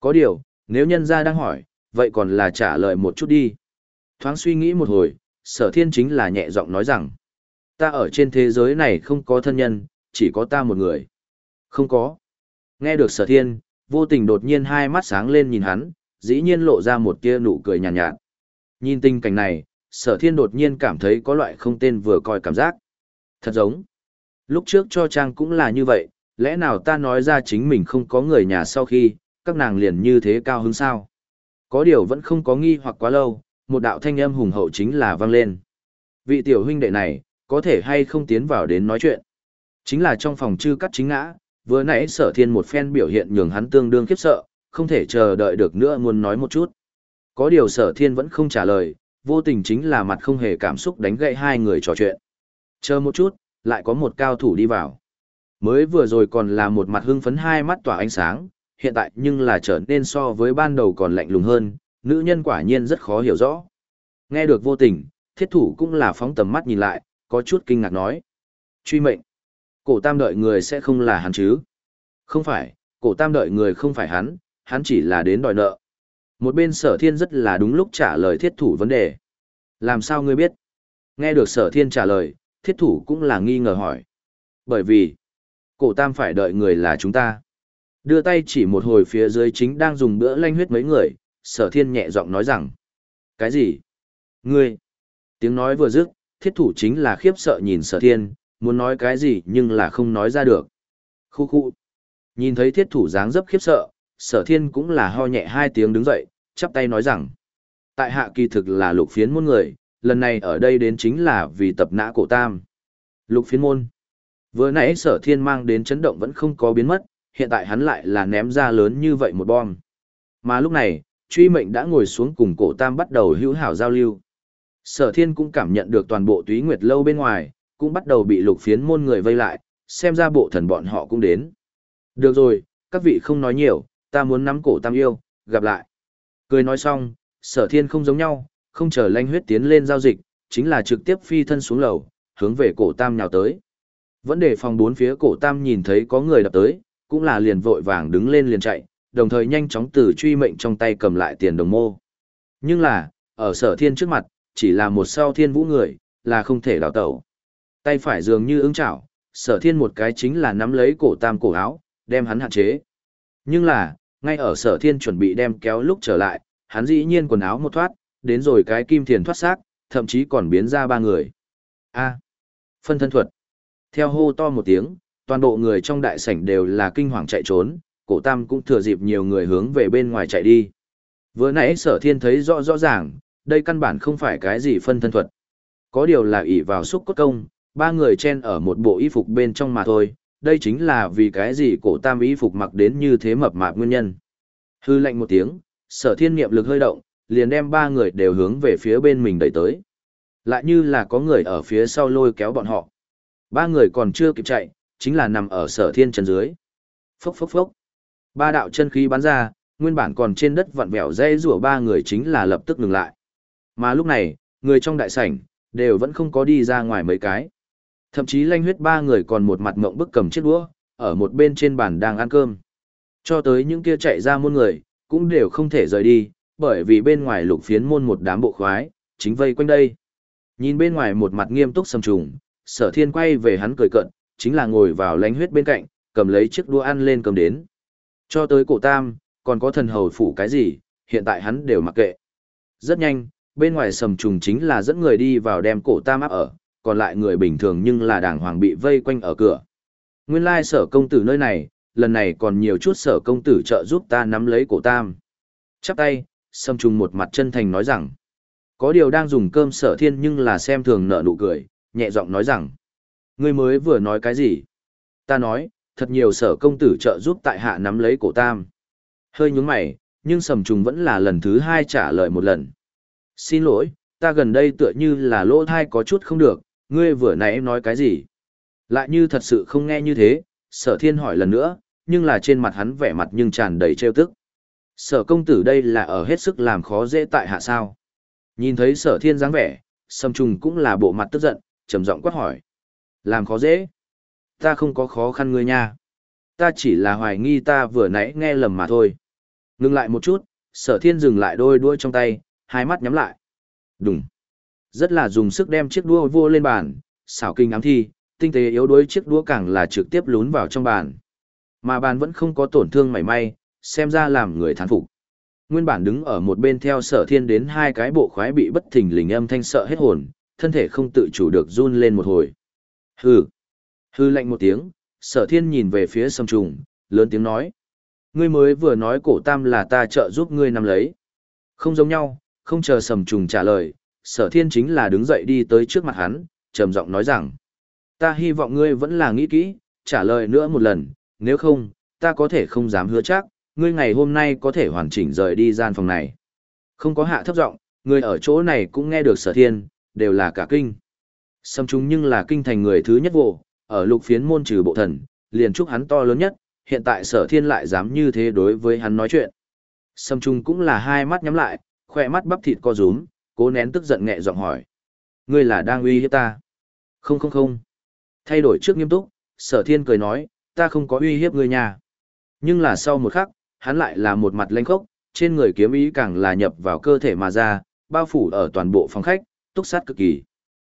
Có điều, nếu nhân gia đang hỏi, vậy còn là trả lời một chút đi. Thoáng suy nghĩ một hồi, sở thiên chính là nhẹ giọng nói rằng, ta ở trên thế giới này không có thân nhân, chỉ có ta một người. Không có. Nghe được sở thiên, vô tình đột nhiên hai mắt sáng lên nhìn hắn, dĩ nhiên lộ ra một tia nụ cười nhàn nhạt, nhạt. Nhìn tình cảnh này, sở thiên đột nhiên cảm thấy có loại không tên vừa coi cảm giác. Thật giống. Lúc trước cho Trang cũng là như vậy, lẽ nào ta nói ra chính mình không có người nhà sau khi, các nàng liền như thế cao hứng sao? Có điều vẫn không có nghi hoặc quá lâu, một đạo thanh âm hùng hậu chính là vang lên. Vị tiểu huynh đệ này, có thể hay không tiến vào đến nói chuyện. Chính là trong phòng chư cắt chính ngã, vừa nãy sở thiên một phen biểu hiện nhường hắn tương đương khiếp sợ, không thể chờ đợi được nữa muốn nói một chút. Có điều sở thiên vẫn không trả lời, vô tình chính là mặt không hề cảm xúc đánh gậy hai người trò chuyện. Chờ một chút, lại có một cao thủ đi vào. Mới vừa rồi còn là một mặt hưng phấn hai mắt tỏa ánh sáng, hiện tại nhưng là trở nên so với ban đầu còn lạnh lùng hơn, nữ nhân quả nhiên rất khó hiểu rõ. Nghe được vô tình, thiết thủ cũng là phóng tầm mắt nhìn lại, có chút kinh ngạc nói. Truy mệnh. Cổ tam đợi người sẽ không là hắn chứ? Không phải, cổ tam đợi người không phải hắn, hắn chỉ là đến đòi nợ. Một bên sở thiên rất là đúng lúc trả lời thiết thủ vấn đề. Làm sao ngươi biết? Nghe được sở thiên trả lời, thiết thủ cũng là nghi ngờ hỏi. Bởi vì, cổ tam phải đợi người là chúng ta. Đưa tay chỉ một hồi phía dưới chính đang dùng bữa lanh huyết mấy người, sở thiên nhẹ giọng nói rằng. Cái gì? Ngươi! Tiếng nói vừa dứt, thiết thủ chính là khiếp sợ nhìn sở thiên, muốn nói cái gì nhưng là không nói ra được. Khu khu! Nhìn thấy thiết thủ dáng dấp khiếp sợ, sở thiên cũng là ho nhẹ hai tiếng đứng dậy, chắp tay nói rằng. Tại hạ kỳ thực là lục phiến môn người, lần này ở đây đến chính là vì tập nã cổ tam. Lục phiến môn. Vừa nãy sở thiên mang đến chấn động vẫn không có biến mất, hiện tại hắn lại là ném ra lớn như vậy một bom. Mà lúc này, truy mệnh đã ngồi xuống cùng cổ tam bắt đầu hữu hảo giao lưu. Sở thiên cũng cảm nhận được toàn bộ túy nguyệt lâu bên ngoài, cũng bắt đầu bị lục phiến môn người vây lại, xem ra bộ thần bọn họ cũng đến. Được rồi, các vị không nói nhiều, ta muốn nắm cổ tam yêu, gặp lại. Cười nói xong, sở thiên không giống nhau, không chờ lanh huyết tiến lên giao dịch, chính là trực tiếp phi thân xuống lầu, hướng về cổ tam nhào tới. Vẫn để phòng bốn phía cổ tam nhìn thấy có người đập tới, cũng là liền vội vàng đứng lên liền chạy, đồng thời nhanh chóng từ truy mệnh trong tay cầm lại tiền đồng mô. Nhưng là, ở sở thiên trước mặt, chỉ là một sao thiên vũ người, là không thể đào tẩu. Tay phải dường như ứng chảo, sở thiên một cái chính là nắm lấy cổ tam cổ áo, đem hắn hạn chế. Nhưng là, ngay ở sở thiên chuẩn bị đem kéo lúc trở lại, hắn dĩ nhiên quần áo một thoát, đến rồi cái kim thiền thoát xác, thậm chí còn biến ra ba người. A. phân thân thuật. Theo hô to một tiếng, toàn bộ người trong đại sảnh đều là kinh hoàng chạy trốn, cổ tam cũng thừa dịp nhiều người hướng về bên ngoài chạy đi. Vừa nãy sở thiên thấy rõ rõ ràng, đây căn bản không phải cái gì phân thân thuật. Có điều là ỷ vào xúc cốt công, ba người chen ở một bộ y phục bên trong mà thôi, đây chính là vì cái gì cổ tam y phục mặc đến như thế mập mạp nguyên nhân. Hư lệnh một tiếng, sở thiên niệm lực hơi động, liền đem ba người đều hướng về phía bên mình đẩy tới. Lại như là có người ở phía sau lôi kéo bọn họ. Ba người còn chưa kịp chạy, chính là nằm ở sở thiên chân dưới. Phốc phốc phốc. Ba đạo chân khí bắn ra, nguyên bản còn trên đất vặn vẹo dây rủa ba người chính là lập tức ngừng lại. Mà lúc này, người trong đại sảnh, đều vẫn không có đi ra ngoài mấy cái. Thậm chí lanh huyết ba người còn một mặt mộng bức cầm chiếc đũa, ở một bên trên bàn đang ăn cơm. Cho tới những kia chạy ra môn người, cũng đều không thể rời đi, bởi vì bên ngoài lục phiến môn một đám bộ khoái, chính vây quanh đây. Nhìn bên ngoài một mặt nghiêm túc sầm trùng, sở thiên quay về hắn cười cận, chính là ngồi vào lánh huyết bên cạnh, cầm lấy chiếc đũa ăn lên cầm đến. Cho tới cổ tam, còn có thần hầu phủ cái gì, hiện tại hắn đều mặc kệ. Rất nhanh, bên ngoài sầm trùng chính là dẫn người đi vào đem cổ tam áp ở, còn lại người bình thường nhưng là đàng hoàng bị vây quanh ở cửa. Nguyên lai sở công tử nơi này, lần này còn nhiều chút sở công tử trợ giúp ta nắm lấy cổ tam. Chắp tay, sầm trùng một mặt chân thành nói rằng, có điều đang dùng cơm sở thiên nhưng là xem thường nợ nụ cười, nhẹ giọng nói rằng, ngươi mới vừa nói cái gì? Ta nói, thật nhiều sở công tử trợ giúp tại hạ nắm lấy cổ tam. Hơi nhúng mày, nhưng sầm trùng vẫn là lần thứ hai trả lời một lần. Xin lỗi, ta gần đây tựa như là lỗ thai có chút không được, ngươi vừa nãy nói cái gì? Lại như thật sự không nghe như thế, sở thiên hỏi lần nữa, nhưng là trên mặt hắn vẻ mặt nhưng tràn đầy trêu tức. Sở công tử đây là ở hết sức làm khó dễ tại hạ sao. Nhìn thấy sở thiên dáng vẻ, sầm trùng cũng là bộ mặt tức giận, trầm giọng quát hỏi. Làm khó dễ? Ta không có khó khăn ngươi nha. Ta chỉ là hoài nghi ta vừa nãy nghe lầm mà thôi. Ngừng lại một chút, sở thiên dừng lại đôi đuôi trong tay, hai mắt nhắm lại. Đúng. Rất là dùng sức đem chiếc đua vô lên bàn, xảo kinh ám thi, tinh tế yếu đuối chiếc đũa càng là trực tiếp lún vào trong bàn. Mà bàn vẫn không có tổn thương mảy may, xem ra làm người thán phục. Nguyên bản đứng ở một bên theo sở thiên đến hai cái bộ khoái bị bất thình lình âm thanh sợ hết hồn, thân thể không tự chủ được run lên một hồi. Hừ. Hư lạnh một tiếng, sở thiên nhìn về phía sâm trùng, lớn tiếng nói. Ngươi mới vừa nói cổ tam là ta trợ giúp ngươi nắm lấy. Không giống nhau, không chờ sầm trùng trả lời, sở thiên chính là đứng dậy đi tới trước mặt hắn, trầm giọng nói rằng. Ta hy vọng ngươi vẫn là nghĩ kỹ, trả lời nữa một lần, nếu không, ta có thể không dám hứa chắc, ngươi ngày hôm nay có thể hoàn chỉnh rời đi gian phòng này. Không có hạ thấp giọng, Người ở chỗ này cũng nghe được sở thiên, đều là cả kinh. Xâm chúng nhưng là kinh thành người thứ nhất vụ, ở lục phiến môn trừ bộ thần, liền chúc hắn to lớn nhất, hiện tại sở thiên lại dám như thế đối với hắn nói chuyện. Sâm Trung cũng là hai mắt nhắm lại, khỏe mắt bắp thịt co rúm, cố nén tức giận nhẹ giọng hỏi. Ngươi là đang uy hiếp ta? Không không không. Thay đổi trước nghiêm túc, sở thiên cười nói, ta không có uy hiếp ngươi nhà. Nhưng là sau một khắc, hắn lại là một mặt lanh khốc, trên người kiếm ý càng là nhập vào cơ thể mà ra, bao phủ ở toàn bộ phòng khách, túc sát cực kỳ.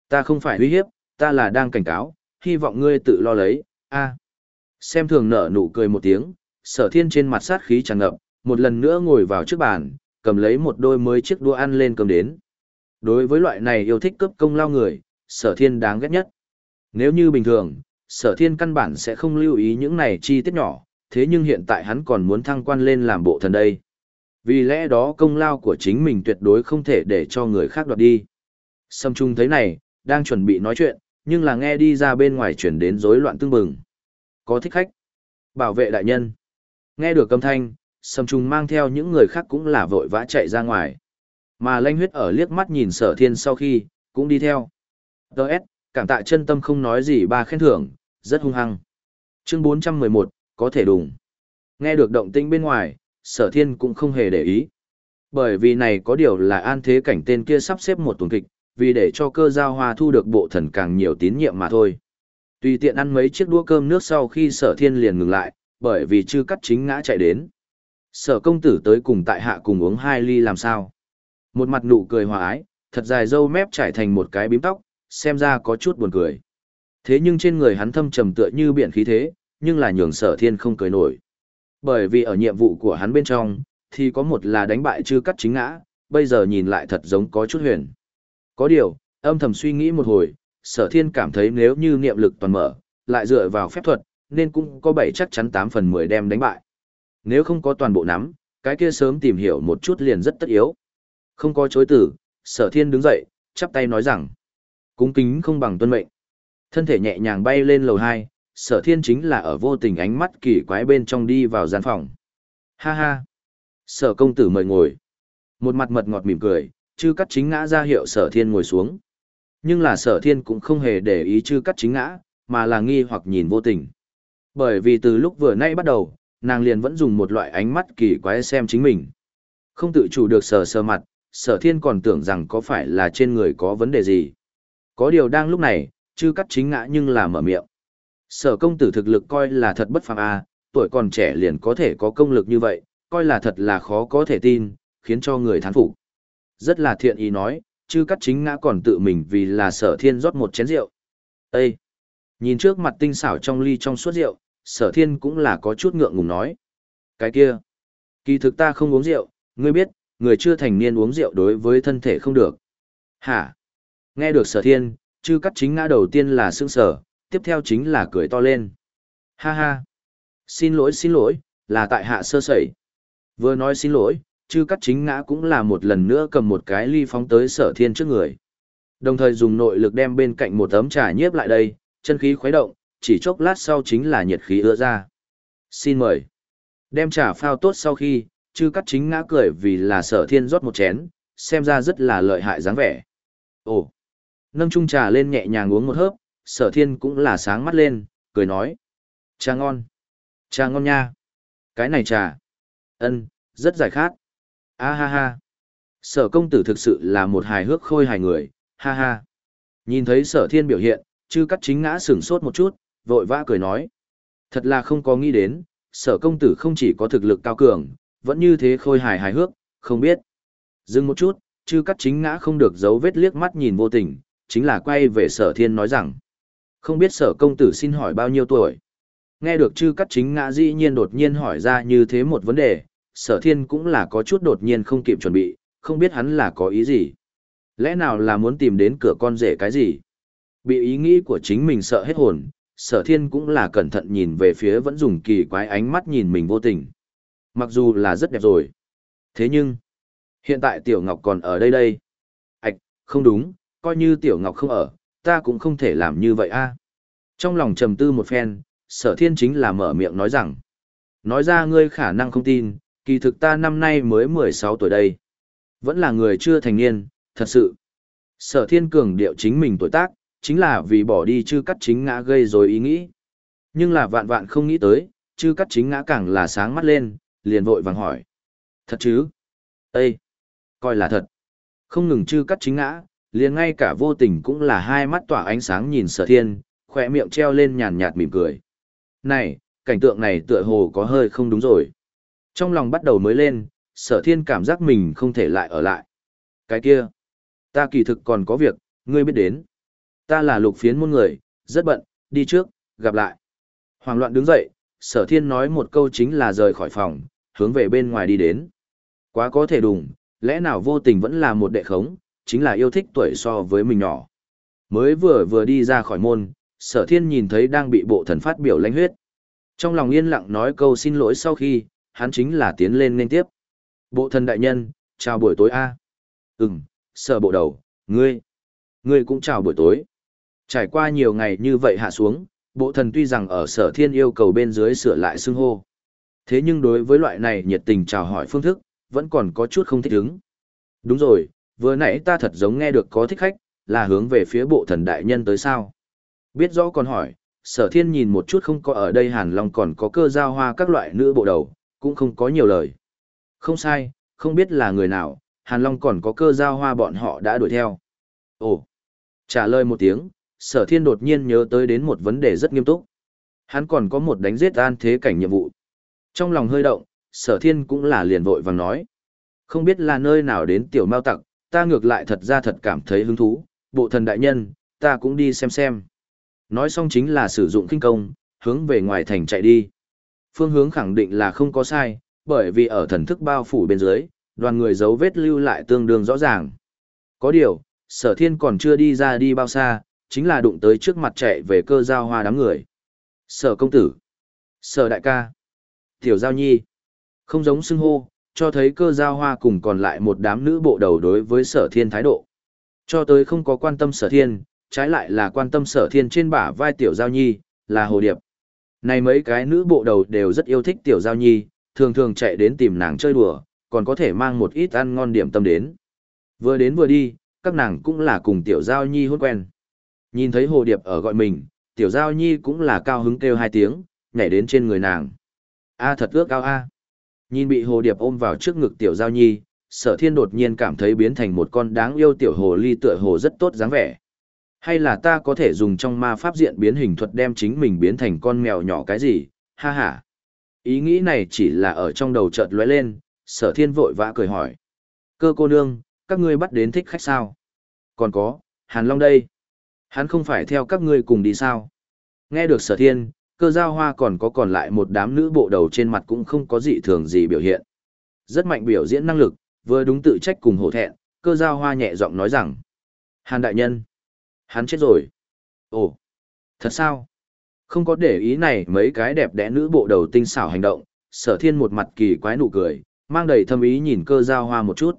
Ta không phải uy hiếp, ta là đang cảnh cáo, hy vọng ngươi tự lo lấy, a. Xem thường nở nụ cười một tiếng, sở thiên trên mặt sát khí tràn ngập, một lần nữa ngồi vào trước bàn, cầm lấy một đôi mới chiếc đũa ăn lên cơm đến. Đối với loại này yêu thích cấp công lao người, sở thiên đáng ghét nhất. Nếu như bình thường, sở thiên căn bản sẽ không lưu ý những này chi tiết nhỏ, thế nhưng hiện tại hắn còn muốn thăng quan lên làm bộ thần đây. Vì lẽ đó công lao của chính mình tuyệt đối không thể để cho người khác đoạt đi. Sâm Trung thấy này, đang chuẩn bị nói chuyện, nhưng là nghe đi ra bên ngoài chuyển đến rối loạn tương bừng. Có thích khách. Bảo vệ đại nhân. Nghe được âm thanh, Sâm Trung mang theo những người khác cũng là vội vã chạy ra ngoài. Mà lanh huyết ở liếc mắt nhìn sở thiên sau khi, cũng đi theo. Đợt, cảm tạ chân tâm không nói gì ba khen thưởng, rất hung hăng. Chương 411, có thể đùng. Nghe được động tĩnh bên ngoài, sở thiên cũng không hề để ý. Bởi vì này có điều là an thế cảnh tên kia sắp xếp một tuần kịch, vì để cho cơ giao hoa thu được bộ thần càng nhiều tín nhiệm mà thôi. Tùy tiện ăn mấy chiếc đũa cơm nước sau khi sở thiên liền ngừng lại, bởi vì chư cắt chính ngã chạy đến. Sở công tử tới cùng tại hạ cùng uống hai ly làm sao. Một mặt nụ cười hòa ái, thật dài râu mép trải thành một cái bím tóc, xem ra có chút buồn cười. Thế nhưng trên người hắn thâm trầm tựa như biển khí thế, nhưng là nhường sở thiên không cười nổi. Bởi vì ở nhiệm vụ của hắn bên trong, thì có một là đánh bại chư cắt chính ngã, bây giờ nhìn lại thật giống có chút huyền. Có điều, âm thầm suy nghĩ một hồi, sở thiên cảm thấy nếu như niệm lực toàn mở, lại dựa vào phép thuật, nên cũng có bảy chắc chắn 8 phần 10 đem đánh bại. Nếu không có toàn bộ nắm, cái kia sớm tìm hiểu một chút liền rất tất yếu. Không có chối tử, sở thiên đứng dậy, chắp tay nói rằng, cung kính không bằng tuân mệnh. Thân thể nhẹ nhàng bay lên lầu 2, sở thiên chính là ở vô tình ánh mắt kỳ quái bên trong đi vào gian phòng. Ha ha! Sở công tử mời ngồi. Một mặt mật ngọt mỉm cười, chư cắt chính ngã ra hiệu sở thiên ngồi xuống. Nhưng là sở thiên cũng không hề để ý chư cắt chính ngã, mà là nghi hoặc nhìn vô tình. Bởi vì từ lúc vừa nay bắt đầu, nàng liền vẫn dùng một loại ánh mắt kỳ quái xem chính mình. Không tự chủ được sờ sờ mặt, sở thiên còn tưởng rằng có phải là trên người có vấn đề gì. Có điều đang lúc này, chư cắt chính ngã nhưng là mở miệng. Sở công tử thực lực coi là thật bất phàm a, tuổi còn trẻ liền có thể có công lực như vậy, coi là thật là khó có thể tin, khiến cho người thán phục. Rất là thiện ý nói, chư cắt chính ngã còn tự mình vì là sở thiên rót một chén rượu. Ê! Nhìn trước mặt tinh xảo trong ly trong suốt rượu, sở thiên cũng là có chút ngượng ngùng nói. Cái kia! Kỳ thực ta không uống rượu, ngươi biết, người chưa thành niên uống rượu đối với thân thể không được. Hả? Nghe được sở thiên, chư cắt chính ngã đầu tiên là sương sở, tiếp theo chính là cười to lên. Ha ha! Xin lỗi xin lỗi, là tại hạ sơ sẩy. Vừa nói xin lỗi, chư cắt chính ngã cũng là một lần nữa cầm một cái ly phóng tới sở thiên trước người. Đồng thời dùng nội lực đem bên cạnh một tấm trà nhiếp lại đây, chân khí khuấy động, chỉ chốc lát sau chính là nhiệt khí ưa ra. Xin mời. Đem trà phao tốt sau khi, chư cắt chính ngã cười vì là sở thiên rót một chén, xem ra rất là lợi hại dáng vẻ. Ồ! Nâng chung trà lên nhẹ nhàng uống một hớp, sở thiên cũng là sáng mắt lên, cười nói. Trà ngon. Trà ngon nha. Cái này trà. ân rất giải khát. A ha ha. Sở công tử thực sự là một hài hước khôi hài người, ha ha. Nhìn thấy sở thiên biểu hiện, chư cắt chính ngã sửng sốt một chút, vội vã cười nói. Thật là không có nghĩ đến, sở công tử không chỉ có thực lực cao cường, vẫn như thế khôi hài hài hước, không biết. Dừng một chút, chư cắt chính ngã không được giấu vết liếc mắt nhìn vô tình, chính là quay về sở thiên nói rằng. Không biết sở công tử xin hỏi bao nhiêu tuổi? Nghe được chư cắt chính ngã dĩ nhiên đột nhiên hỏi ra như thế một vấn đề, sở thiên cũng là có chút đột nhiên không kịp chuẩn bị, không biết hắn là có ý gì. Lẽ nào là muốn tìm đến cửa con rể cái gì? Bị ý nghĩ của chính mình sợ hết hồn, sở thiên cũng là cẩn thận nhìn về phía vẫn dùng kỳ quái ánh mắt nhìn mình vô tình. Mặc dù là rất đẹp rồi. Thế nhưng, hiện tại Tiểu Ngọc còn ở đây đây. Ảch, không đúng, coi như Tiểu Ngọc không ở, ta cũng không thể làm như vậy a. Trong lòng trầm tư một phen, sở thiên chính là mở miệng nói rằng. Nói ra ngươi khả năng không tin, kỳ thực ta năm nay mới 16 tuổi đây. Vẫn là người chưa thành niên, thật sự. Sở thiên cường điệu chính mình tuổi tác, chính là vì bỏ đi chư cắt chính ngã gây rồi ý nghĩ. Nhưng là vạn vạn không nghĩ tới, chư cắt chính ngã càng là sáng mắt lên, liền vội vàng hỏi. Thật chứ? Ê! Coi là thật. Không ngừng chư cắt chính ngã, liền ngay cả vô tình cũng là hai mắt tỏa ánh sáng nhìn sở thiên, khỏe miệng treo lên nhàn nhạt mỉm cười. Này, cảnh tượng này tựa hồ có hơi không đúng rồi. Trong lòng bắt đầu mới lên, sở thiên cảm giác mình không thể lại ở lại. Cái kia, ta kỳ thực còn có việc, ngươi biết đến. Ta là lục phiến môn người, rất bận, đi trước, gặp lại. Hoàng loạn đứng dậy, sở thiên nói một câu chính là rời khỏi phòng, hướng về bên ngoài đi đến. Quá có thể đùng, lẽ nào vô tình vẫn là một đệ khống, chính là yêu thích tuổi so với mình nhỏ. Mới vừa vừa đi ra khỏi môn, sở thiên nhìn thấy đang bị bộ thần phát biểu lãnh huyết. Trong lòng yên lặng nói câu xin lỗi sau khi, hắn chính là tiến lên nên tiếp. Bộ thần đại nhân, chào buổi tối a. Ừm, sở bộ đầu, ngươi. Ngươi cũng chào buổi tối. Trải qua nhiều ngày như vậy hạ xuống, bộ thần tuy rằng ở sở thiên yêu cầu bên dưới sửa lại xưng hô. Thế nhưng đối với loại này nhiệt tình chào hỏi phương thức, vẫn còn có chút không thích ứng. Đúng rồi, vừa nãy ta thật giống nghe được có thích khách, là hướng về phía bộ thần đại nhân tới sao. Biết rõ còn hỏi, sở thiên nhìn một chút không có ở đây hàn long còn có cơ giao hoa các loại nữ bộ đầu, cũng không có nhiều lời. Không sai, không biết là người nào, hàn long còn có cơ giao hoa bọn họ đã đuổi theo. Ồ, trả lời một tiếng, sở thiên đột nhiên nhớ tới đến một vấn đề rất nghiêm túc. Hắn còn có một đánh giết an thế cảnh nhiệm vụ. Trong lòng hơi động, sở thiên cũng là liền vội vàng nói. Không biết là nơi nào đến tiểu mao tặc, ta ngược lại thật ra thật cảm thấy hứng thú, bộ thần đại nhân, ta cũng đi xem xem. Nói xong chính là sử dụng kinh công, hướng về ngoài thành chạy đi. Phương hướng khẳng định là không có sai, bởi vì ở thần thức bao phủ bên dưới, đoàn người dấu vết lưu lại tương đương rõ ràng. Có điều, sở thiên còn chưa đi ra đi bao xa, chính là đụng tới trước mặt chạy về cơ giao hoa đám người. Sở công tử, sở đại ca, tiểu giao nhi, không giống xưng hô, cho thấy cơ giao hoa cùng còn lại một đám nữ bộ đầu đối với sở thiên thái độ. Cho tới không có quan tâm sở thiên, trái lại là quan tâm sở thiên trên bả vai tiểu giao nhi, là hồ điệp. Này mấy cái nữ bộ đầu đều rất yêu thích tiểu giao nhi, thường thường chạy đến tìm nàng chơi đùa, còn có thể mang một ít ăn ngon điểm tâm đến. Vừa đến vừa đi, các nàng cũng là cùng tiểu giao nhi hôn quen. Nhìn thấy hồ điệp ở gọi mình, tiểu giao nhi cũng là cao hứng kêu hai tiếng, nhảy đến trên người nàng. A thật ước ao a. Nhìn bị hồ điệp ôm vào trước ngực tiểu giao nhi, sở thiên đột nhiên cảm thấy biến thành một con đáng yêu tiểu hồ ly tựa hồ rất tốt dáng vẻ. Hay là ta có thể dùng trong ma pháp diện biến hình thuật đem chính mình biến thành con mèo nhỏ cái gì, ha ha. Ý nghĩ này chỉ là ở trong đầu chợt lóe lên, sở thiên vội vã cười hỏi. Cơ cô nương, các ngươi bắt đến thích khách sao? Còn có, Hàn Long đây. Hắn không phải theo các ngươi cùng đi sao? Nghe được sở thiên, cơ giao hoa còn có còn lại một đám nữ bộ đầu trên mặt cũng không có dị thường gì biểu hiện. Rất mạnh biểu diễn năng lực, vừa đúng tự trách cùng hổ thẹn, cơ giao hoa nhẹ giọng nói rằng. Hàn đại nhân, hắn chết rồi. Ồ, thật sao? Không có để ý này mấy cái đẹp đẽ nữ bộ đầu tinh xảo hành động, sở thiên một mặt kỳ quái nụ cười, mang đầy thâm ý nhìn cơ giao hoa một chút.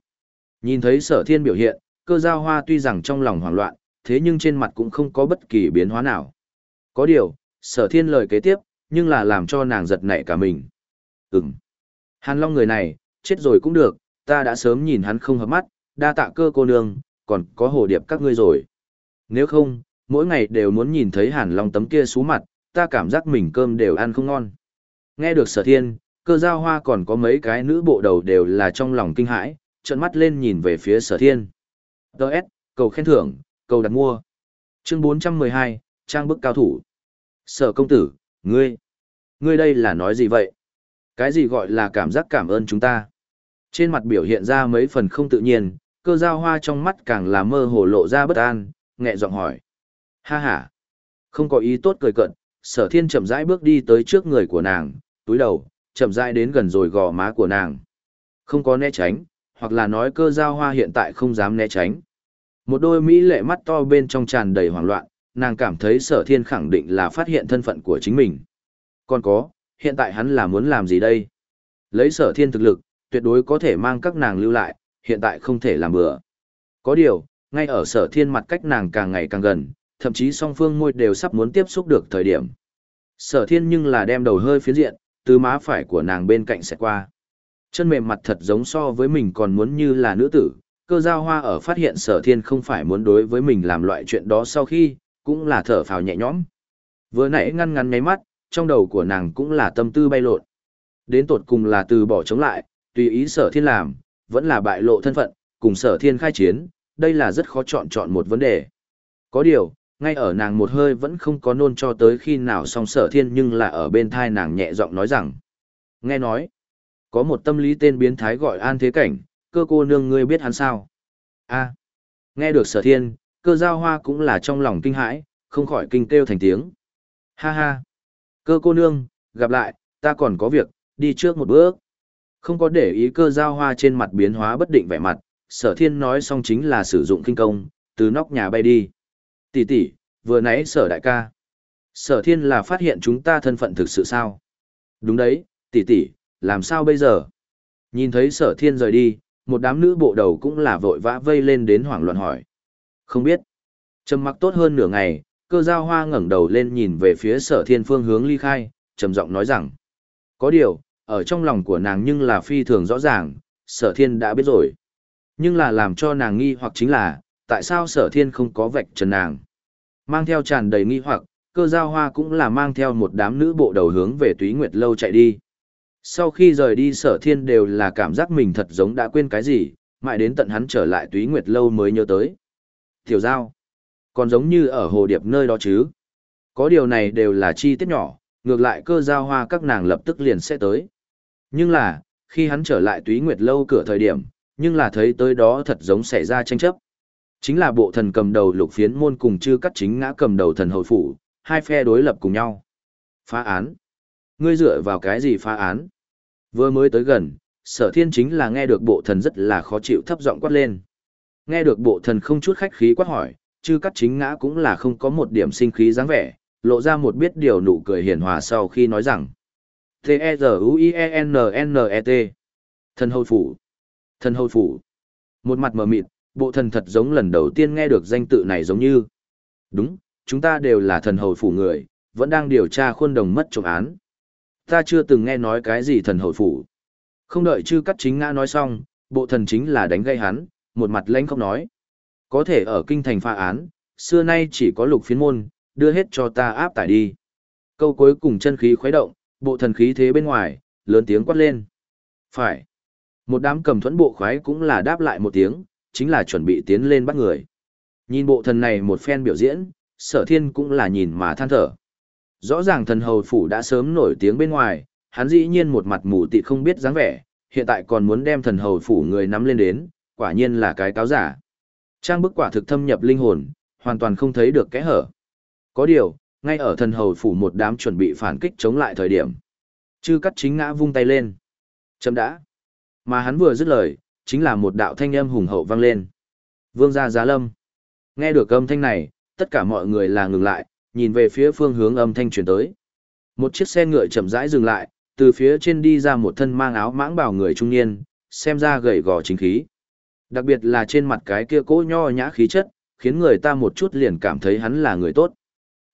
Nhìn thấy sở thiên biểu hiện, cơ giao hoa tuy rằng trong lòng hoảng loạn, thế nhưng trên mặt cũng không có bất kỳ biến hóa nào. Có điều, sở thiên lời kế tiếp, nhưng là làm cho nàng giật nảy cả mình. Ừm. Hàn Long người này, chết rồi cũng được, ta đã sớm nhìn hắn không hợp mắt, đa tạ cơ cô nương, còn có hồ điệp các ngươi rồi. Nếu không, mỗi ngày đều muốn nhìn thấy Hàn Long tấm kia xú mặt, ta cảm giác mình cơm đều ăn không ngon. Nghe được sở thiên, cơ giao hoa còn có mấy cái nữ bộ đầu đều là trong lòng kinh hãi, trợn mắt lên nhìn về phía sở thiên. Đợt, cầu khen thưởng, cầu đặt mua. Chương 412, trang bức cao thủ. Sở công tử, ngươi, ngươi đây là nói gì vậy? Cái gì gọi là cảm giác cảm ơn chúng ta? Trên mặt biểu hiện ra mấy phần không tự nhiên, cơ giao hoa trong mắt càng là mơ hồ lộ ra bất an, nhẹ giọng hỏi. Ha ha, không có ý tốt cười cận, sở thiên chậm rãi bước đi tới trước người của nàng, túi đầu, chậm rãi đến gần rồi gò má của nàng. Không có né tránh, hoặc là nói cơ giao hoa hiện tại không dám né tránh. Một đôi mỹ lệ mắt to bên trong tràn đầy hoảng loạn, nàng cảm thấy sở thiên khẳng định là phát hiện thân phận của chính mình. Còn có, hiện tại hắn là muốn làm gì đây? Lấy sở thiên thực lực, tuyệt đối có thể mang các nàng lưu lại, hiện tại không thể làm bừa. Có điều, ngay ở sở thiên mặt cách nàng càng ngày càng gần, thậm chí song phương môi đều sắp muốn tiếp xúc được thời điểm. Sở thiên nhưng là đem đầu hơi phiến diện, từ má phải của nàng bên cạnh sẽ qua. Chân mềm mặt thật giống so với mình còn muốn như là nữ tử, cơ giao hoa ở phát hiện sở thiên không phải muốn đối với mình làm loại chuyện đó sau khi, cũng là thở phào nhẹ nhõm. Vừa nãy ngăn ngắn ngáy mắt, trong đầu của nàng cũng là tâm tư bay lộn. Đến tột cùng là từ bỏ chống lại, tùy ý sở thiên làm, vẫn là bại lộ thân phận, cùng sở thiên khai chiến, đây là rất khó chọn chọn một vấn đề. Có điều, ngay ở nàng một hơi vẫn không có nôn cho tới khi nào xong sở thiên nhưng là ở bên thai nàng nhẹ giọng nói rằng. Nghe nói, có một tâm lý tên biến thái gọi an thế cảnh, cơ cô nương ngươi biết hắn sao? a nghe được sở thiên, cơ giao hoa cũng là trong lòng kinh hãi, không khỏi kinh kêu thành tiếng. Ha ha, cơ cô nương, gặp lại, ta còn có việc, đi trước một bước. Không có để ý cơ giao hoa trên mặt biến hóa bất định vẻ mặt, sở thiên nói xong chính là sử dụng kinh công, từ nóc nhà bay đi. Tỷ tỷ, vừa nãy sở đại ca. Sở thiên là phát hiện chúng ta thân phận thực sự sao? Đúng đấy, tỷ tỷ, làm sao bây giờ? Nhìn thấy sở thiên rời đi, một đám nữ bộ đầu cũng là vội vã vây lên đến hoảng loạn hỏi. Không biết. Trầm mặc tốt hơn nửa ngày, cơ giao hoa ngẩng đầu lên nhìn về phía sở thiên phương hướng ly khai, trầm giọng nói rằng. Có điều, ở trong lòng của nàng nhưng là phi thường rõ ràng, sở thiên đã biết rồi. Nhưng là làm cho nàng nghi hoặc chính là, tại sao sở thiên không có vạch trần nàng. Mang theo tràn đầy nghi hoặc, cơ giao hoa cũng là mang theo một đám nữ bộ đầu hướng về túy nguyệt lâu chạy đi. Sau khi rời đi sở thiên đều là cảm giác mình thật giống đã quên cái gì, mãi đến tận hắn trở lại túy nguyệt lâu mới nhớ tới. Tiểu giao, còn giống như ở hồ điệp nơi đó chứ. Có điều này đều là chi tiết nhỏ, ngược lại cơ giao hoa các nàng lập tức liền sẽ tới. Nhưng là, khi hắn trở lại túy nguyệt lâu cửa thời điểm, nhưng là thấy tới đó thật giống xảy ra tranh chấp. Chính là bộ thần cầm đầu lục phiến môn cùng chư cắt chính ngã cầm đầu thần hồi phủ, hai phe đối lập cùng nhau. Phá án. Ngươi dựa vào cái gì phá án? Vừa mới tới gần, sở thiên chính là nghe được bộ thần rất là khó chịu thấp giọng quát lên. Nghe được bộ thần không chút khách khí quát hỏi, chứ cắt chính ngã cũng là không có một điểm sinh khí dáng vẻ, lộ ra một biết điều nụ cười hiền hòa sau khi nói rằng. T-E-Z-U-I-E-N-N-E-T Thần hồi phủ. Thần hồi phủ. Một mặt mờ mịt, bộ thần thật giống lần đầu tiên nghe được danh tự này giống như. Đúng, chúng ta đều là thần hầu phủ người, vẫn đang điều tra khuôn đồng mất trộm án. Ta chưa từng nghe nói cái gì thần hội phủ. Không đợi chư cắt chính ngã nói xong, bộ thần chính là đánh gây hắn, một mặt lãnh không nói. Có thể ở kinh thành pha án, xưa nay chỉ có lục phiến môn, đưa hết cho ta áp tải đi. Câu cuối cùng chân khí khuấy động, bộ thần khí thế bên ngoài, lớn tiếng quát lên. Phải. Một đám cầm thuẫn bộ khoái cũng là đáp lại một tiếng, chính là chuẩn bị tiến lên bắt người. Nhìn bộ thần này một phen biểu diễn, sở thiên cũng là nhìn mà than thở. Rõ ràng thần hầu phủ đã sớm nổi tiếng bên ngoài, hắn dĩ nhiên một mặt mù tịt không biết dáng vẻ, hiện tại còn muốn đem thần hầu phủ người nắm lên đến, quả nhiên là cái cáo giả. Trang bức quả thực thâm nhập linh hồn, hoàn toàn không thấy được kẽ hở. Có điều, ngay ở thần hầu phủ một đám chuẩn bị phản kích chống lại thời điểm. Chư cắt chính ngã vung tay lên. Chấm đã. Mà hắn vừa dứt lời, chính là một đạo thanh âm hùng hậu vang lên. Vương gia giá lâm. Nghe được âm thanh này, tất cả mọi người là ngừng lại, nhìn về phía phương hướng âm thanh truyền tới. Một chiếc xe ngựa chậm rãi dừng lại, từ phía trên đi ra một thân mang áo mãng bảo người trung niên, xem ra gầy gò chính khí. Đặc biệt là trên mặt cái kia cố nho nhã khí chất, khiến người ta một chút liền cảm thấy hắn là người tốt.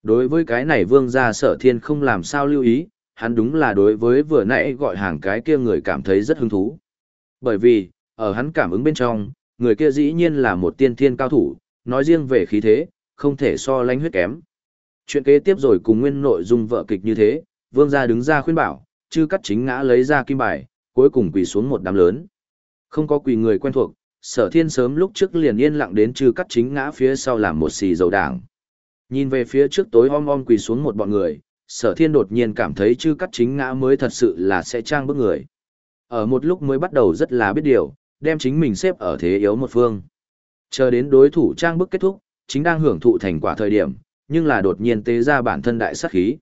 Đối với cái này vương gia sở thiên không làm sao lưu ý, hắn đúng là đối với vừa nãy gọi hàng cái kia người cảm thấy rất hứng thú. Bởi vì, ở hắn cảm ứng bên trong, người kia dĩ nhiên là một tiên thiên cao thủ, nói riêng về khí thế, không thể so lánh huyết kém. Chuyện kế tiếp rồi cùng nguyên nội dung vợ kịch như thế, vương gia đứng ra khuyên bảo, chư cắt chính ngã lấy ra kim bài, cuối cùng quỳ xuống một đám lớn. Không có quỳ người quen thuộc, sở thiên sớm lúc trước liền yên lặng đến chư cắt chính ngã phía sau làm một xì dầu đảng. Nhìn về phía trước tối om om quỳ xuống một bọn người, sở thiên đột nhiên cảm thấy chư cắt chính ngã mới thật sự là sẽ trang bức người. Ở một lúc mới bắt đầu rất là biết điều, đem chính mình xếp ở thế yếu một phương. Chờ đến đối thủ trang bức kết thúc, chính đang hưởng thụ thành quả thời điểm, nhưng là đột nhiên tế ra bản thân đại sát khí.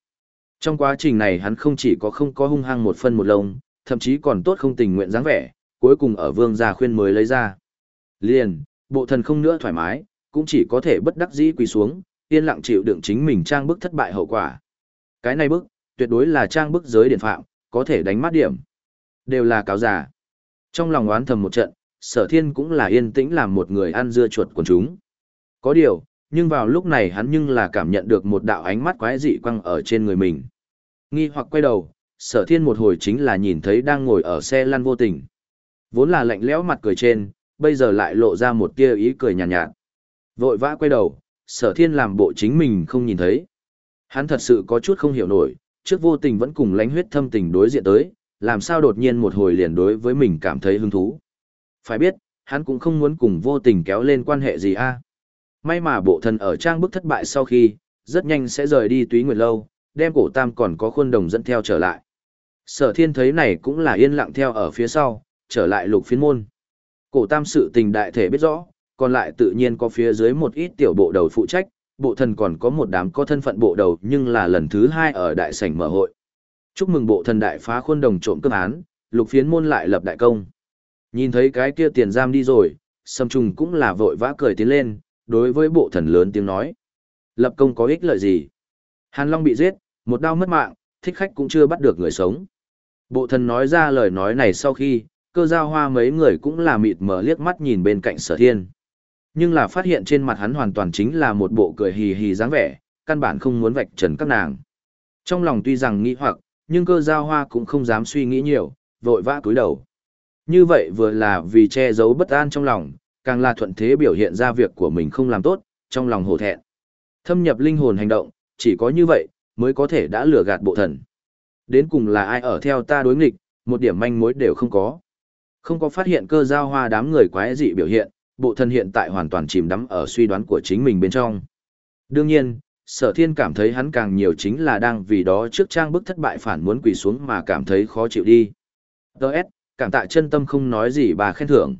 Trong quá trình này hắn không chỉ có không có hung hăng một phân một lông, thậm chí còn tốt không tình nguyện dáng vẻ, cuối cùng ở vương gia khuyên mới lấy ra. Liền, bộ thần không nữa thoải mái, cũng chỉ có thể bất đắc dĩ quỳ xuống, yên lặng chịu đựng chính mình trang bức thất bại hậu quả. Cái này bức, tuyệt đối là trang bức giới điển phạm, có thể đánh mắt điểm. Đều là cáo giả. Trong lòng oán thầm một trận, sở thiên cũng là yên tĩnh làm một người ăn dưa chuột của chúng. Có điều, nhưng vào lúc này hắn nhưng là cảm nhận được một đạo ánh mắt quái dị quăng ở trên người mình. Nghi hoặc quay đầu, sở thiên một hồi chính là nhìn thấy đang ngồi ở xe lăn vô tình. Vốn là lạnh lẽo mặt cười trên, bây giờ lại lộ ra một tia ý cười nhàn nhạt, nhạt. Vội vã quay đầu, sở thiên làm bộ chính mình không nhìn thấy. Hắn thật sự có chút không hiểu nổi, trước vô tình vẫn cùng lánh huyết thâm tình đối diện tới, làm sao đột nhiên một hồi liền đối với mình cảm thấy hứng thú. Phải biết, hắn cũng không muốn cùng vô tình kéo lên quan hệ gì a. May mà bộ thần ở trang bức thất bại sau khi, rất nhanh sẽ rời đi túy nguyệt lâu, đem cổ tam còn có khuôn đồng dẫn theo trở lại. Sở thiên thấy này cũng là yên lặng theo ở phía sau, trở lại lục phiến môn. Cổ tam sự tình đại thể biết rõ, còn lại tự nhiên có phía dưới một ít tiểu bộ đầu phụ trách, bộ thần còn có một đám có thân phận bộ đầu nhưng là lần thứ hai ở đại sảnh mở hội. Chúc mừng bộ thần đại phá khuôn đồng trộm cướp án, lục phiến môn lại lập đại công. Nhìn thấy cái kia tiền giam đi rồi, sâm trùng cũng là vội vã cười tiến lên, đối với bộ thần lớn tiếng nói. Lập công có ích lợi gì? Hàn Long bị giết, một đau mất mạng, thích khách cũng chưa bắt được người sống. Bộ thần nói ra lời nói này sau khi, cơ giao hoa mấy người cũng là mịt mở liếc mắt nhìn bên cạnh sở thiên. Nhưng là phát hiện trên mặt hắn hoàn toàn chính là một bộ cười hì hì dáng vẻ, căn bản không muốn vạch trần các nàng. Trong lòng tuy rằng nghĩ hoặc, nhưng cơ giao hoa cũng không dám suy nghĩ nhiều, vội vã cúi đầu. Như vậy vừa là vì che giấu bất an trong lòng, càng là thuận thế biểu hiện ra việc của mình không làm tốt, trong lòng hổ thẹn. Thâm nhập linh hồn hành động, chỉ có như vậy, mới có thể đã lừa gạt bộ thần. Đến cùng là ai ở theo ta đối nghịch, một điểm manh mối đều không có. Không có phát hiện cơ giao hoa đám người quái dị biểu hiện, bộ thần hiện tại hoàn toàn chìm đắm ở suy đoán của chính mình bên trong. Đương nhiên, sở thiên cảm thấy hắn càng nhiều chính là đang vì đó trước trang bức thất bại phản muốn quỳ xuống mà cảm thấy khó chịu đi. Đợt, cảm tạ chân tâm không nói gì bà khen thưởng.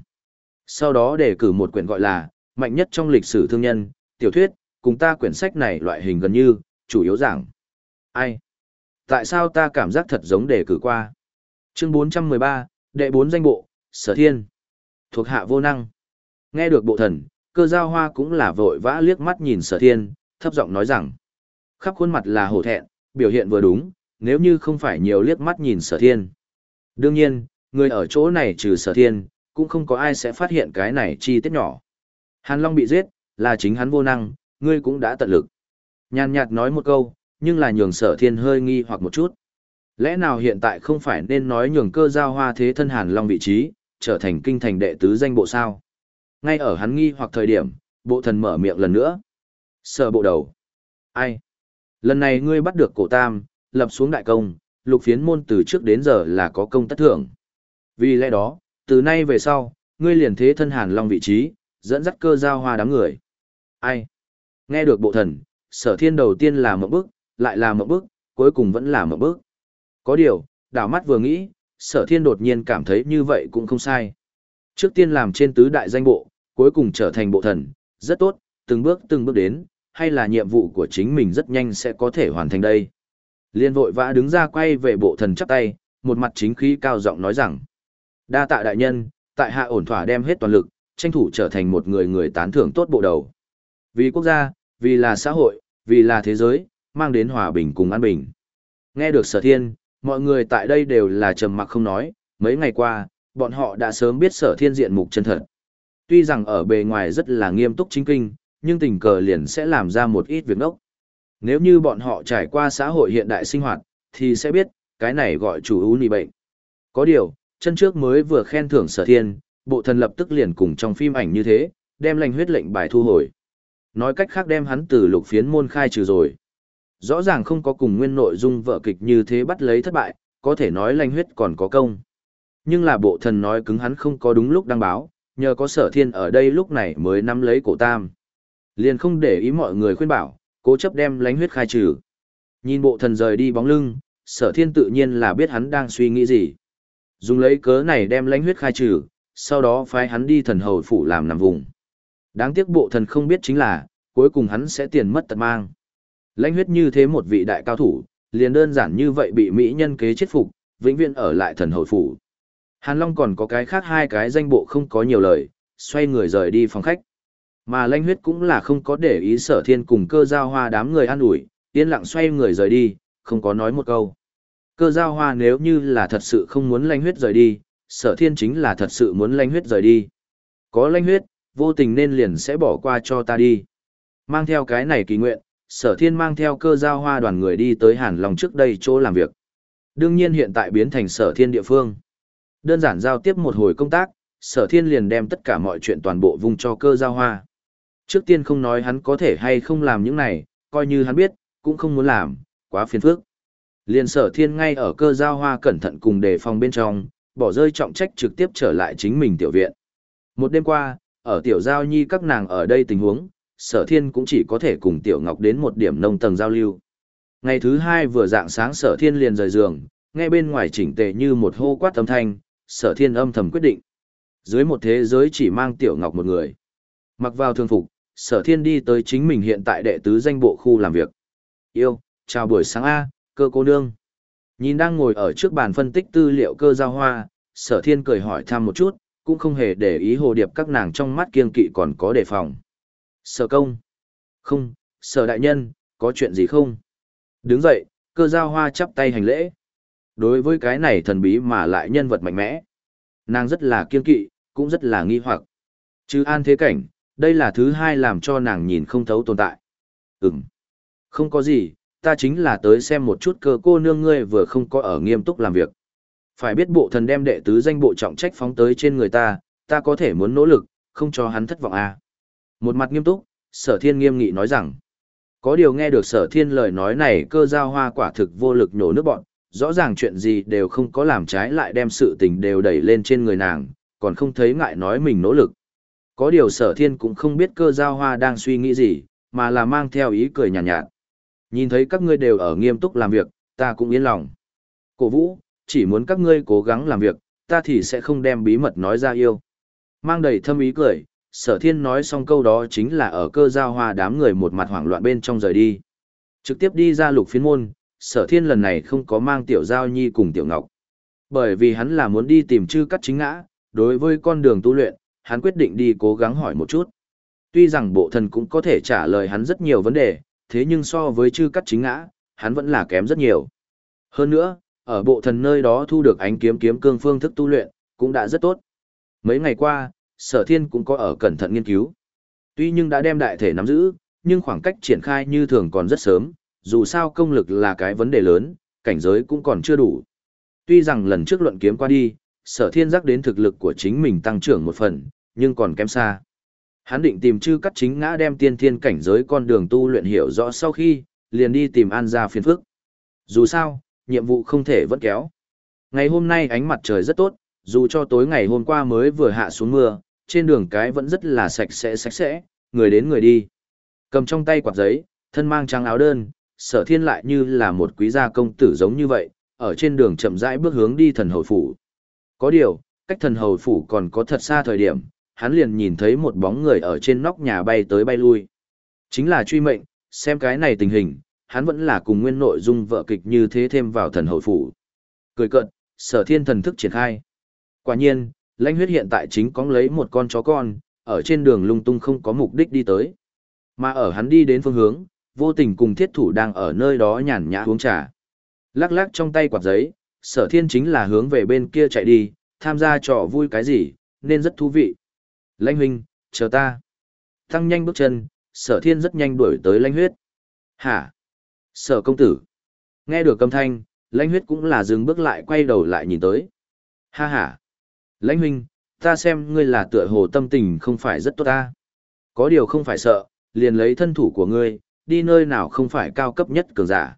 Sau đó đề cử một quyển gọi là, mạnh nhất trong lịch sử thương nhân, tiểu thuyết, cùng ta quyển sách này loại hình gần như, chủ yếu giảng. Ai? Tại sao ta cảm giác thật giống đề cử qua? Chương 413, đệ 4 danh bộ, sở thiên. Thuộc hạ vô năng. Nghe được bộ thần, cơ giao hoa cũng là vội vã liếc mắt nhìn sở thiên, thấp giọng nói rằng. Khắp khuôn mặt là hổ thẹn, biểu hiện vừa đúng, nếu như không phải nhiều liếc mắt nhìn sở thiên. Đương nhiên, người ở chỗ này trừ sở thiên, cũng không có ai sẽ phát hiện cái này chi tiết nhỏ. Hàn Long bị giết, là chính hắn vô năng, ngươi cũng đã tận lực. Nhàn nhạt nói một câu, nhưng là nhường sở thiên hơi nghi hoặc một chút. Lẽ nào hiện tại không phải nên nói nhường cơ giao hoa thế thân Hàn Long vị trí, trở thành kinh thành đệ tứ danh bộ sao? Ngay ở hắn nghi hoặc thời điểm, bộ thần mở miệng lần nữa. Sở bộ đầu. Ai? Lần này ngươi bắt được cổ tam, lập xuống đại công, lục phiến môn từ trước đến giờ là có công tất thưởng. Vì lẽ đó, từ nay về sau, ngươi liền thế thân Hàn Long vị trí, dẫn dắt cơ giao hoa đám người. Ai? Nghe được bộ thần, sở thiên đầu tiên là một bước, lại là một bước, cuối cùng vẫn là một bước. Có điều, đảo mắt vừa nghĩ, sở thiên đột nhiên cảm thấy như vậy cũng không sai. Trước tiên làm trên tứ đại danh bộ, cuối cùng trở thành bộ thần, rất tốt, từng bước từng bước đến, hay là nhiệm vụ của chính mình rất nhanh sẽ có thể hoàn thành đây. Liên vội vã đứng ra quay về bộ thần chắp tay, một mặt chính khí cao giọng nói rằng, đa tạ đại nhân, tại hạ ổn thỏa đem hết toàn lực, tranh thủ trở thành một người người tán thưởng tốt bộ đầu. Vì quốc gia, vì là xã hội, vì là thế giới, mang đến hòa bình cùng an bình. Nghe được sở thiên, mọi người tại đây đều là trầm mặc không nói, mấy ngày qua, bọn họ đã sớm biết sở thiên diện mục chân thật. Tuy rằng ở bề ngoài rất là nghiêm túc chính kinh, nhưng tình cờ liền sẽ làm ra một ít việc ốc. Nếu như bọn họ trải qua xã hội hiện đại sinh hoạt, thì sẽ biết, cái này gọi chủ ưu nì bệnh. Có điều, chân trước mới vừa khen thưởng sở thiên, bộ thần lập tức liền cùng trong phim ảnh như thế, đem lành huyết lệnh bài thu hồi. Nói cách khác đem hắn từ lục phiến môn khai trừ rồi. Rõ ràng không có cùng nguyên nội dung vợ kịch như thế bắt lấy thất bại, có thể nói lanh huyết còn có công. Nhưng là bộ thần nói cứng hắn không có đúng lúc đăng báo, nhờ có sở thiên ở đây lúc này mới nắm lấy cổ tam. Liền không để ý mọi người khuyên bảo, cố chấp đem lánh huyết khai trừ. Nhìn bộ thần rời đi bóng lưng, sở thiên tự nhiên là biết hắn đang suy nghĩ gì. Dùng lấy cớ này đem lãnh huyết khai trừ, sau đó phái hắn đi thần hầu phủ làm nằm vùng. Đáng tiếc bộ thần không biết chính là, cuối cùng hắn sẽ tiền mất tật mang. Lãnh huyết như thế một vị đại cao thủ, liền đơn giản như vậy bị mỹ nhân kế chết phục, vĩnh viễn ở lại thần hầu phủ. Hàn Long còn có cái khác hai cái danh bộ không có nhiều lời, xoay người rời đi phòng khách. Mà lãnh huyết cũng là không có để ý sở thiên cùng cơ giao hoa đám người an ủi, yên lặng xoay người rời đi, không có nói một câu. Cơ giao hoa nếu như là thật sự không muốn lanh huyết rời đi, sở thiên chính là thật sự muốn lanh huyết rời đi. Có lanh huyết, vô tình nên liền sẽ bỏ qua cho ta đi. Mang theo cái này kỳ nguyện, sở thiên mang theo cơ giao hoa đoàn người đi tới Hàn Long trước đây chỗ làm việc. Đương nhiên hiện tại biến thành sở thiên địa phương. Đơn giản giao tiếp một hồi công tác, sở thiên liền đem tất cả mọi chuyện toàn bộ vùng cho cơ giao hoa. Trước tiên không nói hắn có thể hay không làm những này, coi như hắn biết, cũng không muốn làm, quá phiền phức. Liền sở thiên ngay ở cơ giao hoa cẩn thận cùng đề phòng bên trong, bỏ rơi trọng trách trực tiếp trở lại chính mình tiểu viện. Một đêm qua, ở tiểu giao nhi các nàng ở đây tình huống, sở thiên cũng chỉ có thể cùng tiểu ngọc đến một điểm nông tầng giao lưu. Ngày thứ hai vừa dạng sáng sở thiên liền rời giường, nghe bên ngoài chỉnh tề như một hô quát âm thanh, sở thiên âm thầm quyết định. Dưới một thế giới chỉ mang tiểu ngọc một người. Mặc vào thương phục, sở thiên đi tới chính mình hiện tại đệ tứ danh bộ khu làm việc. Yêu, chào buổi sáng A, cơ cô nương. Nhìn đang ngồi ở trước bàn phân tích tư liệu cơ giao hoa, sở thiên cười hỏi thăm một chút, cũng không hề để ý hồ điệp các nàng trong mắt kiên kỵ còn có đề phòng. Sở công. Không, sở đại nhân, có chuyện gì không? Đứng dậy, cơ giao hoa chắp tay hành lễ. Đối với cái này thần bí mà lại nhân vật mạnh mẽ. Nàng rất là kiên kỵ, cũng rất là nghi hoặc. Chứ an thế cảnh, đây là thứ hai làm cho nàng nhìn không thấu tồn tại. Ừm. Không có gì, ta chính là tới xem một chút cơ cô nương ngươi vừa không có ở nghiêm túc làm việc. Phải biết bộ thần đem đệ tứ danh bộ trọng trách phóng tới trên người ta, ta có thể muốn nỗ lực, không cho hắn thất vọng à. Một mặt nghiêm túc, sở thiên nghiêm nghị nói rằng, có điều nghe được sở thiên lời nói này cơ giao hoa quả thực vô lực nhổ nước bọn, rõ ràng chuyện gì đều không có làm trái lại đem sự tình đều đẩy lên trên người nàng, còn không thấy ngại nói mình nỗ lực. Có điều sở thiên cũng không biết cơ giao hoa đang suy nghĩ gì, mà là mang theo ý cười nhạt, nhạt. Nhìn thấy các ngươi đều ở nghiêm túc làm việc, ta cũng yên lòng. Cổ vũ, chỉ muốn các ngươi cố gắng làm việc, ta thì sẽ không đem bí mật nói ra yêu. Mang đầy thâm ý cười, sở thiên nói xong câu đó chính là ở cơ giao hoa đám người một mặt hoảng loạn bên trong rời đi. Trực tiếp đi ra lục phiên môn, sở thiên lần này không có mang tiểu giao nhi cùng tiểu ngọc. Bởi vì hắn là muốn đi tìm chư cắt chính ngã, đối với con đường tu luyện, hắn quyết định đi cố gắng hỏi một chút. Tuy rằng bộ thần cũng có thể trả lời hắn rất nhiều vấn đề, thế nhưng so với chư cắt chính ngã, hắn vẫn là kém rất nhiều. Hơn nữa, ở bộ thần nơi đó thu được ánh kiếm kiếm cương phương thức tu luyện, cũng đã rất tốt. Mấy ngày qua, sở thiên cũng có ở cẩn thận nghiên cứu. Tuy nhưng đã đem đại thể nắm giữ, nhưng khoảng cách triển khai như thường còn rất sớm, dù sao công lực là cái vấn đề lớn, cảnh giới cũng còn chưa đủ. Tuy rằng lần trước luận kiếm qua đi, sở thiên giác đến thực lực của chính mình tăng trưởng một phần, nhưng còn kém xa. Hắn định tìm chư cắt chính ngã đem tiên thiên cảnh giới con đường tu luyện hiểu rõ sau khi, liền đi tìm an gia phiền phức. Dù sao, nhiệm vụ không thể vẫn kéo. Ngày hôm nay ánh mặt trời rất tốt, dù cho tối ngày hôm qua mới vừa hạ xuống mưa, trên đường cái vẫn rất là sạch sẽ sạch sẽ, người đến người đi. Cầm trong tay quạt giấy, thân mang trắng áo đơn, sở thiên lại như là một quý gia công tử giống như vậy, ở trên đường chậm rãi bước hướng đi thần hầu phủ. Có điều, cách thần hầu phủ còn có thật xa thời điểm, hắn liền nhìn thấy một bóng người ở trên nóc nhà bay tới bay lui. Chính là truy mệnh, xem cái này tình hình, hắn vẫn là cùng nguyên nội dung vợ kịch như thế thêm vào thần hội phủ. Cười cận, sở thiên thần thức triển khai. Quả nhiên, lãnh huyết hiện tại chính có lấy một con chó con, ở trên đường lung tung không có mục đích đi tới. Mà ở hắn đi đến phương hướng, vô tình cùng thiết thủ đang ở nơi đó nhàn nhã uống trà. Lắc lắc trong tay quạt giấy, sở thiên chính là hướng về bên kia chạy đi, tham gia trò vui cái gì, nên rất thú vị. Lãnh huynh, chờ ta. Tăng nhanh bước chân, sở thiên rất nhanh đuổi tới lãnh huyết. Hả? Sở công tử. Nghe được âm thanh, lãnh huyết cũng là dừng bước lại quay đầu lại nhìn tới. Ha ha. Lãnh huynh, ta xem ngươi là tựa hồ tâm tình không phải rất tốt ta. Có điều không phải sợ, liền lấy thân thủ của ngươi, đi nơi nào không phải cao cấp nhất cường giả.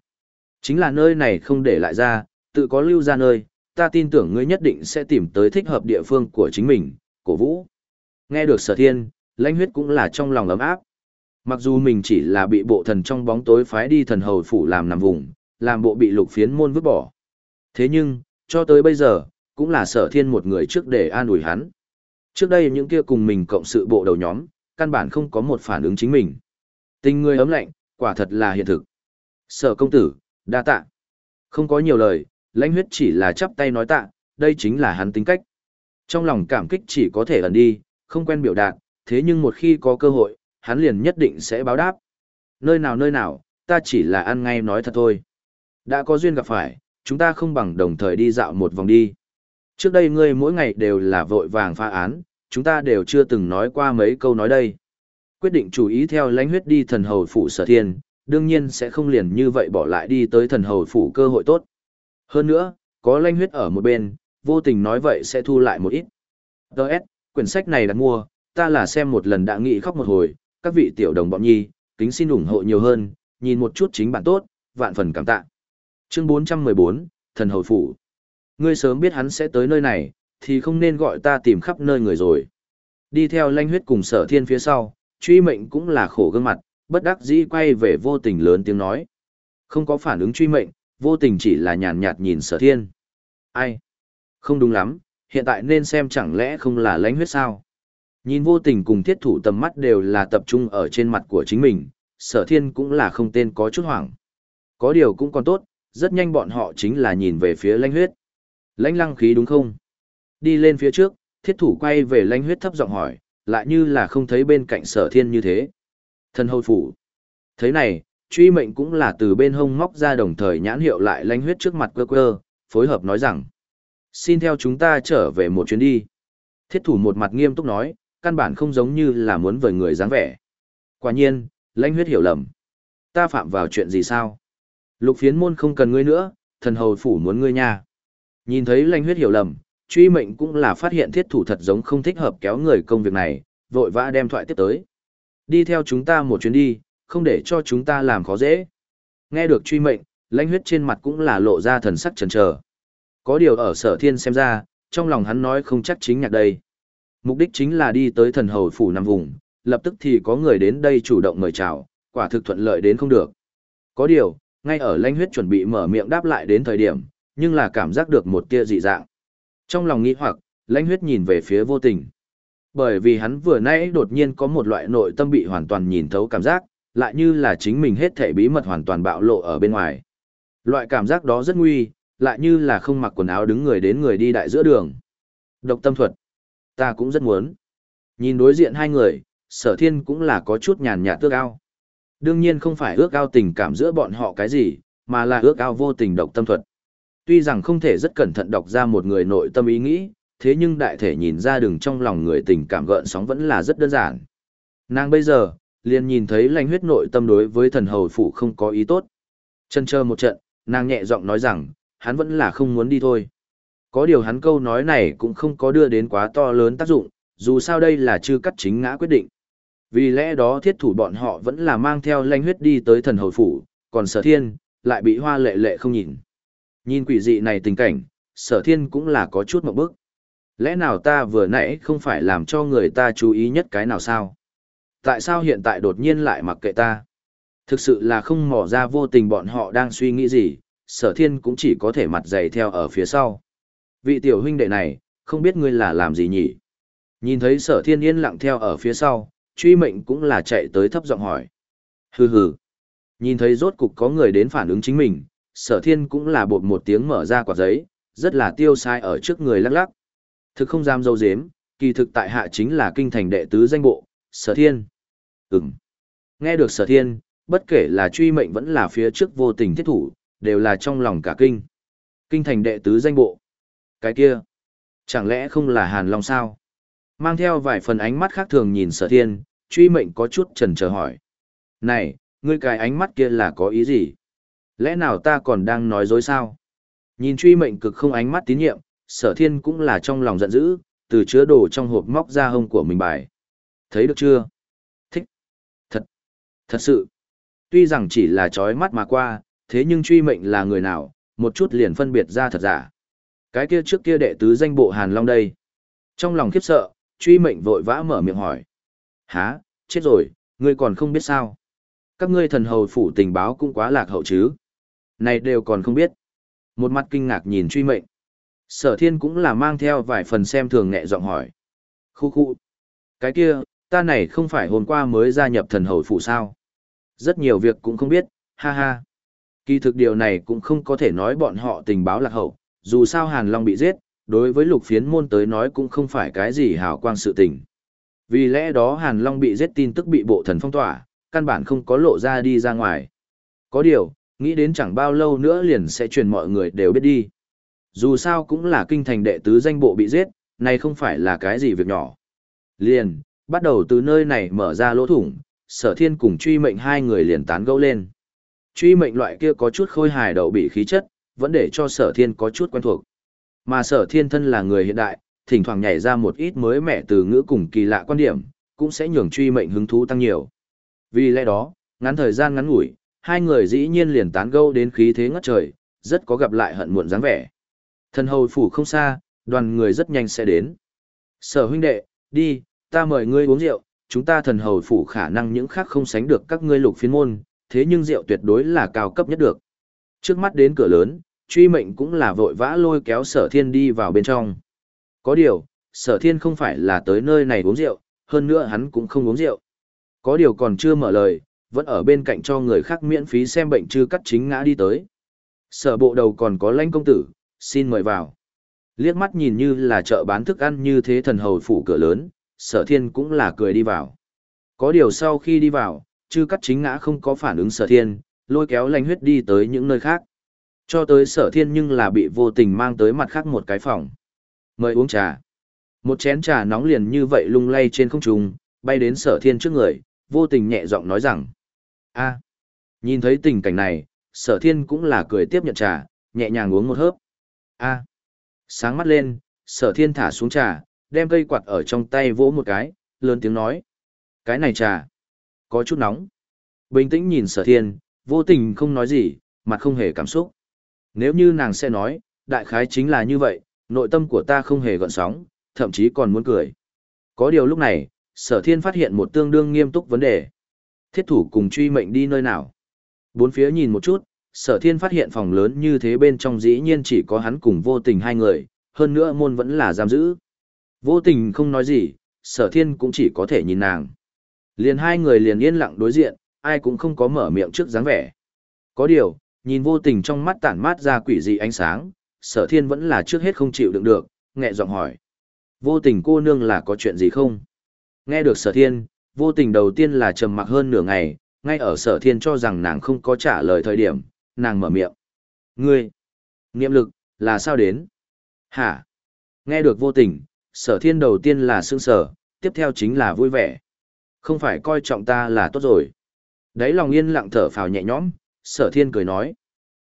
Chính là nơi này không để lại ra, tự có lưu ra nơi, ta tin tưởng ngươi nhất định sẽ tìm tới thích hợp địa phương của chính mình, cổ vũ. Nghe được sở thiên, lãnh huyết cũng là trong lòng ấm áp. Mặc dù mình chỉ là bị bộ thần trong bóng tối phái đi thần hầu phủ làm nằm vùng, làm bộ bị lục phiến môn vứt bỏ. Thế nhưng, cho tới bây giờ, cũng là sở thiên một người trước để an ủi hắn. Trước đây những kia cùng mình cộng sự bộ đầu nhóm, căn bản không có một phản ứng chính mình. Tình người ấm lạnh, quả thật là hiện thực. Sở công tử, đa tạ. Không có nhiều lời, lãnh huyết chỉ là chắp tay nói tạ, đây chính là hắn tính cách. Trong lòng cảm kích chỉ có thể ẩn đi, không quen biểu đạt, thế nhưng một khi có cơ hội, hắn liền nhất định sẽ báo đáp. Nơi nào nơi nào, ta chỉ là ăn ngay nói thật thôi. Đã có duyên gặp phải, chúng ta không bằng đồng thời đi dạo một vòng đi. Trước đây ngươi mỗi ngày đều là vội vàng pha án, chúng ta đều chưa từng nói qua mấy câu nói đây. Quyết định chú ý theo lãnh huyết đi thần hầu phủ sở thiên, đương nhiên sẽ không liền như vậy bỏ lại đi tới thần hầu phủ cơ hội tốt. Hơn nữa, có lãnh huyết ở một bên, vô tình nói vậy sẽ thu lại một ít. Đợt, quyển sách này đặt mua, ta là xem một lần đã nghĩ khóc một hồi, các vị tiểu đồng bọn nhi, kính xin ủng hộ nhiều hơn, nhìn một chút chính bản tốt, vạn phần cảm tạ. Chương 414, Thần Hầu Phủ. Ngươi sớm biết hắn sẽ tới nơi này, thì không nên gọi ta tìm khắp nơi người rồi. Đi theo lanh huyết cùng sở thiên phía sau, truy mệnh cũng là khổ gương mặt, bất đắc dĩ quay về vô tình lớn tiếng nói. Không có phản ứng truy mệnh, vô tình chỉ là nhàn nhạt nhìn sở thiên. Ai? Không đúng lắm, hiện tại nên xem chẳng lẽ không là lãnh huyết sao? Nhìn vô tình cùng thiết thủ tầm mắt đều là tập trung ở trên mặt của chính mình, sở thiên cũng là không tên có chút hoảng. Có điều cũng còn tốt, rất nhanh bọn họ chính là nhìn về phía lãnh huyết. Lãnh lăng khí đúng không? Đi lên phía trước, thiết thủ quay về lãnh huyết thấp giọng hỏi, lại như là không thấy bên cạnh sở thiên như thế. Thân hầu phủ. Thế này, truy mệnh cũng là từ bên hông móc ra đồng thời nhãn hiệu lại lãnh huyết trước mặt quơ quơ, phối hợp nói rằng. Xin theo chúng ta trở về một chuyến đi. Thiết thủ một mặt nghiêm túc nói, căn bản không giống như là muốn vời người dáng vẻ. Quả nhiên, lãnh huyết hiểu lầm. Ta phạm vào chuyện gì sao? Lục phiến môn không cần ngươi nữa, thần hầu phủ muốn ngươi nha. Nhìn thấy lãnh huyết hiểu lầm, truy mệnh cũng là phát hiện thiết thủ thật giống không thích hợp kéo người công việc này, vội vã đem thoại tiếp tới. Đi theo chúng ta một chuyến đi, không để cho chúng ta làm khó dễ. Nghe được truy mệnh, lãnh huyết trên mặt cũng là lộ ra thần sắc chần chờ. Có điều ở sở thiên xem ra, trong lòng hắn nói không chắc chính nhạc đây. Mục đích chính là đi tới thần hầu phủ nằm vùng, lập tức thì có người đến đây chủ động mời chào, quả thực thuận lợi đến không được. Có điều, ngay ở lãnh huyết chuẩn bị mở miệng đáp lại đến thời điểm, nhưng là cảm giác được một tia dị dạng. Trong lòng nghĩ hoặc, lãnh huyết nhìn về phía vô tình. Bởi vì hắn vừa nãy đột nhiên có một loại nội tâm bị hoàn toàn nhìn thấu cảm giác, lại như là chính mình hết thể bí mật hoàn toàn bạo lộ ở bên ngoài. Loại cảm giác đó rất nguy, lại như là không mặc quần áo đứng người đến người đi đại giữa đường. Độc tâm thuật. Ta cũng rất muốn. Nhìn đối diện hai người, sở thiên cũng là có chút nhàn nhạt tước ao. Đương nhiên không phải ước ao tình cảm giữa bọn họ cái gì, mà là ước ao vô tình độc tâm thuật. Tuy rằng không thể rất cẩn thận đọc ra một người nội tâm ý nghĩ, thế nhưng đại thể nhìn ra đường trong lòng người tình cảm gợn sóng vẫn là rất đơn giản. Nàng bây giờ, liền nhìn thấy lãnh huyết nội tâm đối với thần hầu phụ không có ý tốt. Chân chờ một trận, nàng nhẹ giọng nói rằng, hắn vẫn là không muốn đi thôi. Có điều hắn câu nói này cũng không có đưa đến quá to lớn tác dụng, dù sao đây là chưa cắt chính ngã quyết định. Vì lẽ đó thiết thủ bọn họ vẫn là mang theo lãnh huyết đi tới thần hồi phủ, còn sở thiên, lại bị hoa lệ lệ không nhìn. Nhìn quỷ dị này tình cảnh, sở thiên cũng là có chút một bước. Lẽ nào ta vừa nãy không phải làm cho người ta chú ý nhất cái nào sao? Tại sao hiện tại đột nhiên lại mặc kệ ta? Thực sự là không mò ra vô tình bọn họ đang suy nghĩ gì, sở thiên cũng chỉ có thể mặt dày theo ở phía sau. Vị tiểu huynh đệ này, không biết ngươi là làm gì nhỉ? Nhìn thấy sở thiên yên lặng theo ở phía sau, truy mệnh cũng là chạy tới thấp giọng hỏi. Hừ hừ. Nhìn thấy rốt cục có người đến phản ứng chính mình, sở thiên cũng là bột một tiếng mở ra quả giấy, rất là tiêu sai ở trước người lắc lắc. Thực không dám dâu dếm, kỳ thực tại hạ chính là kinh thành đệ tứ danh bộ, sở thiên. Ừm. Nghe được sở thiên, bất kể là truy mệnh vẫn là phía trước vô tình thiết thủ, đều là trong lòng cả kinh. Kinh thành đệ tứ danh bộ. Cái kia, chẳng lẽ không là Hàn Long sao? Mang theo vài phần ánh mắt khác thường nhìn sở thiên, truy mệnh có chút chần chờ hỏi. Này, ngươi cái ánh mắt kia là có ý gì? Lẽ nào ta còn đang nói dối sao? Nhìn truy mệnh cực không ánh mắt tín nhiệm, sở thiên cũng là trong lòng giận dữ, từ chứa đồ trong hộp móc ra hông của mình bài. Thấy được chưa? Thích. Thật. Thật sự. Tuy rằng chỉ là chói mắt mà qua, thế nhưng truy mệnh là người nào, một chút liền phân biệt ra thật giả. Cái kia trước kia đệ tứ danh bộ Hàn Long đây. Trong lòng khiếp sợ, truy mệnh vội vã mở miệng hỏi. Hả, chết rồi, ngươi còn không biết sao. Các ngươi thần hầu phủ tình báo cũng quá lạc hậu chứ. Này đều còn không biết. Một mặt kinh ngạc nhìn truy mệnh. Sở thiên cũng là mang theo vài phần xem thường nhẹ giọng hỏi. Khu khu. Cái kia, ta này không phải hôm qua mới gia nhập thần hầu phủ sao. Rất nhiều việc cũng không biết, ha ha. Kỳ thực điều này cũng không có thể nói bọn họ tình báo lạc hậu, dù sao Hàn Long bị giết, đối với lục phiến môn tới nói cũng không phải cái gì hào quang sự tình. Vì lẽ đó Hàn Long bị giết tin tức bị bộ thần phong tỏa, căn bản không có lộ ra đi ra ngoài. Có điều, nghĩ đến chẳng bao lâu nữa liền sẽ truyền mọi người đều biết đi. Dù sao cũng là kinh thành đệ tứ danh bộ bị giết, này không phải là cái gì việc nhỏ. Liền, bắt đầu từ nơi này mở ra lỗ thủng, sở thiên cùng truy mệnh hai người liền tán gẫu lên. Truy mệnh loại kia có chút khôi hài đậu bị khí chất, vẫn để cho sở thiên có chút quen thuộc. Mà sở thiên thân là người hiện đại, thỉnh thoảng nhảy ra một ít mới mẻ từ ngữ cùng kỳ lạ quan điểm, cũng sẽ nhường truy mệnh hứng thú tăng nhiều. Vì lẽ đó, ngắn thời gian ngắn ngủi, hai người dĩ nhiên liền tán gẫu đến khí thế ngất trời, rất có gặp lại hận muộn dáng vẻ. Thần hầu phủ không xa, đoàn người rất nhanh sẽ đến. Sở huynh đệ, đi, ta mời ngươi uống rượu, chúng ta thần hầu phủ khả năng những khác không sánh được các ngươi lục phiên môn, thế nhưng rượu tuyệt đối là cao cấp nhất được. Trước mắt đến cửa lớn, truy mệnh cũng là vội vã lôi kéo sở thiên đi vào bên trong. Có điều, sở thiên không phải là tới nơi này uống rượu, hơn nữa hắn cũng không uống rượu. Có điều còn chưa mở lời, vẫn ở bên cạnh cho người khác miễn phí xem bệnh chưa cắt chính ngã đi tới. Sở bộ đầu còn có lãnh công tử, xin mời vào. Liếc mắt nhìn như là chợ bán thức ăn như thế thần hầu phủ cửa lớn, sở thiên cũng là cười đi vào. Có điều sau khi đi vào, chứ cắt chính ngã không có phản ứng sở thiên, lôi kéo lành huyết đi tới những nơi khác. Cho tới sở thiên nhưng là bị vô tình mang tới mặt khác một cái phòng. Mời uống trà. Một chén trà nóng liền như vậy lung lay trên không trung, bay đến sở thiên trước người, vô tình nhẹ giọng nói rằng. a nhìn thấy tình cảnh này, sở thiên cũng là cười tiếp nhận trà, nhẹ nhàng uống một hớp. a sáng mắt lên, sở thiên thả xuống trà, đem cây quạt ở trong tay vỗ một cái, lớn tiếng nói. Cái này trà, có chút nóng. Bình tĩnh nhìn sở thiên, vô tình không nói gì, mặt không hề cảm xúc. Nếu như nàng sẽ nói, đại khái chính là như vậy, nội tâm của ta không hề gợn sóng, thậm chí còn muốn cười. Có điều lúc này, sở thiên phát hiện một tương đương nghiêm túc vấn đề. Thiết thủ cùng truy mệnh đi nơi nào? Bốn phía nhìn một chút, sở thiên phát hiện phòng lớn như thế bên trong dĩ nhiên chỉ có hắn cùng vô tình hai người, hơn nữa môn vẫn là giam giữ. Vô tình không nói gì, sở thiên cũng chỉ có thể nhìn nàng. Liền hai người liền yên lặng đối diện, ai cũng không có mở miệng trước dáng vẻ. Có điều, nhìn vô tình trong mắt tản mát ra quỷ dị ánh sáng, sở thiên vẫn là trước hết không chịu đựng được, nghẹ giọng hỏi. Vô tình cô nương là có chuyện gì không? Nghe được sở thiên, vô tình đầu tiên là trầm mặc hơn nửa ngày, ngay ở sở thiên cho rằng nàng không có trả lời thời điểm, nàng mở miệng. Ngươi, niệm lực, là sao đến? Hả? Nghe được vô tình, sở thiên đầu tiên là sương sở, tiếp theo chính là vui vẻ. Không phải coi trọng ta là tốt rồi. Đấy lòng yên lặng thở phào nhẹ nhõm, sở thiên cười nói.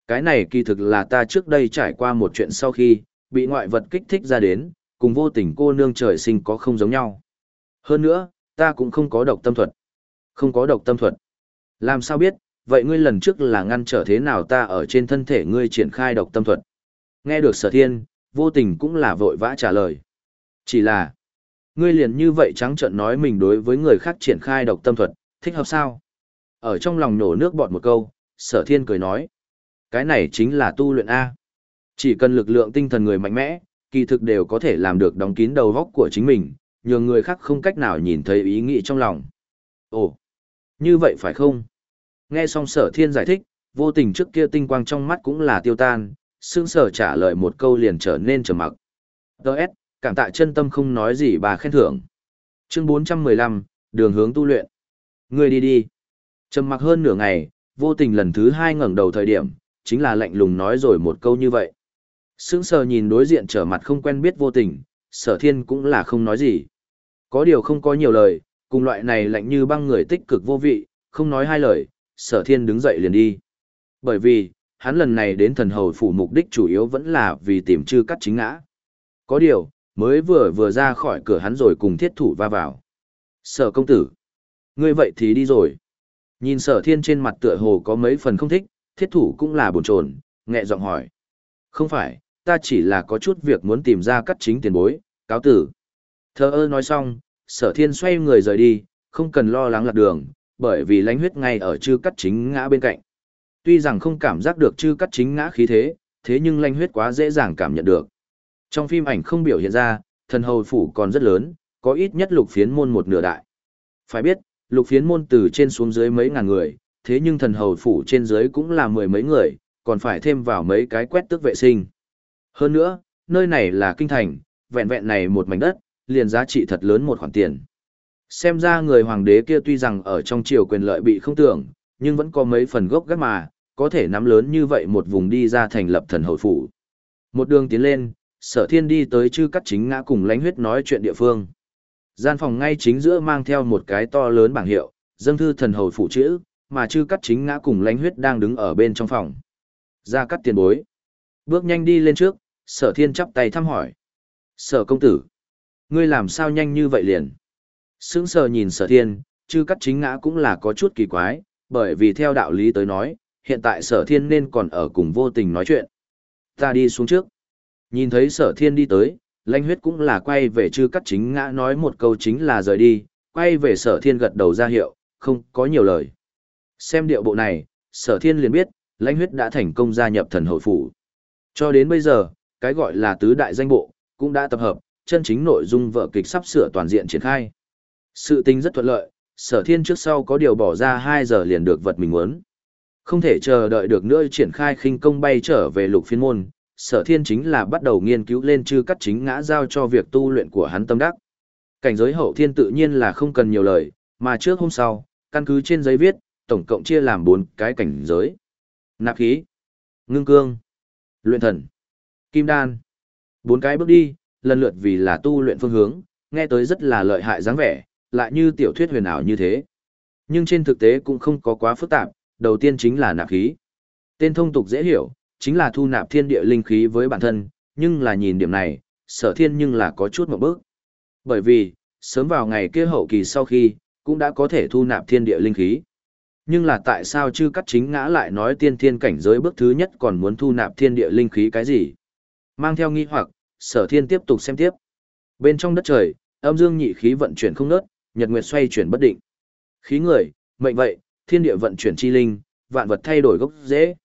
Cái này kỳ thực là ta trước đây trải qua một chuyện sau khi, bị ngoại vật kích thích ra đến, cùng vô tình cô nương trời sinh có không giống nhau. Hơn nữa, ta cũng không có độc tâm thuật. Không có độc tâm thuật. Làm sao biết, vậy ngươi lần trước là ngăn trở thế nào ta ở trên thân thể ngươi triển khai độc tâm thuật? Nghe được sở thiên, vô tình cũng là vội vã trả lời. Chỉ là, ngươi liền như vậy trắng trợn nói mình đối với người khác triển khai độc tâm thuật, thích hợp sao? Ở trong lòng nổ nước bọt một câu, sở thiên cười nói. Cái này chính là tu luyện A. Chỉ cần lực lượng tinh thần người mạnh mẽ, kỳ thực đều có thể làm được đóng kín đầu góc của chính mình, nhường người khác không cách nào nhìn thấy ý nghĩ trong lòng. Ồ, như vậy phải không? Nghe xong sở thiên giải thích, vô tình trước kia tinh quang trong mắt cũng là tiêu tan, sương sở trả lời một câu liền trở nên trầm mặc. Đợt, cảm tạ chân tâm không nói gì bà khen thưởng. Chương 415, đường hướng tu luyện. Ngươi đi đi. Trầm mặc hơn nửa ngày, vô tình lần thứ hai ngẩng đầu thời điểm, chính là lạnh lùng nói rồi một câu như vậy. Sững sờ nhìn đối diện trở mặt không quen biết vô tình, sở thiên cũng là không nói gì. Có điều không có nhiều lời, cùng loại này lạnh như băng người tích cực vô vị, không nói hai lời, sở thiên đứng dậy liền đi. Bởi vì, hắn lần này đến thần hầu phủ mục đích chủ yếu vẫn là vì tìm chư cắt chính ngã. Có điều, mới vừa vừa ra khỏi cửa hắn rồi cùng thiết thủ va vào. Sở công tử. Ngươi vậy thì đi rồi. Nhìn sở thiên trên mặt tựa hồ có mấy phần không thích, thiết thủ cũng là buồn chồn, nhẹ giọng hỏi. Không phải, ta chỉ là có chút việc muốn tìm ra cắt chính tiền bối, cáo tử. Thơ ơ nói xong, sở thiên xoay người rời đi, không cần lo lắng lạc đường, bởi vì lánh huyết ngay ở chư cắt chính ngã bên cạnh. Tuy rằng không cảm giác được chư cắt chính ngã khí thế, thế nhưng lanh huyết quá dễ dàng cảm nhận được. Trong phim ảnh không biểu hiện ra, thần hầu phủ còn rất lớn, có ít nhất lục phiến môn một nửa đại. Phải biết, lục phiến môn từ trên xuống dưới mấy ngàn người, thế nhưng thần hầu phủ trên dưới cũng là mười mấy người, còn phải thêm vào mấy cái quét tước vệ sinh. Hơn nữa, nơi này là kinh thành, vẹn vẹn này một mảnh đất, liền giá trị thật lớn một khoản tiền. Xem ra người hoàng đế kia tuy rằng ở trong triều quyền lợi bị không tưởng, nhưng vẫn có mấy phần gốc gác mà, có thể nắm lớn như vậy một vùng đi ra thành lập thần hầu phủ. Một đường tiến lên, sở thiên đi tới chư cắt chính ngã cùng lánh huyết nói chuyện địa phương. Gian phòng ngay chính giữa mang theo một cái to lớn bảng hiệu, dâng thư thần hầu phụ chữ, mà chư cắt chính ngã cùng lánh huyết đang đứng ở bên trong phòng. Ra cắt tiền bối. Bước nhanh đi lên trước, sở thiên chắp tay thăm hỏi. Sở công tử, ngươi làm sao nhanh như vậy liền? Sững sờ nhìn sở thiên, chư cắt chính ngã cũng là có chút kỳ quái, bởi vì theo đạo lý tới nói, hiện tại sở thiên nên còn ở cùng vô tình nói chuyện. Ta đi xuống trước. Nhìn thấy sở thiên đi tới, lãnh huyết cũng là quay về chư cắt chính ngã nói một câu chính là rời đi, quay về sở thiên gật đầu ra hiệu, không có nhiều lời. Xem điệu bộ này, sở thiên liền biết, lãnh huyết đã thành công gia nhập thần hội phủ. Cho đến bây giờ, cái gọi là tứ đại danh bộ, cũng đã tập hợp, chân chính nội dung vở kịch sắp sửa toàn diện triển khai. Sự tình rất thuận lợi, sở thiên trước sau có điều bỏ ra 2 giờ liền được vật mình muốn. Không thể chờ đợi được nữa triển khai khinh công bay trở về lục phiên môn, sở thiên chính là bắt đầu nghiên cứu lên chư cắt chính ngã giao cho việc tu luyện của hắn tâm đắc. Cảnh giới hậu thiên tự nhiên là không cần nhiều lời, mà trước hôm sau, căn cứ trên giấy viết, tổng cộng chia làm 4 cái cảnh giới. Nạp khí, ngưng cương, luyện thần, kim đan. Bốn cái bước đi, lần lượt vì là tu luyện phương hướng, nghe tới rất là lợi hại dáng vẻ, lại như tiểu thuyết huyền ảo như thế. Nhưng trên thực tế cũng không có quá phức tạp, đầu tiên chính là nạp khí. Tên thông tục dễ hiểu, chính là thu nạp thiên địa linh khí với bản thân, nhưng là nhìn điểm này, sở thiên nhưng là có chút một bước. Bởi vì, sớm vào ngày kia hậu kỳ sau khi, cũng đã có thể thu nạp thiên địa linh khí. Nhưng là tại sao chư cắt chính ngã lại nói tiên thiên cảnh giới bước thứ nhất còn muốn thu nạp thiên địa linh khí cái gì? Mang theo nghi hoặc, sở thiên tiếp tục xem tiếp. Bên trong đất trời, âm dương nhị khí vận chuyển không nớt, nhật nguyệt xoay chuyển bất định. Khí người, mệnh vậy, thiên địa vận chuyển chi linh, vạn vật thay đổi gốc dễ.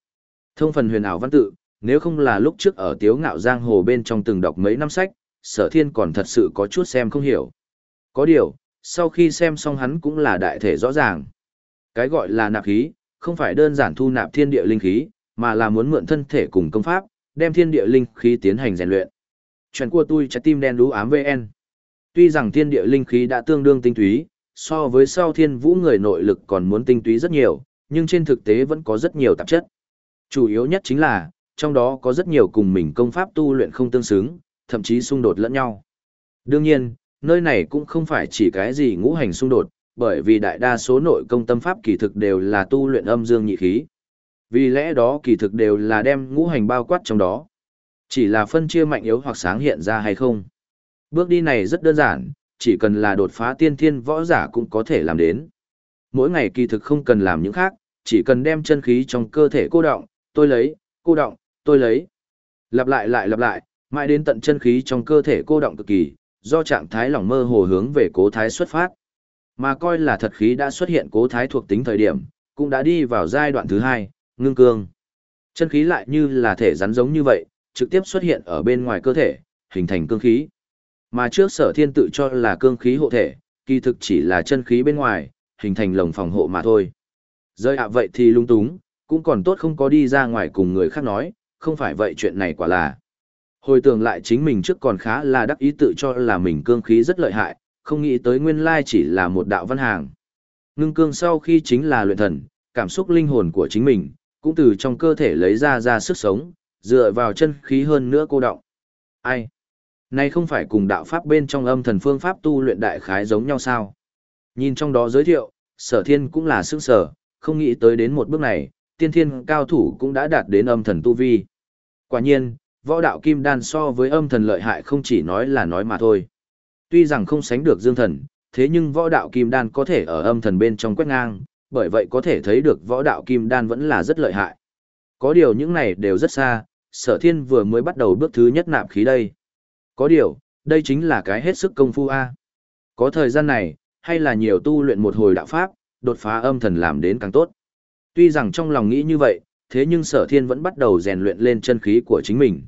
Thông phần huyền ảo văn tự, nếu không là lúc trước ở tiếu ngạo giang hồ bên trong từng đọc mấy năm sách, sở thiên còn thật sự có chút xem không hiểu. Có điều, sau khi xem xong hắn cũng là đại thể rõ ràng. Cái gọi là nạp khí, không phải đơn giản thu nạp thiên địa linh khí, mà là muốn mượn thân thể cùng công pháp, đem thiên địa linh khí tiến hành rèn luyện. Chuyện của tôi trái tim đen đú ám VN. Tuy rằng thiên địa linh khí đã tương đương tinh túy, so với sau thiên vũ người nội lực còn muốn tinh túy rất nhiều, nhưng trên thực tế vẫn có rất nhiều tạp chất. Chủ yếu nhất chính là, trong đó có rất nhiều cùng mình công pháp tu luyện không tương xứng, thậm chí xung đột lẫn nhau. Đương nhiên, nơi này cũng không phải chỉ cái gì ngũ hành xung đột, bởi vì đại đa số nội công tâm pháp kỳ thực đều là tu luyện âm dương nhị khí. Vì lẽ đó kỳ thực đều là đem ngũ hành bao quát trong đó. Chỉ là phân chia mạnh yếu hoặc sáng hiện ra hay không. Bước đi này rất đơn giản, chỉ cần là đột phá tiên thiên võ giả cũng có thể làm đến. Mỗi ngày kỳ thực không cần làm những khác, chỉ cần đem chân khí trong cơ thể cô động, tôi lấy, cô động, tôi lấy. Lặp lại lại lặp lại, mãi đến tận chân khí trong cơ thể cô động cực kỳ, do trạng thái lỏng mơ hồ hướng về cố thái xuất phát. Mà coi là thật khí đã xuất hiện cố thái thuộc tính thời điểm, cũng đã đi vào giai đoạn thứ hai, ngưng cương. Chân khí lại như là thể rắn giống như vậy, trực tiếp xuất hiện ở bên ngoài cơ thể, hình thành cương khí. Mà trước sở thiên tự cho là cương khí hộ thể, kỳ thực chỉ là chân khí bên ngoài, hình thành lồng phòng hộ mà thôi. Rơi ạ vậy thì lung túng, cũng còn tốt không có đi ra ngoài cùng người khác nói, không phải vậy chuyện này quả là. Hồi tưởng lại chính mình trước còn khá là đắc ý tự cho là mình cương khí rất lợi hại, không nghĩ tới nguyên lai chỉ là một đạo văn hàng. Ngưng cương sau khi chính là luyện thần, cảm xúc linh hồn của chính mình, cũng từ trong cơ thể lấy ra ra sức sống, dựa vào chân khí hơn nữa cô động. Ai? Này không phải cùng đạo pháp bên trong âm thần phương pháp tu luyện đại khái giống nhau sao? Nhìn trong đó giới thiệu, sở thiên cũng là sức sở, không nghĩ tới đến một bước này, tiên thiên cao thủ cũng đã đạt đến âm thần tu vi. Quả nhiên, võ đạo kim đan so với âm thần lợi hại không chỉ nói là nói mà thôi. Tuy rằng không sánh được dương thần, thế nhưng võ đạo kim đan có thể ở âm thần bên trong quét ngang, bởi vậy có thể thấy được võ đạo kim đan vẫn là rất lợi hại. Có điều những này đều rất xa, sở thiên vừa mới bắt đầu bước thứ nhất nạp khí đây. Có điều, đây chính là cái hết sức công phu A. Có thời gian này, hay là nhiều tu luyện một hồi đạo pháp, đột phá âm thần làm đến càng tốt. Tuy rằng trong lòng nghĩ như vậy, thế nhưng sở thiên vẫn bắt đầu rèn luyện lên chân khí của chính mình.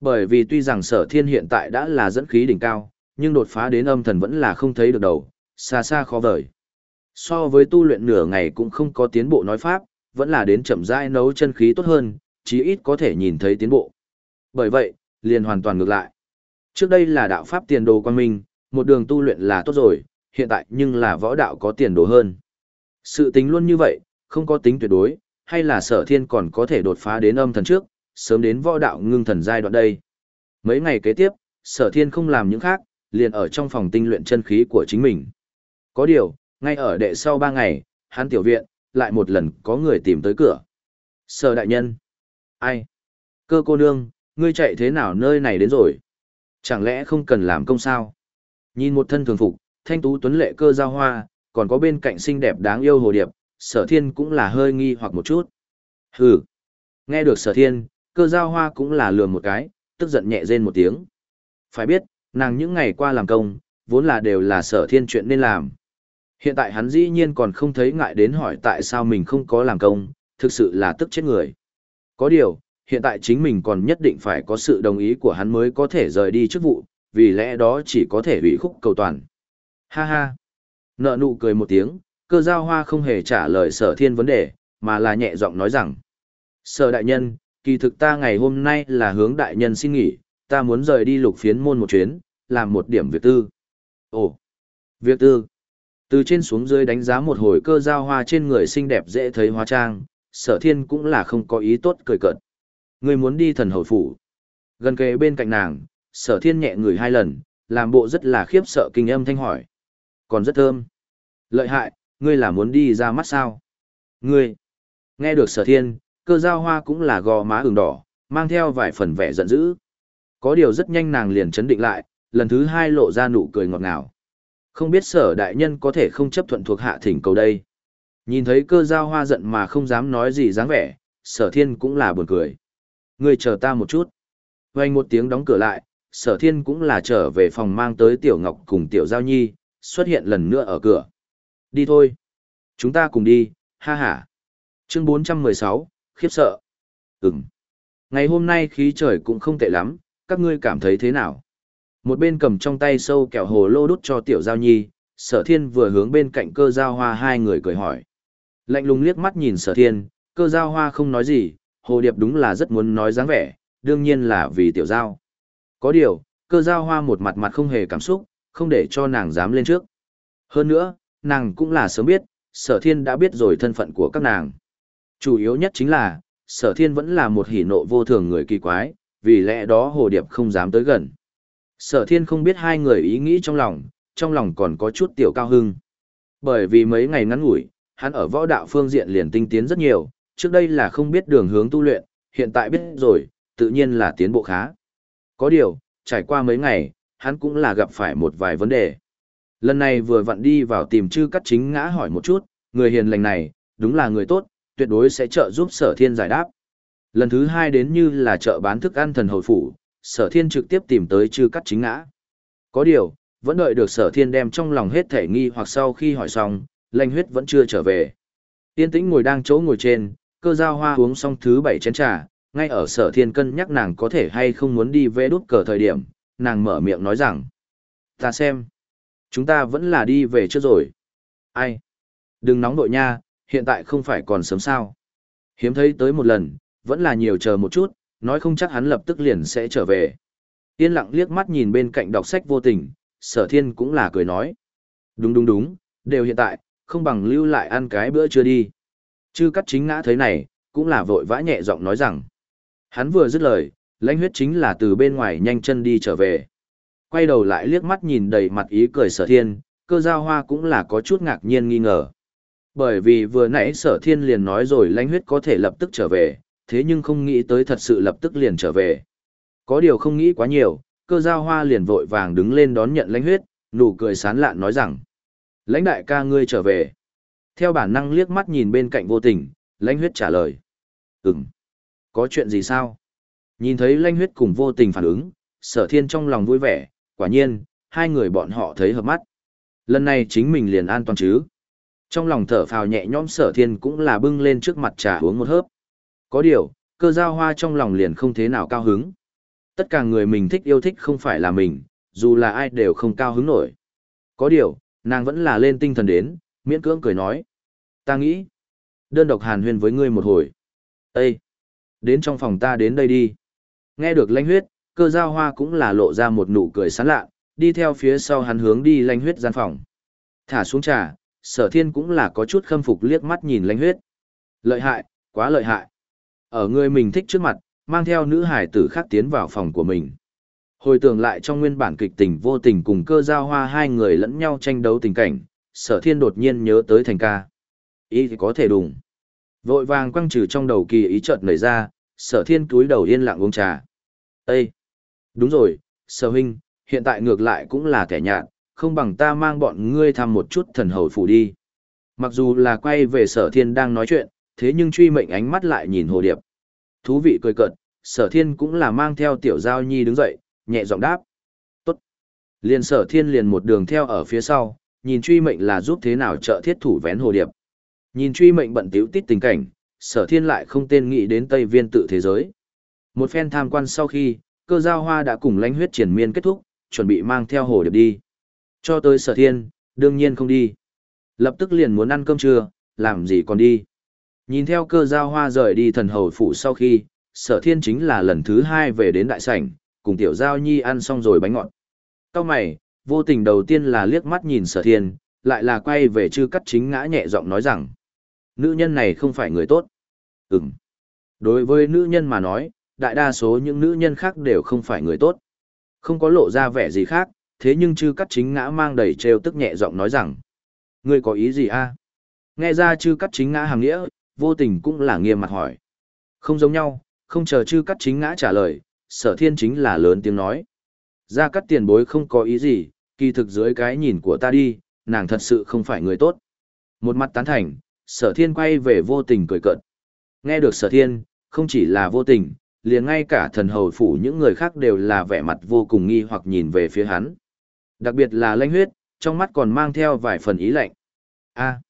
Bởi vì tuy rằng sở thiên hiện tại đã là dẫn khí đỉnh cao, nhưng đột phá đến âm thần vẫn là không thấy được đầu, xa xa khó vời. So với tu luyện nửa ngày cũng không có tiến bộ nói pháp, vẫn là đến chậm rãi nấu chân khí tốt hơn, chí ít có thể nhìn thấy tiến bộ. Bởi vậy, liền hoàn toàn ngược lại. Trước đây là đạo pháp tiền đồ quan minh, một đường tu luyện là tốt rồi, hiện tại nhưng là võ đạo có tiền đồ hơn. Sự tính luôn như vậy, không có tính tuyệt đối, hay là sở thiên còn có thể đột phá đến âm thần trước, sớm đến võ đạo ngưng thần giai đoạn đây. Mấy ngày kế tiếp, sở thiên không làm những khác, liền ở trong phòng tinh luyện chân khí của chính mình. Có điều, ngay ở đệ sau ba ngày, hắn tiểu viện, lại một lần có người tìm tới cửa. Sở đại nhân. Ai? Cơ cô nương, ngươi chạy thế nào nơi này đến rồi? Chẳng lẽ không cần làm công sao? Nhìn một thân thường phục, thanh tú tuấn lệ cơ giao hoa, còn có bên cạnh xinh đẹp đáng yêu hồ điệp, sở thiên cũng là hơi nghi hoặc một chút. Hừ. Nghe được sở thiên, cơ giao hoa cũng là lườm một cái, tức giận nhẹ rên một tiếng. Phải biết, nàng những ngày qua làm công, vốn là đều là sở thiên chuyện nên làm. Hiện tại hắn dĩ nhiên còn không thấy ngại đến hỏi tại sao mình không có làm công, thực sự là tức chết người. Có điều, hiện tại chính mình còn nhất định phải có sự đồng ý của hắn mới có thể rời đi chức vụ, vì lẽ đó chỉ có thể hủy khúc cầu toàn. Ha ha. Nợ nụ cười một tiếng, cơ giao hoa không hề trả lời sở thiên vấn đề, mà là nhẹ giọng nói rằng. Sở đại nhân, kỳ thực ta ngày hôm nay là hướng đại nhân xin nghỉ, ta muốn rời đi lục phiến môn một chuyến, làm một điểm việc tư. Ồ, việc tư. Từ trên xuống dưới đánh giá một hồi cơ giao hoa trên người xinh đẹp dễ thấy hóa trang, sở thiên cũng là không có ý tốt cười cợt. Người muốn đi thần hồi phủ. Gần kề bên cạnh nàng, sở thiên nhẹ người hai lần, làm bộ rất là khiếp sợ kinh âm thanh hỏi. Còn rất thơm. Lợi hại, ngươi là muốn đi ra mắt sao? Ngươi. Nghe được sở thiên, cơ giao hoa cũng là gò má ửng đỏ, mang theo vài phần vẻ giận dữ. Có điều rất nhanh nàng liền chấn định lại, lần thứ hai lộ ra nụ cười ngọt ngào. Không biết sở đại nhân có thể không chấp thuận thuộc hạ thỉnh cầu đây. Nhìn thấy cơ giao hoa giận mà không dám nói gì dáng vẻ, sở thiên cũng là buồn cười. Ngươi chờ ta một chút. Vành một tiếng đóng cửa lại, sở thiên cũng là trở về phòng mang tới tiểu ngọc cùng tiểu giao nhi, xuất hiện lần nữa ở cửa. Đi thôi. Chúng ta cùng đi, ha ha. Chương 416, khiếp sợ. Ừm. Ngày hôm nay khí trời cũng không tệ lắm, các ngươi cảm thấy thế nào? Một bên cầm trong tay sâu kẹo hồ lô đút cho tiểu giao nhi, sở thiên vừa hướng bên cạnh cơ giao hoa hai người cười hỏi. Lạnh lùng liếc mắt nhìn sở thiên, cơ giao hoa không nói gì, hồ điệp đúng là rất muốn nói dáng vẻ, đương nhiên là vì tiểu giao. Có điều, cơ giao hoa một mặt mặt không hề cảm xúc, không để cho nàng dám lên trước. Hơn nữa, nàng cũng là sớm biết, sở thiên đã biết rồi thân phận của các nàng. Chủ yếu nhất chính là, sở thiên vẫn là một hỉ nộ vô thường người kỳ quái, vì lẽ đó hồ điệp không dám tới gần. Sở thiên không biết hai người ý nghĩ trong lòng, trong lòng còn có chút tiểu cao hưng. Bởi vì mấy ngày ngắn ngủi, hắn ở võ đạo phương diện liền tinh tiến rất nhiều, trước đây là không biết đường hướng tu luyện, hiện tại biết rồi, tự nhiên là tiến bộ khá. Có điều, trải qua mấy ngày, hắn cũng là gặp phải một vài vấn đề. Lần này vừa vặn đi vào tìm chư cắt chính ngã hỏi một chút, người hiền lành này, đúng là người tốt, tuyệt đối sẽ trợ giúp sở thiên giải đáp. Lần thứ hai đến như là chợ bán thức ăn thần hồi phủ, sở thiên trực tiếp tìm tới chư cắt chính ngã. Có điều, vẫn đợi được sở thiên đem trong lòng hết thể nghi hoặc sau khi hỏi xong, lanh huyết vẫn chưa trở về. Tiên tĩnh ngồi đang chỗ ngồi trên, cơ giao hoa uống xong thứ bảy chén trà, ngay ở sở thiên cân nhắc nàng có thể hay không muốn đi vẽ đút cờ thời điểm, nàng mở miệng nói rằng. Ta xem. Chúng ta vẫn là đi về trước rồi. Ai? Đừng nóng đội nha, hiện tại không phải còn sớm sao. Hiếm thấy tới một lần, vẫn là nhiều chờ một chút, nói không chắc hắn lập tức liền sẽ trở về. Yên lặng liếc mắt nhìn bên cạnh đọc sách vô tình, sở thiên cũng là cười nói. Đúng đúng đúng, đều hiện tại, không bằng lưu lại ăn cái bữa trưa đi. Chư cắt chính ngã thấy này, cũng là vội vã nhẹ giọng nói rằng. Hắn vừa dứt lời, lãnh huyết chính là từ bên ngoài nhanh chân đi trở về. Quay đầu lại liếc mắt nhìn đầy mặt ý cười sở thiên, cơ giao hoa cũng là có chút ngạc nhiên nghi ngờ. Bởi vì vừa nãy sở thiên liền nói rồi lãnh huyết có thể lập tức trở về, thế nhưng không nghĩ tới thật sự lập tức liền trở về. Có điều không nghĩ quá nhiều, cơ giao hoa liền vội vàng đứng lên đón nhận lãnh huyết, nụ cười sán lạn nói rằng. Lãnh đại ca ngươi trở về. Theo bản năng liếc mắt nhìn bên cạnh vô tình, lãnh huyết trả lời. Ừm. Có chuyện gì sao? Nhìn thấy lãnh huyết cùng vô tình phản ứng, sở thiên trong lòng vui vẻ, quả nhiên, hai người bọn họ thấy hợp mắt. Lần này chính mình liền an toàn chứ. Trong lòng thở phào nhẹ nhõm sở thiên cũng là bưng lên trước mặt trà uống một hớp. Có điều, cơ giao hoa trong lòng liền không thế nào cao hứng. Tất cả người mình thích yêu thích không phải là mình, dù là ai đều không cao hứng nổi. Có điều, nàng vẫn là lên tinh thần đến, miễn cưỡng cười nói. Ta nghĩ, đơn độc hàn huyên với ngươi một hồi. Ê! Đến trong phòng ta đến đây đi. Nghe được lanh huyết, cơ giao hoa cũng là lộ ra một nụ cười sán lạ, đi theo phía sau hắn hướng đi lanh huyết gian phòng. Thả xuống trà, sở thiên cũng là có chút khâm phục liếc mắt nhìn lanh huyết. Lợi hại, quá lợi hại. Ở người mình thích trước mặt, mang theo nữ hải tử khác tiến vào phòng của mình. Hồi tưởng lại trong nguyên bản kịch tình vô tình cùng cơ giao hoa hai người lẫn nhau tranh đấu tình cảnh, sở thiên đột nhiên nhớ tới thành ca. Ý thì có thể đùng. Vội vàng quăng trừ trong đầu kỳ ý chợt nảy ra, sở thiên túi đầu yên lặng uống trà. Ê! Đúng rồi, sở huynh, hiện tại ngược lại cũng là kẻ nhạt, không bằng ta mang bọn ngươi thăm một chút thần hầu phủ đi. Mặc dù là quay về sở thiên đang nói chuyện, thế nhưng truy mệnh ánh mắt lại nhìn hồ điệp. Thú vị cười cợt, sở thiên cũng là mang theo tiểu giao nhi đứng dậy, nhẹ giọng đáp. Tốt. Liền sở thiên liền một đường theo ở phía sau, nhìn truy mệnh là giúp thế nào trợ thiết thủ vén hồ điệp. Nhìn truy mệnh bận tiếu tít tình cảnh, sở thiên lại không tên nghĩ đến Tây Viên tự thế giới. Một phen tham quan sau khi, cơ giao hoa đã cùng lãnh huyết triển miên kết thúc, chuẩn bị mang theo hồ điệp đi. Cho tới sở thiên, đương nhiên không đi. Lập tức liền muốn ăn cơm trưa, làm gì còn đi. Nhìn theo cơ giao hoa rời đi thần hầu phủ sau khi, sở thiên chính là lần thứ hai về đến đại sảnh, cùng tiểu giao nhi ăn xong rồi bánh ngọt. Cao mày, vô tình đầu tiên là liếc mắt nhìn sở thiên, lại là quay về chư cắt chính ngã nhẹ giọng nói rằng, nữ nhân này không phải người tốt. Ừm. Đối với nữ nhân mà nói, đại đa số những nữ nhân khác đều không phải người tốt. Không có lộ ra vẻ gì khác, thế nhưng chư cắt chính ngã mang đầy trêu tức nhẹ giọng nói rằng, ngươi có ý gì a? Nghe ra chư cắt chính ngã hàng nghĩa, vô tình cũng là nghiêm mặt hỏi. Không giống nhau, không chờ chư cắt chính ngã trả lời, sở thiên chính là lớn tiếng nói. Ra cắt tiền bối không có ý gì, kỳ thực dưới cái nhìn của ta đi, nàng thật sự không phải người tốt. Một mặt tán thành, sở thiên quay về vô tình cười cợt. Nghe được sở thiên, không chỉ là vô tình, liền ngay cả thần hầu phủ những người khác đều là vẻ mặt vô cùng nghi hoặc nhìn về phía hắn. Đặc biệt là lãnh huyết, trong mắt còn mang theo vài phần ý lạnh. a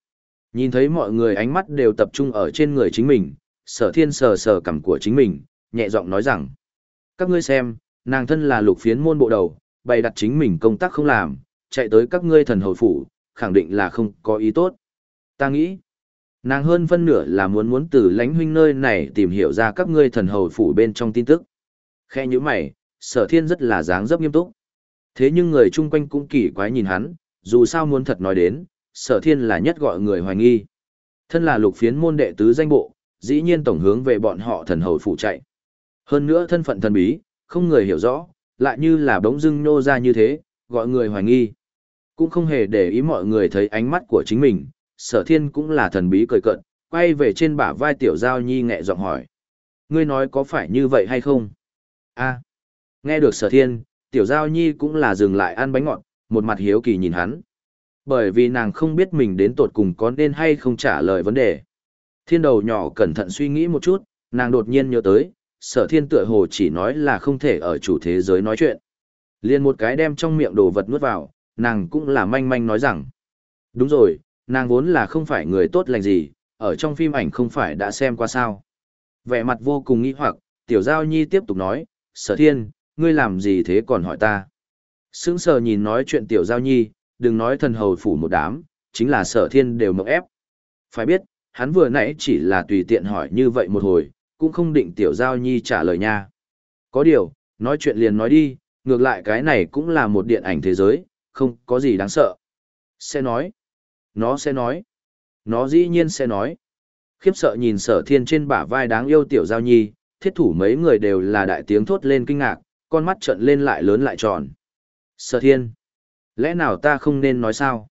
nhìn thấy mọi người ánh mắt đều tập trung ở trên người chính mình, sở thiên sờ sờ cằm của chính mình, nhẹ giọng nói rằng. Các ngươi xem, nàng thân là lục phiến môn bộ đầu, bày đặt chính mình công tác không làm, chạy tới các ngươi thần hầu phủ, khẳng định là không có ý tốt. Ta nghĩ, nàng hơn phân nửa là muốn muốn từ lãnh huynh nơi này tìm hiểu ra các ngươi thần hầu phủ bên trong tin tức. Khe như mày, sở thiên rất là dáng dấp nghiêm túc. Thế nhưng người chung quanh cũng kỳ quái nhìn hắn, dù sao muốn thật nói đến, sở thiên là nhất gọi người hoài nghi. Thân là lục phiến môn đệ tứ danh bộ, dĩ nhiên tổng hướng về bọn họ thần hầu phủ chạy. Hơn nữa thân phận thần bí, không người hiểu rõ, lại như là bỗng dưng nô ra như thế, gọi người hoài nghi. Cũng không hề để ý mọi người thấy ánh mắt của chính mình, sở thiên cũng là thần bí cười cận, quay về trên bả vai tiểu giao nhi nhẹ giọng hỏi. Ngươi nói có phải như vậy hay không? a nghe được sở thiên, tiểu giao nhi cũng là dừng lại ăn bánh ngọt, một mặt hiếu kỳ nhìn hắn. Bởi vì nàng không biết mình đến tột cùng có nên hay không trả lời vấn đề. Thiên đầu nhỏ cẩn thận suy nghĩ một chút, nàng đột nhiên nhớ tới, sở thiên tựa hồ chỉ nói là không thể ở chủ thế giới nói chuyện. Liên một cái đem trong miệng đồ vật nuốt vào, nàng cũng là manh manh nói rằng. Đúng rồi, nàng vốn là không phải người tốt lành gì, ở trong phim ảnh không phải đã xem qua sao. Vẻ mặt vô cùng nghi hoặc, tiểu giao nhi tiếp tục nói, sở thiên, ngươi làm gì thế còn hỏi ta. Sững sờ nhìn nói chuyện tiểu giao nhi, đừng nói thần hầu phủ một đám, chính là sở thiên đều mộng ép. Phải biết, hắn vừa nãy chỉ là tùy tiện hỏi như vậy một hồi, cũng không định tiểu giao nhi trả lời nha. Có điều, nói chuyện liền nói đi, ngược lại cái này cũng là một điện ảnh thế giới, không có gì đáng sợ. Sẽ nói. Nó sẽ nói. Nó dĩ nhiên sẽ nói. Khiếp sợ nhìn sở thiên trên bả vai đáng yêu tiểu giao nhi, thiết thủ mấy người đều là đại tiếng thốt lên kinh ngạc, con mắt trợn lên lại lớn lại tròn. Sở thiên. Lẽ nào ta không nên nói sao?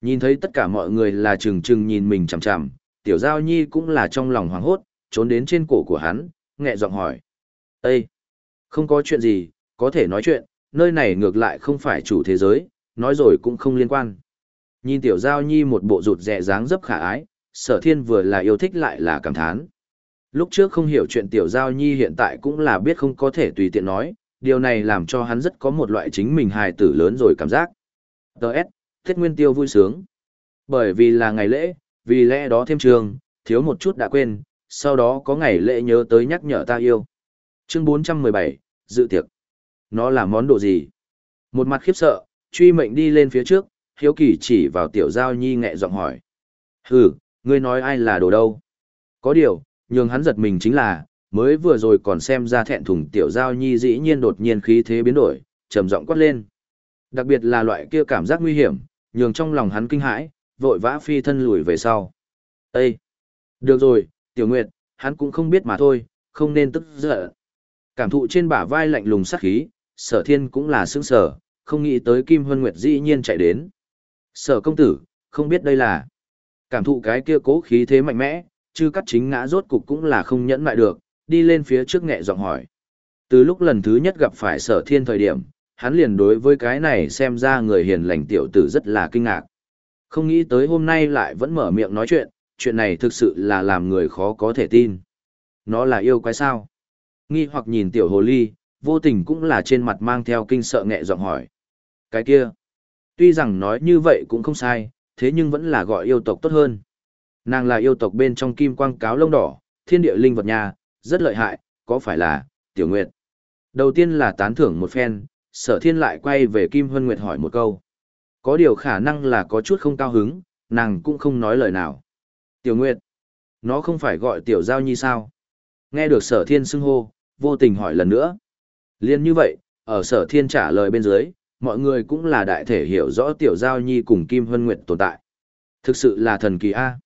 Nhìn thấy tất cả mọi người là trừng trừng nhìn mình chằm chằm, tiểu giao nhi cũng là trong lòng hoảng hốt, trốn đến trên cổ của hắn, nghẹ giọng hỏi. Ê! Không có chuyện gì, có thể nói chuyện, nơi này ngược lại không phải chủ thế giới, nói rồi cũng không liên quan. Nhìn tiểu giao nhi một bộ rụt rẻ dáng dấp khả ái, sở thiên vừa là yêu thích lại là cảm thán. Lúc trước không hiểu chuyện tiểu giao nhi hiện tại cũng là biết không có thể tùy tiện nói, điều này làm cho hắn rất có một loại chính mình hài tử lớn rồi cảm giác. Đợt, Tết Nguyên Tiêu vui sướng. Bởi vì là ngày lễ, vì lẽ đó thêm trường, thiếu một chút đã quên, sau đó có ngày lễ nhớ tới nhắc nhở ta yêu. Chương 417, dự tiệc. Nó là món đồ gì? Một mặt khiếp sợ, truy mệnh đi lên phía trước, hiếu kỳ chỉ vào tiểu giao nhi nhẹ giọng hỏi. Hừ, ngươi nói ai là đồ đâu? Có điều, nhường hắn giật mình chính là, mới vừa rồi còn xem ra thẹn thùng tiểu giao nhi dĩ nhiên đột nhiên khí thế biến đổi, trầm giọng quát lên. Đặc biệt là loại kia cảm giác nguy hiểm, nhường trong lòng hắn kinh hãi, vội vã phi thân lùi về sau. Ê! Được rồi, tiểu nguyệt, hắn cũng không biết mà thôi, không nên tức giận. Cảm thụ trên bả vai lạnh lùng sắc khí, sở thiên cũng là sững sở, không nghĩ tới Kim Hân Nguyệt dĩ nhiên chạy đến. Sở công tử, không biết đây là. Cảm thụ cái kia cố khí thế mạnh mẽ, chứ cắt chính ngã rốt cục cũng là không nhẫn lại được, đi lên phía trước nghẹ giọng hỏi. Từ lúc lần thứ nhất gặp phải sở thiên thời điểm, hắn liền đối với cái này xem ra người hiền lành tiểu tử rất là kinh ngạc. Không nghĩ tới hôm nay lại vẫn mở miệng nói chuyện, chuyện này thực sự là làm người khó có thể tin. Nó là yêu quái sao? Nghi hoặc nhìn tiểu hồ ly, vô tình cũng là trên mặt mang theo kinh sợ nghẹ giọng hỏi. Cái kia, tuy rằng nói như vậy cũng không sai, thế nhưng vẫn là gọi yêu tộc tốt hơn. Nàng là yêu tộc bên trong kim quang cáo lông đỏ, thiên địa linh vật nhà, rất lợi hại, có phải là, tiểu nguyệt. Đầu tiên là tán thưởng một phen, sở thiên lại quay về Kim Hân Nguyệt hỏi một câu. Có điều khả năng là có chút không cao hứng, nàng cũng không nói lời nào. Tiểu Nguyệt, nó không phải gọi tiểu giao nhi sao? Nghe được sở thiên xưng hô, vô tình hỏi lần nữa. Liên như vậy, ở sở thiên trả lời bên dưới, mọi người cũng là đại thể hiểu rõ tiểu giao nhi cùng Kim Hân Nguyệt tồn tại. Thực sự là thần kỳ A.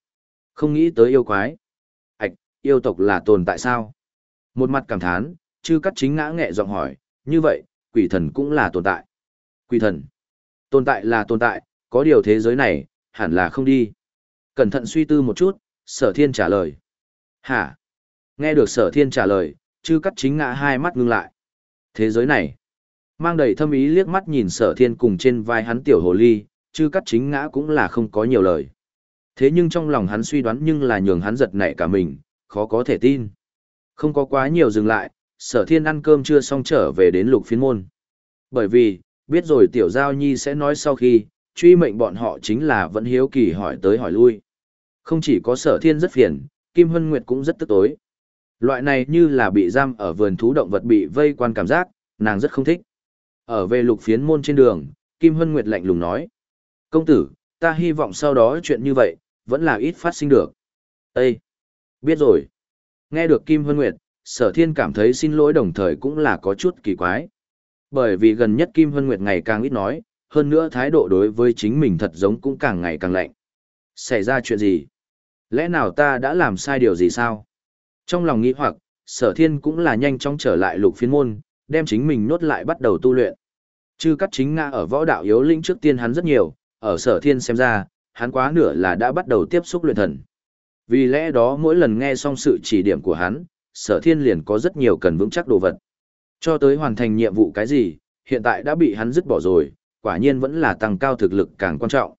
Không nghĩ tới yêu quái. Ảch, yêu tộc là tồn tại sao? Một mặt cảm thán, chư cắt chính ngã nghẹ giọng hỏi, như vậy, quỷ thần cũng là tồn tại. Quỷ thần. Tồn tại là tồn tại, có điều thế giới này, hẳn là không đi. Cẩn thận suy tư một chút, sở thiên trả lời. Hả? Nghe được sở thiên trả lời, chư cắt chính ngã hai mắt ngưng lại. Thế giới này, mang đầy thâm ý liếc mắt nhìn sở thiên cùng trên vai hắn tiểu hồ ly, chứ cắt chính ngã cũng là không có nhiều lời. Thế nhưng trong lòng hắn suy đoán nhưng là nhường hắn giật nảy cả mình, khó có thể tin. Không có quá nhiều dừng lại, sở thiên ăn cơm chưa xong trở về đến lục phiến môn. Bởi vì, biết rồi tiểu giao nhi sẽ nói sau khi, truy mệnh bọn họ chính là vẫn hiếu kỳ hỏi tới hỏi lui. Không chỉ có sở thiên rất phiền, Kim Hân Nguyệt cũng rất tức tối. Loại này như là bị giam ở vườn thú động vật bị vây quan cảm giác, nàng rất không thích. Ở về lục phiến môn trên đường, Kim Hân Nguyệt lạnh lùng nói. Công tử, ta hy vọng sau đó chuyện như vậy, vẫn là ít phát sinh được. Ê! Biết rồi. Nghe được Kim Hân Nguyệt, sở thiên cảm thấy xin lỗi đồng thời cũng là có chút kỳ quái. Bởi vì gần nhất Kim Hân Nguyệt ngày càng ít nói, hơn nữa thái độ đối với chính mình thật giống cũng càng ngày càng lạnh. Xảy ra chuyện gì? Lẽ nào ta đã làm sai điều gì sao? Trong lòng nghĩ hoặc, sở thiên cũng là nhanh chóng trở lại lục phiến môn, đem chính mình nốt lại bắt đầu tu luyện. Chư cắt chính ngã ở võ đạo yếu lĩnh trước tiên hắn rất nhiều, ở sở thiên xem ra, hắn quá nửa là đã bắt đầu tiếp xúc luyện thần. Vì lẽ đó mỗi lần nghe xong sự chỉ điểm của hắn, sở thiên liền có rất nhiều cần vững chắc đồ vật. Cho tới hoàn thành nhiệm vụ cái gì, hiện tại đã bị hắn dứt bỏ rồi, quả nhiên vẫn là tăng cao thực lực càng quan trọng.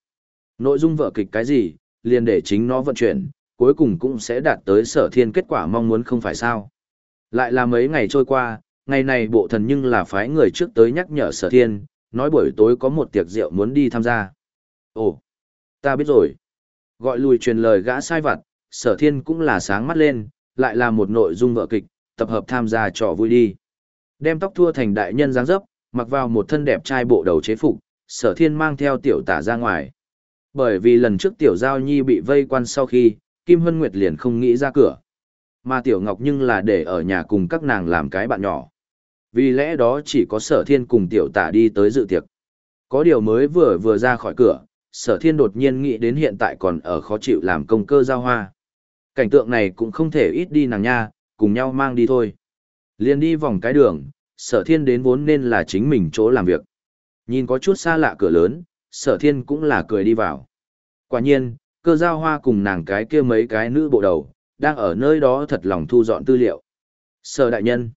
Nội dung vở kịch cái gì, liền để chính nó vận chuyển, cuối cùng cũng sẽ đạt tới sở thiên kết quả mong muốn không phải sao. Lại là mấy ngày trôi qua, ngày này bộ thần nhưng là phái người trước tới nhắc nhở sở thiên, nói buổi tối có một tiệc rượu muốn đi tham gia. Ồ, ta biết rồi. Gọi lùi truyền lời gã sai vặt, sở thiên cũng là sáng mắt lên, lại là một nội dung vợ kịch, tập hợp tham gia trò vui đi. Đem tóc thua thành đại nhân dáng dấp, mặc vào một thân đẹp trai bộ đầu chế phục, sở thiên mang theo tiểu tả ra ngoài. Bởi vì lần trước tiểu giao nhi bị vây quan sau khi, Kim Hân Nguyệt liền không nghĩ ra cửa. Mà tiểu ngọc nhưng là để ở nhà cùng các nàng làm cái bạn nhỏ. Vì lẽ đó chỉ có sở thiên cùng tiểu tả đi tới dự tiệc. Có điều mới vừa vừa ra khỏi cửa, sở thiên đột nhiên nghĩ đến hiện tại còn ở khó chịu làm công cơ giao hoa. Cảnh tượng này cũng không thể ít đi nàng nha, cùng nhau mang đi thôi. Liền đi vòng cái đường, sở thiên đến vốn nên là chính mình chỗ làm việc. Nhìn có chút xa lạ cửa lớn, sở thiên cũng là cười đi vào. Quả nhiên, cơ giao hoa cùng nàng cái kia mấy cái nữ bộ đầu, đang ở nơi đó thật lòng thu dọn tư liệu. Sở đại nhân,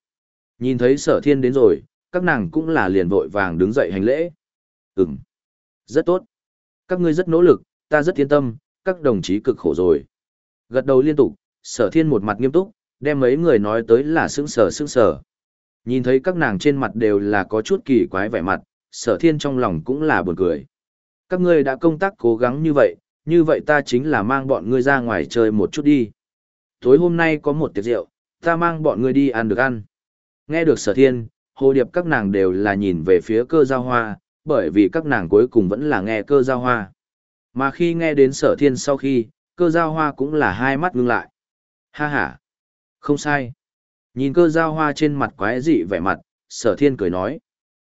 nhìn thấy sở thiên đến rồi, các nàng cũng là liền vội vàng đứng dậy hành lễ. Ừm, rất tốt. Các ngươi rất nỗ lực, ta rất yên tâm, các đồng chí cực khổ rồi. Gật đầu liên tục, sở thiên một mặt nghiêm túc, đem mấy người nói tới là sững sờ sững sờ. Nhìn thấy các nàng trên mặt đều là có chút kỳ quái vẻ mặt, sở thiên trong lòng cũng là buồn cười. Các ngươi đã công tác cố gắng như vậy, như vậy ta chính là mang bọn ngươi ra ngoài chơi một chút đi. Tối hôm nay có một tiệc rượu, ta mang bọn ngươi đi ăn được ăn. Nghe được sở thiên, hồ điệp các nàng đều là nhìn về phía cơ giao hoa, bởi vì các nàng cuối cùng vẫn là nghe cơ giao hoa. Mà khi nghe đến sở thiên sau khi, cơ giao hoa cũng là hai mắt ngưng lại. Ha ha, không sai. Nhìn cơ giao hoa trên mặt quái dị vẻ mặt, sở thiên cười nói.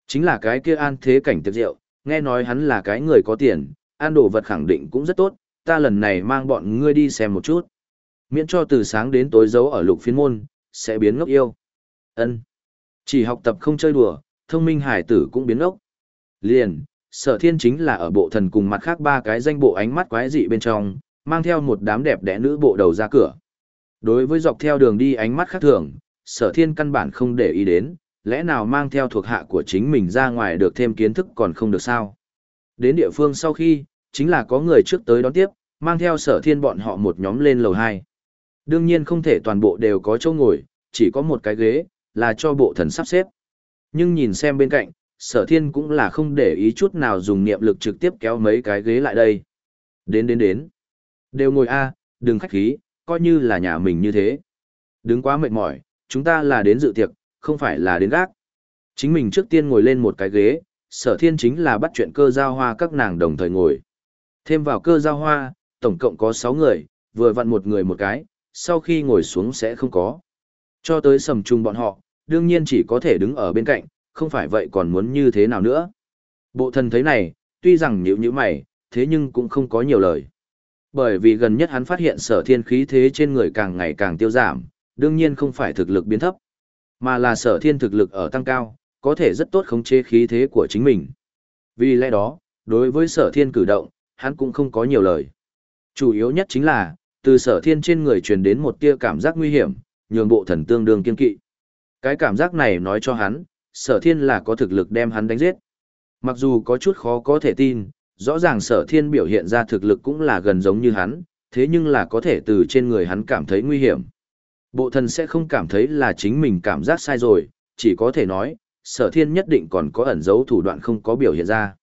Chính là cái kia an thế cảnh tiệc rượu, nghe nói hắn là cái người có tiền, ăn đồ vật khẳng định cũng rất tốt, ta lần này mang bọn ngươi đi xem một chút. Miễn cho từ sáng đến tối giấu ở lục phiên môn, sẽ biến ngốc yêu. ân chỉ học tập không chơi đùa, thông minh hải tử cũng biến ốc. Liền, sở thiên chính là ở bộ thần cùng mặt khác ba cái danh bộ ánh mắt quái dị bên trong, mang theo một đám đẹp đẽ nữ bộ đầu ra cửa. Đối với dọc theo đường đi ánh mắt khác thường, sở thiên căn bản không để ý đến, lẽ nào mang theo thuộc hạ của chính mình ra ngoài được thêm kiến thức còn không được sao. Đến địa phương sau khi, chính là có người trước tới đón tiếp, mang theo sở thiên bọn họ một nhóm lên lầu 2. Đương nhiên không thể toàn bộ đều có chỗ ngồi, chỉ có một cái ghế, là cho bộ thần sắp xếp. Nhưng nhìn xem bên cạnh, sở thiên cũng là không để ý chút nào dùng niệm lực trực tiếp kéo mấy cái ghế lại đây. Đến đến đến. Đều ngồi a đừng khách khí, coi như là nhà mình như thế. Đứng quá mệt mỏi, chúng ta là đến dự tiệc, không phải là đến gác. Chính mình trước tiên ngồi lên một cái ghế, sở thiên chính là bắt chuyện cơ giao hoa các nàng đồng thời ngồi. Thêm vào cơ giao hoa, tổng cộng có 6 người, vừa vặn một người một cái, sau khi ngồi xuống sẽ không có. Cho tới sầm trùng bọn họ, đương nhiên chỉ có thể đứng ở bên cạnh, không phải vậy còn muốn như thế nào nữa. Bộ thần thấy này, tuy rằng nhữ nhíu mày, thế nhưng cũng không có nhiều lời. Bởi vì gần nhất hắn phát hiện sở thiên khí thế trên người càng ngày càng tiêu giảm, đương nhiên không phải thực lực biến thấp, mà là sở thiên thực lực ở tăng cao, có thể rất tốt khống chế khí thế của chính mình. Vì lẽ đó, đối với sở thiên cử động, hắn cũng không có nhiều lời. Chủ yếu nhất chính là, từ sở thiên trên người truyền đến một tia cảm giác nguy hiểm, nhường bộ thần tương đương kiên kỵ. Cái cảm giác này nói cho hắn, sở thiên là có thực lực đem hắn đánh giết. Mặc dù có chút khó có thể tin, rõ ràng sở thiên biểu hiện ra thực lực cũng là gần giống như hắn, thế nhưng là có thể từ trên người hắn cảm thấy nguy hiểm. Bộ thần sẽ không cảm thấy là chính mình cảm giác sai rồi, chỉ có thể nói, sở thiên nhất định còn có ẩn dấu thủ đoạn không có biểu hiện ra.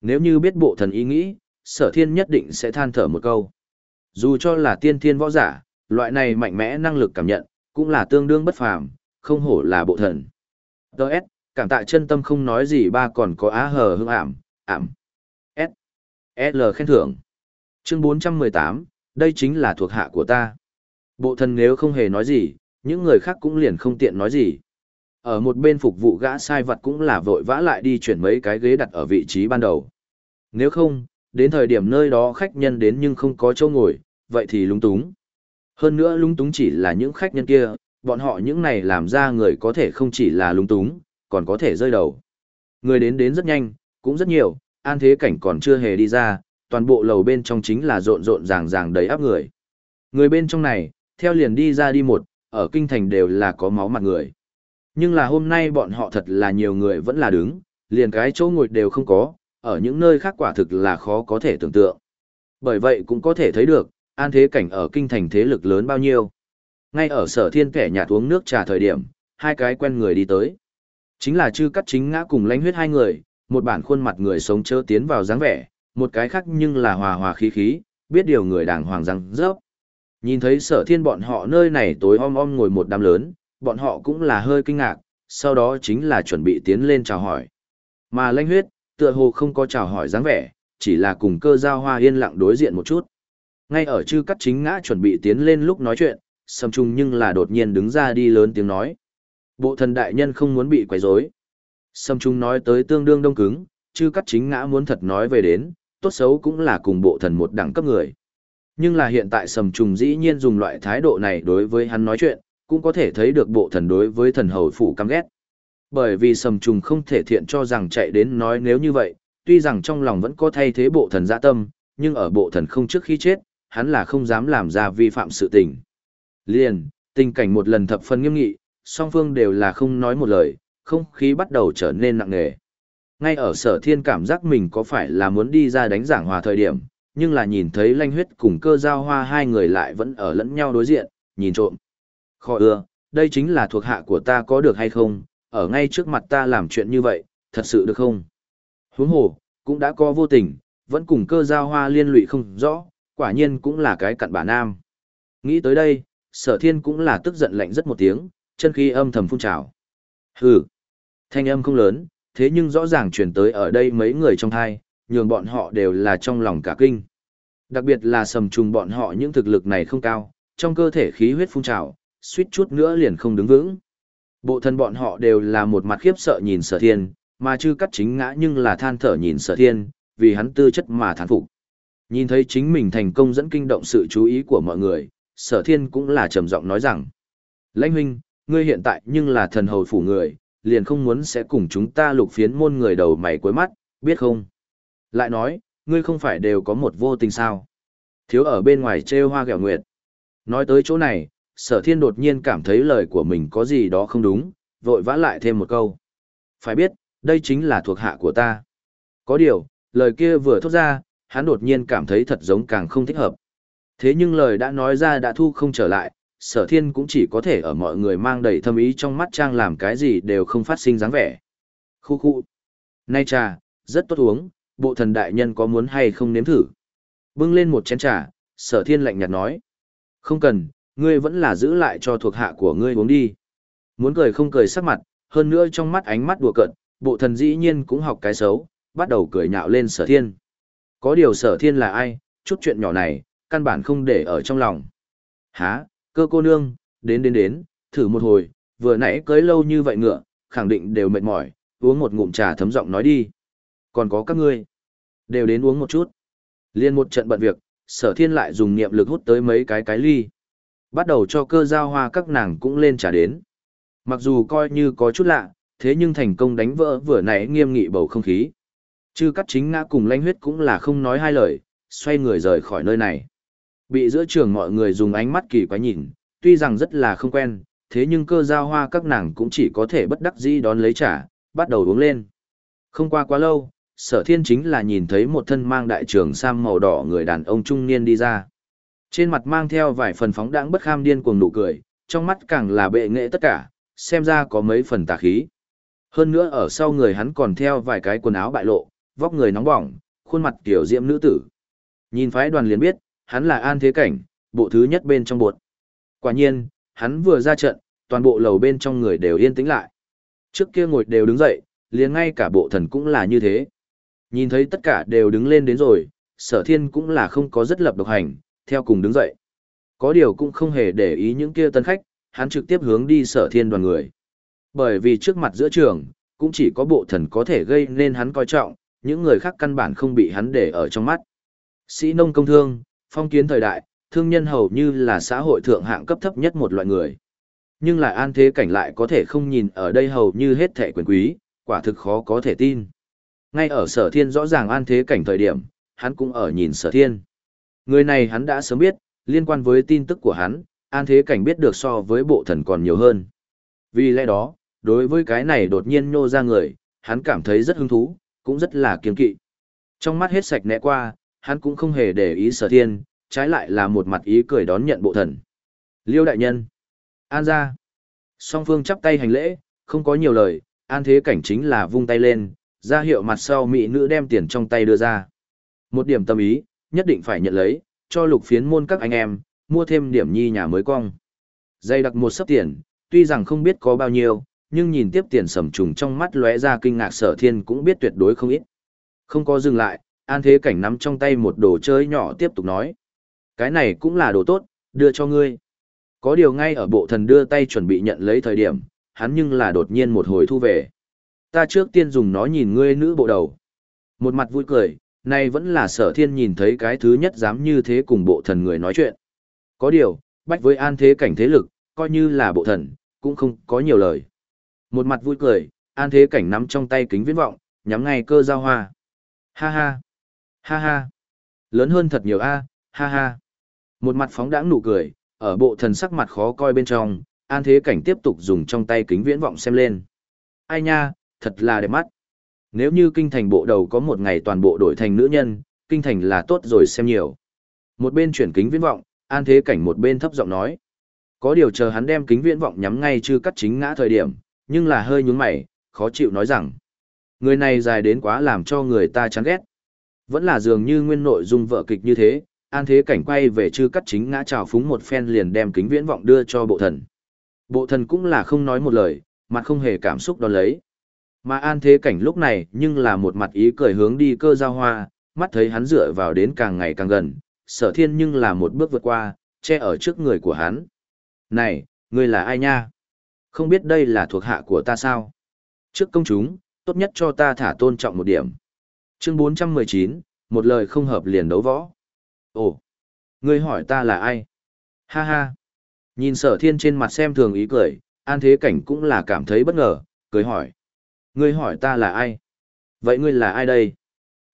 Nếu như biết bộ thần ý nghĩ, sở thiên nhất định sẽ than thở một câu. Dù cho là tiên thiên võ giả, loại này mạnh mẽ năng lực cảm nhận, cũng là tương đương bất phàm, không hổ là bộ thần. Đợt, cảm tạ chân tâm không nói gì ba còn có á hờ hương ảm, ảm. S. L khen thưởng. Chương 418, đây chính là thuộc hạ của ta. Bộ thần nếu không hề nói gì, những người khác cũng liền không tiện nói gì. Ở một bên phục vụ gã sai vật cũng là vội vã lại đi chuyển mấy cái ghế đặt ở vị trí ban đầu. Nếu không, đến thời điểm nơi đó khách nhân đến nhưng không có chỗ ngồi, vậy thì lúng túng. Hơn nữa lúng túng chỉ là những khách nhân kia, bọn họ những này làm ra người có thể không chỉ là lúng túng, còn có thể rơi đầu. Người đến đến rất nhanh, cũng rất nhiều, an thế cảnh còn chưa hề đi ra, toàn bộ lầu bên trong chính là rộn rộn ràng ràng đầy áp người. Người bên trong này, theo liền đi ra đi một, ở kinh thành đều là có máu mặt người. Nhưng là hôm nay bọn họ thật là nhiều người vẫn là đứng, liền cái chỗ ngồi đều không có, ở những nơi khác quả thực là khó có thể tưởng tượng. Bởi vậy cũng có thể thấy được, an thế cảnh ở kinh thành thế lực lớn bao nhiêu. Ngay ở sở thiên kẻ nhà uống nước trà thời điểm, hai cái quen người đi tới. Chính là chư cắt chính ngã cùng lãnh huyết hai người, một bản khuôn mặt người sống chớ tiến vào dáng vẻ, một cái khác nhưng là hòa hòa khí khí, biết điều người đàng hoàng răng rớp. Nhìn thấy sở thiên bọn họ nơi này tối om om ngồi một đám lớn, bọn họ cũng là hơi kinh ngạc, sau đó chính là chuẩn bị tiến lên chào hỏi. Mà lãnh huyết, tựa hồ không có chào hỏi dáng vẻ, chỉ là cùng cơ giao hoa yên lặng đối diện một chút. Ngay ở chư cắt chính ngã chuẩn bị tiến lên lúc nói chuyện, sầm trung nhưng là đột nhiên đứng ra đi lớn tiếng nói. Bộ thần đại nhân không muốn bị quấy rối. Sầm trung nói tới tương đương đông cứng, chứ cắt chính ngã muốn thật nói về đến, tốt xấu cũng là cùng bộ thần một đẳng cấp người. Nhưng là hiện tại sầm trùng dĩ nhiên dùng loại thái độ này đối với hắn nói chuyện, cũng có thể thấy được bộ thần đối với thần hầu phủ căm ghét. Bởi vì sầm trùng không thể thiện cho rằng chạy đến nói nếu như vậy, tuy rằng trong lòng vẫn có thay thế bộ thần dạ tâm, nhưng ở bộ thần không trước khi chết, hắn là không dám làm ra vi phạm sự tình. Liền, tình cảnh một lần thập phân nghiêm nghị, song phương đều là không nói một lời, không khí bắt đầu trở nên nặng nề. Ngay ở sở thiên cảm giác mình có phải là muốn đi ra đánh giảng hòa thời điểm, nhưng là nhìn thấy lanh huyết cùng cơ giao hoa hai người lại vẫn ở lẫn nhau đối diện, nhìn trộm. Khó ưa, đây chính là thuộc hạ của ta có được hay không, ở ngay trước mặt ta làm chuyện như vậy, thật sự được không? Huống hồ, cũng đã có vô tình, vẫn cùng cơ giao hoa liên lụy không rõ, quả nhiên cũng là cái cặn bà nam. Nghĩ tới đây, sở thiên cũng là tức giận lạnh rất một tiếng, chân khí âm thầm phun trào. Hừ, thanh âm không lớn, thế nhưng rõ ràng truyền tới ở đây mấy người trong thai, nhường bọn họ đều là trong lòng cả kinh. Đặc biệt là sầm trùng bọn họ những thực lực này không cao, trong cơ thể khí huyết phun trào, suýt chút nữa liền không đứng vững. Bộ thân bọn họ đều là một mặt khiếp sợ nhìn sở thiên, mà chư cắt chính ngã nhưng là than thở nhìn sở thiên, vì hắn tư chất mà thán phục. Nhìn thấy chính mình thành công dẫn kinh động sự chú ý của mọi người, sở thiên cũng là trầm giọng nói rằng. Lãnh huynh, ngươi hiện tại nhưng là thần hầu phủ người, liền không muốn sẽ cùng chúng ta lục phiến môn người đầu mày cuối mắt, biết không? Lại nói, ngươi không phải đều có một vô tình sao? Thiếu ở bên ngoài trêu hoa gẹo nguyệt. Nói tới chỗ này, sở thiên đột nhiên cảm thấy lời của mình có gì đó không đúng, vội vã lại thêm một câu. Phải biết, đây chính là thuộc hạ của ta. Có điều, lời kia vừa thốt ra, hắn đột nhiên cảm thấy thật giống càng không thích hợp. Thế nhưng lời đã nói ra đã thu không trở lại, sở thiên cũng chỉ có thể ở mọi người mang đầy thâm ý trong mắt trang làm cái gì đều không phát sinh dáng vẻ. Khu khu. Nay trà, rất tốt uống, bộ thần đại nhân có muốn hay không nếm thử. Bưng lên một chén trà, sở thiên lạnh nhạt nói. Không cần, ngươi vẫn là giữ lại cho thuộc hạ của ngươi uống đi. Muốn cười không cười sắc mặt, hơn nữa trong mắt ánh mắt đùa cợt, bộ thần dĩ nhiên cũng học cái xấu, bắt đầu cười nhạo lên sở thiên. Có điều sở thiên là ai, chút chuyện nhỏ này, căn bản không để ở trong lòng. Hả, cơ cô nương, đến đến đến, thử một hồi, vừa nãy cưới lâu như vậy ngựa, khẳng định đều mệt mỏi, uống một ngụm trà thấm giọng nói đi. Còn có các ngươi, đều đến uống một chút. Liên một trận bận việc, sở thiên lại dùng niệm lực hút tới mấy cái cái ly. Bắt đầu cho cơ giao hoa các nàng cũng lên trà đến. Mặc dù coi như có chút lạ, thế nhưng thành công đánh vỡ vừa nãy nghiêm nghị bầu không khí. Chư cắt chính ngã cùng lãnh huyết cũng là không nói hai lời, xoay người rời khỏi nơi này. Bị giữa trường mọi người dùng ánh mắt kỳ quái nhìn, tuy rằng rất là không quen, thế nhưng cơ giao hoa các nàng cũng chỉ có thể bất đắc dĩ đón lấy trả, bắt đầu uống lên. Không qua quá lâu, sở thiên chính là nhìn thấy một thân mang đại trường sam màu đỏ người đàn ông trung niên đi ra. Trên mặt mang theo vài phần phóng đãng bất kham điên cuồng nụ cười, trong mắt càng là bệ nghệ tất cả, xem ra có mấy phần tà khí. Hơn nữa ở sau người hắn còn theo vài cái quần áo bại lộ, vóc người nóng bỏng, khuôn mặt tiểu diễm nữ tử. Nhìn phái đoàn liền biết, hắn là an thế cảnh, bộ thứ nhất bên trong buột Quả nhiên, hắn vừa ra trận, toàn bộ lầu bên trong người đều yên tĩnh lại. Trước kia ngồi đều đứng dậy, liền ngay cả bộ thần cũng là như thế. Nhìn thấy tất cả đều đứng lên đến rồi, sở thiên cũng là không có rất lập độc hành, theo cùng đứng dậy. Có điều cũng không hề để ý những kia tân khách, hắn trực tiếp hướng đi sở thiên đoàn người. Bởi vì trước mặt giữa trường, cũng chỉ có bộ thần có thể gây nên hắn coi trọng, những người khác căn bản không bị hắn để ở trong mắt. Sĩ nông công thương, phong kiến thời đại, thương nhân hầu như là xã hội thượng hạng cấp thấp nhất một loại người. Nhưng lại an thế cảnh lại có thể không nhìn ở đây hầu như hết thẻ quyền quý, quả thực khó có thể tin. Ngay ở sở thiên rõ ràng an thế cảnh thời điểm, hắn cũng ở nhìn sở thiên. Người này hắn đã sớm biết, liên quan với tin tức của hắn, an thế cảnh biết được so với bộ thần còn nhiều hơn. Vì lẽ đó, đối với cái này đột nhiên nhô ra người, hắn cảm thấy rất hứng thú, cũng rất là kiên kỵ. Trong mắt hết sạch nẹ qua, hắn cũng không hề để ý sở thiên, trái lại là một mặt ý cười đón nhận bộ thần. Liêu đại nhân. An ra. Song phương chắp tay hành lễ, không có nhiều lời, an thế cảnh chính là vung tay lên, ra hiệu mặt sau mỹ nữ đem tiền trong tay đưa ra. Một điểm tâm ý, nhất định phải nhận lấy, cho lục phiến môn các anh em, mua thêm điểm nhi nhà mới cong. Dây đặt một sấp tiền, tuy rằng không biết có bao nhiêu, nhưng nhìn tiếp tiền sầm trùng trong mắt lóe ra kinh ngạc sở thiên cũng biết tuyệt đối không ít. Không có dừng lại, an thế cảnh nắm trong tay một đồ chơi nhỏ tiếp tục nói. Cái này cũng là đồ tốt, đưa cho ngươi. Có điều ngay ở bộ thần đưa tay chuẩn bị nhận lấy thời điểm, hắn nhưng là đột nhiên một hồi thu về. Ta trước tiên dùng nó nhìn ngươi nữ bộ đầu. Một mặt vui cười, nay vẫn là sở thiên nhìn thấy cái thứ nhất dám như thế cùng bộ thần người nói chuyện. Có điều, bách với an thế cảnh thế lực, coi như là bộ thần, cũng không có nhiều lời. Một mặt vui cười, an thế cảnh nắm trong tay kính viễn vọng, nhắm ngay cơ giao hoa. Ha ha, ha ha, lớn hơn thật nhiều a, ha ha. Một mặt phóng đãng nụ cười, ở bộ thần sắc mặt khó coi bên trong, an thế cảnh tiếp tục dùng trong tay kính viễn vọng xem lên. Ai nha, thật là đẹp mắt. Nếu như kinh thành bộ đầu có một ngày toàn bộ đổi thành nữ nhân, kinh thành là tốt rồi xem nhiều. Một bên chuyển kính viễn vọng, an thế cảnh một bên thấp giọng nói. Có điều chờ hắn đem kính viễn vọng nhắm ngay chưa cắt chính ngã thời điểm, nhưng là hơi nhún mày, khó chịu nói rằng. Người này dài đến quá làm cho người ta chán ghét. Vẫn là dường như nguyên nội dung vợ kịch như thế, an thế cảnh quay về chư cắt chính ngã trào phúng một phen liền đem kính viễn vọng đưa cho bộ thần. Bộ thần cũng là không nói một lời, mặt không hề cảm xúc đón lấy. Mà an thế cảnh lúc này nhưng là một mặt ý cười hướng đi cơ giao hoa, mắt thấy hắn dựa vào đến càng ngày càng gần, sở thiên nhưng là một bước vượt qua, che ở trước người của hắn. Này, ngươi là ai nha? Không biết đây là thuộc hạ của ta sao? Trước công chúng, tốt nhất cho ta thả tôn trọng một điểm. Chương 419, một lời không hợp liền đấu võ. Ồ, ngươi hỏi ta là ai? Ha ha. Nhìn sở thiên trên mặt xem thường ý cười, an thế cảnh cũng là cảm thấy bất ngờ, cười hỏi. Ngươi hỏi ta là ai? Vậy ngươi là ai đây?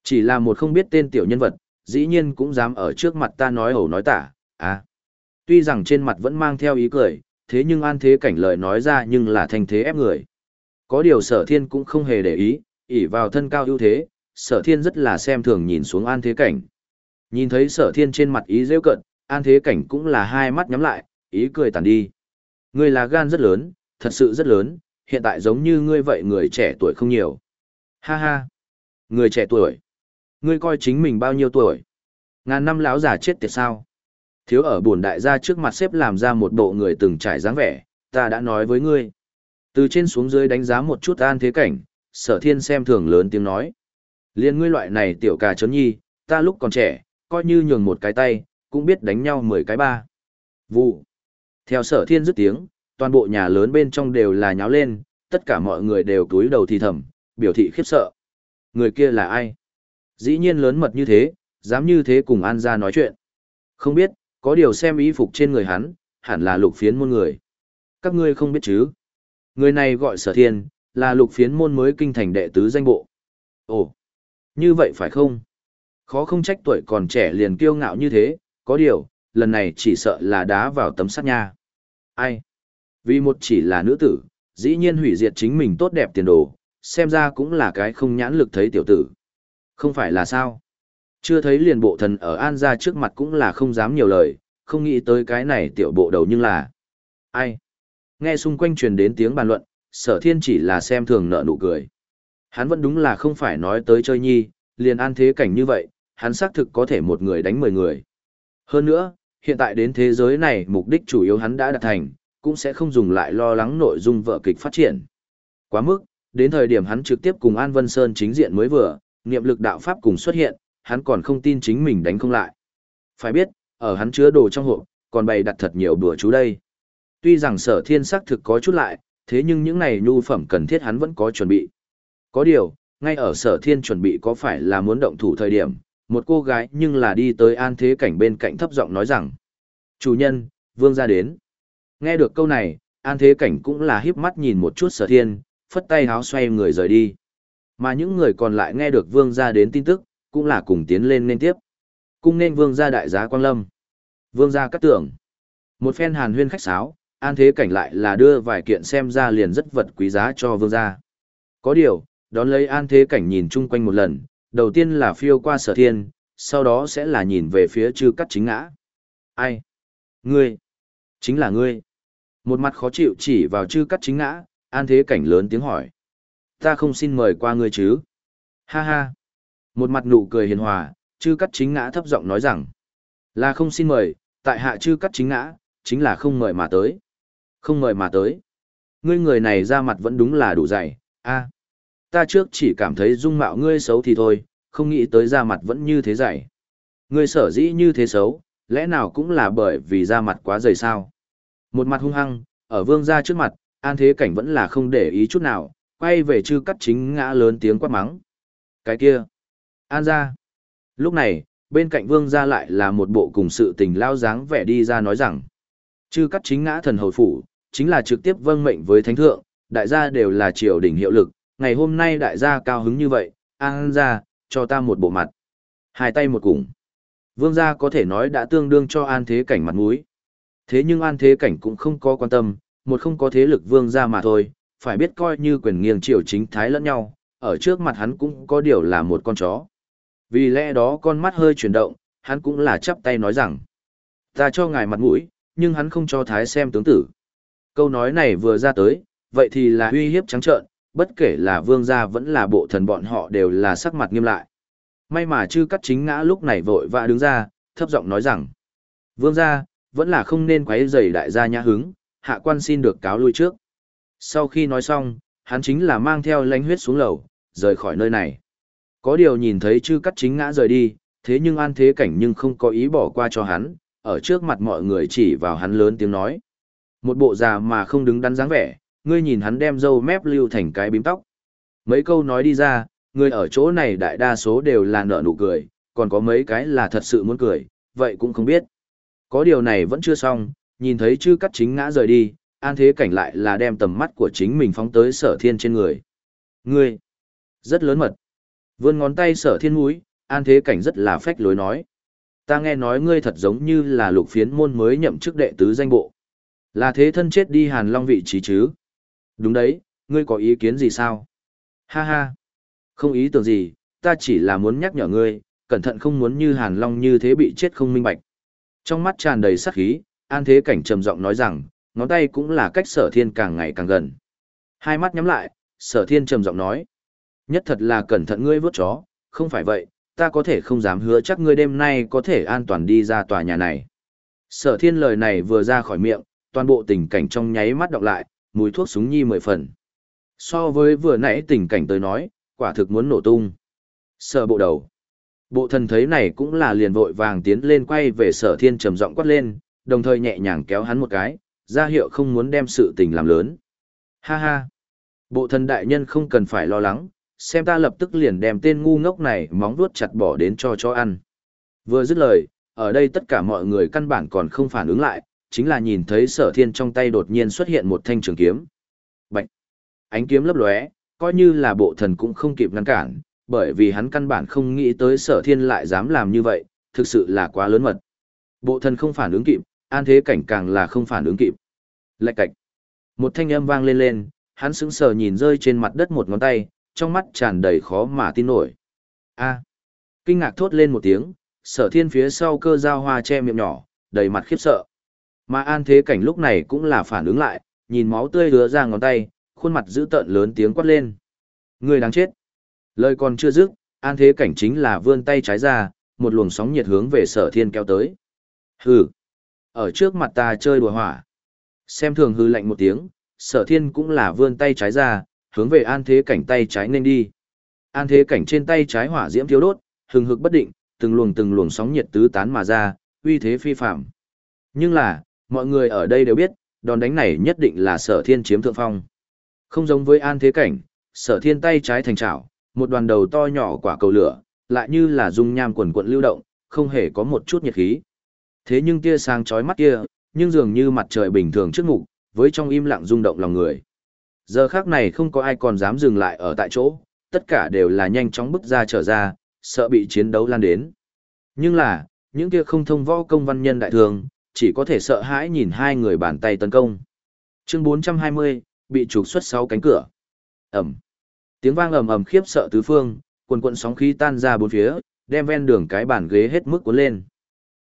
Chỉ là một không biết tên tiểu nhân vật, dĩ nhiên cũng dám ở trước mặt ta nói ẩu nói tả, à. Tuy rằng trên mặt vẫn mang theo ý cười, thế nhưng an thế cảnh lời nói ra nhưng là thành thế ép người. Có điều sở thiên cũng không hề để ý, ỉ vào thân cao ưu thế, sở thiên rất là xem thường nhìn xuống an thế cảnh. Nhìn thấy sở thiên trên mặt ý rêu cận, an thế cảnh cũng là hai mắt nhắm lại, ý cười tàn đi. Ngươi là gan rất lớn, thật sự rất lớn, hiện tại giống như ngươi vậy người trẻ tuổi không nhiều. Ha ha! Người trẻ tuổi! Ngươi coi chính mình bao nhiêu tuổi? Ngàn năm lão già chết tiệt sao? Thiếu ở buồn đại gia trước mặt xếp làm ra một bộ người từng trải dáng vẻ, ta đã nói với ngươi. Từ trên xuống dưới đánh giá một chút an thế cảnh, sở thiên xem thường lớn tiếng nói. Liên ngươi loại này tiểu cà chấn nhi, ta lúc còn trẻ, coi như nhường một cái tay, cũng biết đánh nhau mười cái ba. Vụ. Theo sở thiên dứt tiếng, toàn bộ nhà lớn bên trong đều là nháo lên, tất cả mọi người đều túi đầu thì thầm, biểu thị khiếp sợ. Người kia là ai? Dĩ nhiên lớn mật như thế, dám như thế cùng An gia nói chuyện. Không biết, có điều xem y phục trên người hắn, hẳn là lục phiến môn người. Các ngươi không biết chứ? Người này gọi sở thiên, là lục phiến môn mới kinh thành đệ tứ danh bộ. Ồ, như vậy phải không? Khó không trách tuổi còn trẻ liền kiêu ngạo như thế, có điều, lần này chỉ sợ là đá vào tấm sắt nha. Ai? Vì một chỉ là nữ tử, dĩ nhiên hủy diệt chính mình tốt đẹp tiền đồ, xem ra cũng là cái không nhãn lực thấy tiểu tử. Không phải là sao? Chưa thấy liền bộ thần ở An gia trước mặt cũng là không dám nhiều lời, không nghĩ tới cái này tiểu bộ đầu nhưng là... Ai? Nghe xung quanh truyền đến tiếng bàn luận, sở thiên chỉ là xem thường nợ nụ cười. Hắn vẫn đúng là không phải nói tới chơi nhi, liền an thế cảnh như vậy, hắn xác thực có thể một người đánh mười người. Hơn nữa, hiện tại đến thế giới này mục đích chủ yếu hắn đã đạt thành, cũng sẽ không dùng lại lo lắng nội dung vợ kịch phát triển. Quá mức, đến thời điểm hắn trực tiếp cùng An Vân Sơn chính diện mới vừa, niệm lực đạo pháp cùng xuất hiện, hắn còn không tin chính mình đánh không lại. Phải biết, ở hắn chứa đồ trong hộp, còn bày đặt thật nhiều bữa chú đây. Tuy rằng sở thiên sắc thực có chút lại, thế nhưng những này nhu phẩm cần thiết hắn vẫn có chuẩn bị. Có điều, ngay ở sở thiên chuẩn bị có phải là muốn động thủ thời điểm, một cô gái nhưng là đi tới an thế cảnh bên cạnh thấp giọng nói rằng. Chủ nhân, vương ra đến. Nghe được câu này, an thế cảnh cũng là híp mắt nhìn một chút sở thiên, phất tay háo xoay người rời đi. Mà những người còn lại nghe được vương ra đến tin tức, cũng là cùng tiến lên nên tiếp. Cung nên vương gia đại giá quang lâm. Vương gia cắt tưởng. Một phen hàn huyên khách sáo, an thế cảnh lại là đưa vài kiện xem ra liền rất vật quý giá cho vương gia. Có điều, đón lấy an thế cảnh nhìn chung quanh một lần, đầu tiên là phiêu qua sở thiên, sau đó sẽ là nhìn về phía chư cắt chính ngã. Ai? Ngươi? Chính là ngươi. Một mặt khó chịu chỉ vào chư cắt chính ngã, an thế cảnh lớn tiếng hỏi. Ta không xin mời qua ngươi chứ? Ha ha. Một mặt nụ cười hiền hòa, chư cắt chính ngã thấp giọng nói rằng. Là không xin mời, tại hạ chư cắt chính ngã, chính là không mời mà tới. Không mời mà tới. Ngươi người này ra mặt vẫn đúng là đủ dày, a ta trước chỉ cảm thấy dung mạo ngươi xấu thì thôi, không nghĩ tới da mặt vẫn như thế dày. Ngươi sở dĩ như thế xấu, lẽ nào cũng là bởi vì da mặt quá dày sao. Một mặt hung hăng, ở vương gia trước mặt, an thế cảnh vẫn là không để ý chút nào, quay về chư cắt chính ngã lớn tiếng quát mắng. Cái kia, an gia. Lúc này, bên cạnh vương gia lại là một bộ cùng sự tình lao dáng vẻ đi ra nói rằng, chư cắt chính ngã thần hồi phủ, chính là trực tiếp vâng mệnh với thánh thượng, đại gia đều là triều đình hiệu lực, ngày hôm nay đại gia cao hứng như vậy, an ra, cho ta một bộ mặt. Hai tay một cùng. Vương gia có thể nói đã tương đương cho an thế cảnh mặt mũi. Thế nhưng an thế cảnh cũng không có quan tâm, một không có thế lực vương gia mà thôi, phải biết coi như quyền nghiêng triều chính thái lẫn nhau, ở trước mặt hắn cũng có điều là một con chó. Vì lẽ đó con mắt hơi chuyển động, hắn cũng là chắp tay nói rằng, ta cho ngài mặt mũi, nhưng hắn không cho thái xem tướng tử. Câu nói này vừa ra tới, vậy thì là uy hiếp trắng trợn, bất kể là vương gia vẫn là bộ thần bọn họ đều là sắc mặt nghiêm lại. May mà chư cắt chính ngã lúc này vội vã đứng ra, thấp giọng nói rằng, vương gia, vẫn là không nên quấy rầy đại gia nhã hứng, hạ quan xin được cáo lui trước. Sau khi nói xong, hắn chính là mang theo lãnh huyết xuống lầu, rời khỏi nơi này. Có điều nhìn thấy chư cắt chính ngã rời đi, thế nhưng an thế cảnh nhưng không có ý bỏ qua cho hắn, ở trước mặt mọi người chỉ vào hắn lớn tiếng nói. Một bộ già mà không đứng đắn dáng vẻ, ngươi nhìn hắn đem râu mép lưu thành cái bím tóc. Mấy câu nói đi ra, người ở chỗ này đại đa số đều là nở nụ cười, còn có mấy cái là thật sự muốn cười, vậy cũng không biết. Có điều này vẫn chưa xong, nhìn thấy chư cắt chính ngã rời đi, an thế cảnh lại là đem tầm mắt của chính mình phóng tới sở thiên trên người. Ngươi, rất lớn mật. Vươn ngón tay sở thiên mũi, an thế cảnh rất là phách lối nói. Ta nghe nói ngươi thật giống như là lục phiến môn mới nhậm chức đệ tứ danh bộ. Là thế thân chết đi Hàn Long vị trí chứ? Đúng đấy, ngươi có ý kiến gì sao? Ha ha. Không ý tưởng gì, ta chỉ là muốn nhắc nhở ngươi, cẩn thận không muốn như Hàn Long như thế bị chết không minh bạch. Trong mắt tràn đầy sát khí, An Thế Cảnh trầm giọng nói rằng, ngón tay cũng là cách sở thiên càng ngày càng gần. Hai mắt nhắm lại, sở thiên trầm giọng nói. Nhất thật là cẩn thận ngươi vớt chó, không phải vậy, ta có thể không dám hứa chắc ngươi đêm nay có thể an toàn đi ra tòa nhà này. Sở thiên lời này vừa ra khỏi miệng, toàn bộ tình cảnh trong nháy mắt đọc lại, mùi thuốc súng nhi mười phần. So với vừa nãy tình cảnh tới nói, quả thực muốn nổ tung. Sở bộ đầu. Bộ thần thấy này cũng là liền vội vàng tiến lên quay về sở thiên trầm giọng quát lên, đồng thời nhẹ nhàng kéo hắn một cái, ra hiệu không muốn đem sự tình làm lớn. Ha ha. Bộ thần đại nhân không cần phải lo lắng, xem ta lập tức liền đem tên ngu ngốc này móng vuốt chặt bỏ đến cho chó ăn. Vừa dứt lời, ở đây tất cả mọi người căn bản còn không phản ứng lại, chính là nhìn thấy sở thiên trong tay đột nhiên xuất hiện một thanh trường kiếm. Bạch! Ánh kiếm lấp lóe, coi như là bộ thần cũng không kịp ngăn cản, bởi vì hắn căn bản không nghĩ tới sở thiên lại dám làm như vậy, thực sự là quá lớn mật. Bộ thần không phản ứng kịp, an thế cảnh càng là không phản ứng kịp. Lạch cạch! Một thanh âm vang lên lên, hắn sững sờ nhìn rơi trên mặt đất một ngón tay, trong mắt tràn đầy khó mà tin nổi. A! Kinh ngạc thốt lên một tiếng, sở thiên phía sau cơ giao hoa che miệng nhỏ, đầy mặt khiếp sợ. Mà an thế cảnh lúc này cũng là phản ứng lại, nhìn máu tươi rứa ra ngón tay, khuôn mặt giữ tợn lớn tiếng quát lên. Người đáng chết. Lời còn chưa dứt, an thế cảnh chính là vươn tay trái ra, một luồng sóng nhiệt hướng về sở thiên kéo tới. Hừ. Ở trước mặt ta chơi đùa hỏa. Xem thường hư lạnh một tiếng, sở thiên cũng là vươn tay trái ra, hướng về an thế cảnh tay trái nên đi. An thế cảnh trên tay trái hỏa diễm thiếu đốt, hừng hực bất định, từng luồng từng luồng sóng nhiệt tứ tán mà ra, uy thế phi phạm. Nhưng là, mọi người ở đây đều biết, đòn đánh này nhất định là sở thiên chiếm thượng phong. Không giống với an thế cảnh, sở thiên tay trái thành trảo, một đoàn đầu to nhỏ quả cầu lửa, lại như là dung nham quần quận lưu động, không hề có một chút nhiệt khí. Thế nhưng tia sáng chói mắt kia, nhưng dường như mặt trời bình thường trước ngục, với trong im lặng rung động lòng người. Giờ khác này không có ai còn dám dừng lại ở tại chỗ, tất cả đều là nhanh chóng bước ra trở ra, sợ bị chiến đấu lan đến. Nhưng là, những kia không thông võ công văn nhân đại thường, chỉ có thể sợ hãi nhìn hai người bàn tay tấn công. Chương 420, bị trục xuất sau cánh cửa. Ẩm. Tiếng vang ầm ầm khiếp sợ tứ phương, quần quần sóng khí tan ra bốn phía, đem ven đường cái bàn ghế hết mức cuốn lên.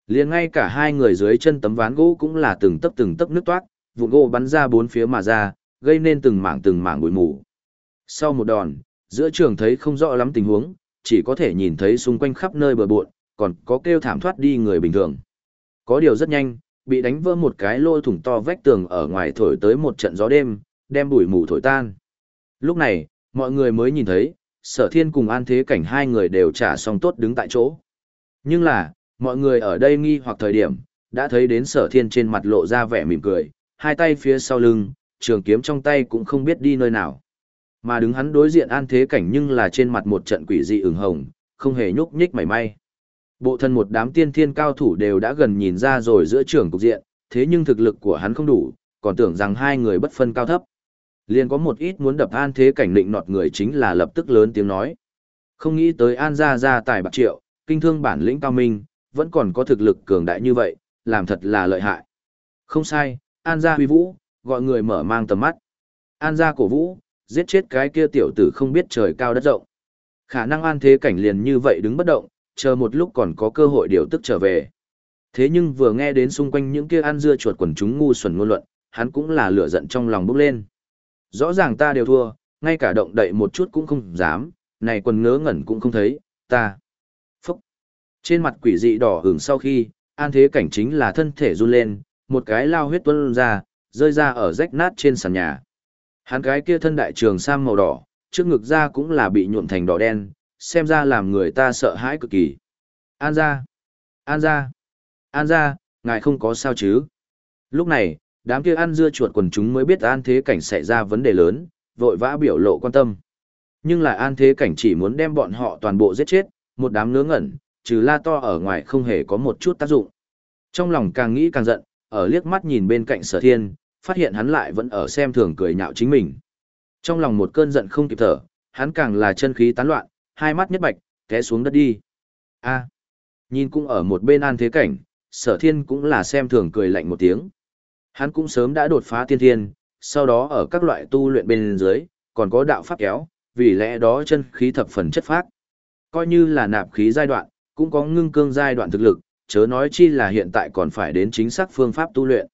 Liền ngay cả hai người dưới chân tấm ván gỗ cũng là từng tấc từng tấc nước toát, vụn gỗ bắn ra bốn phía mà ra, gây nên từng mảng từng mảng bụi mù. Sau một đòn, giữa trường thấy không rõ lắm tình huống, chỉ có thể nhìn thấy xung quanh khắp nơi bờ bộn, còn có kêu thảm thoát đi người bình thường. Có điều rất nhanh, bị đánh vỡ một cái lôi thủng to vách tường ở ngoài thổi tới một trận gió đêm, đem bụi mù thổi tan. Lúc này, mọi người mới nhìn thấy, sở thiên cùng an thế cảnh hai người đều trả xong tốt đứng tại chỗ. Nhưng là, mọi người ở đây nghi hoặc thời điểm, đã thấy đến sở thiên trên mặt lộ ra vẻ mỉm cười, hai tay phía sau lưng, trường kiếm trong tay cũng không biết đi nơi nào. Mà đứng hắn đối diện an thế cảnh nhưng là trên mặt một trận quỷ dị ửng hồng, không hề nhúc nhích mảy may. Bộ thân một đám tiên thiên cao thủ đều đã gần nhìn ra rồi giữa trường cục diện, thế nhưng thực lực của hắn không đủ, còn tưởng rằng hai người bất phân cao thấp. Liền có một ít muốn đập an thế cảnh định nọt người chính là lập tức lớn tiếng nói. Không nghĩ tới an gia gia tài bạc triệu, kinh thương bản lĩnh cao minh, vẫn còn có thực lực cường đại như vậy, làm thật là lợi hại. Không sai, an gia huy vũ, gọi người mở mang tầm mắt. An gia cổ vũ, giết chết cái kia tiểu tử không biết trời cao đất rộng. Khả năng an thế cảnh liền như vậy đứng bất động, chờ một lúc còn có cơ hội điều tức trở về. Thế nhưng vừa nghe đến xung quanh những kia ăn dưa chuột quần chúng ngu xuẩn ngôn luận, hắn cũng là lửa giận trong lòng bốc lên. Rõ ràng ta đều thua, ngay cả động đậy một chút cũng không dám, này quần ngớ ngẩn cũng không thấy, ta. Phúc. Trên mặt quỷ dị đỏ hưởng sau khi, an thế cảnh chính là thân thể run lên, một cái lao huyết tuôn ra, rơi ra ở rách nát trên sàn nhà. Hắn cái kia thân đại trường sam màu đỏ, trước ngực ra cũng là bị nhuộm thành đỏ đen, xem ra làm người ta sợ hãi cực kỳ. An ra! An ra! An ra, ngài không có sao chứ? Lúc này, đám kia ăn dưa chuột quần chúng mới biết an thế cảnh xảy ra vấn đề lớn, vội vã biểu lộ quan tâm. Nhưng lại an thế cảnh chỉ muốn đem bọn họ toàn bộ giết chết, một đám ngớ ngẩn, trừ la to ở ngoài không hề có một chút tác dụng. Trong lòng càng nghĩ càng giận, ở liếc mắt nhìn bên cạnh sở thiên, phát hiện hắn lại vẫn ở xem thường cười nhạo chính mình. Trong lòng một cơn giận không kịp thở, hắn càng là chân khí tán loạn, hai mắt nhất bạch, té xuống đất đi. A. Nhìn cũng ở một bên an thế cảnh, sở thiên cũng là xem thường cười lạnh một tiếng. Hắn cũng sớm đã đột phá tiên thiên, sau đó ở các loại tu luyện bên dưới, còn có đạo pháp kéo, vì lẽ đó chân khí thập phần chất phát. Coi như là nạp khí giai đoạn, cũng có ngưng cương giai đoạn thực lực, chớ nói chi là hiện tại còn phải đến chính xác phương pháp tu luyện.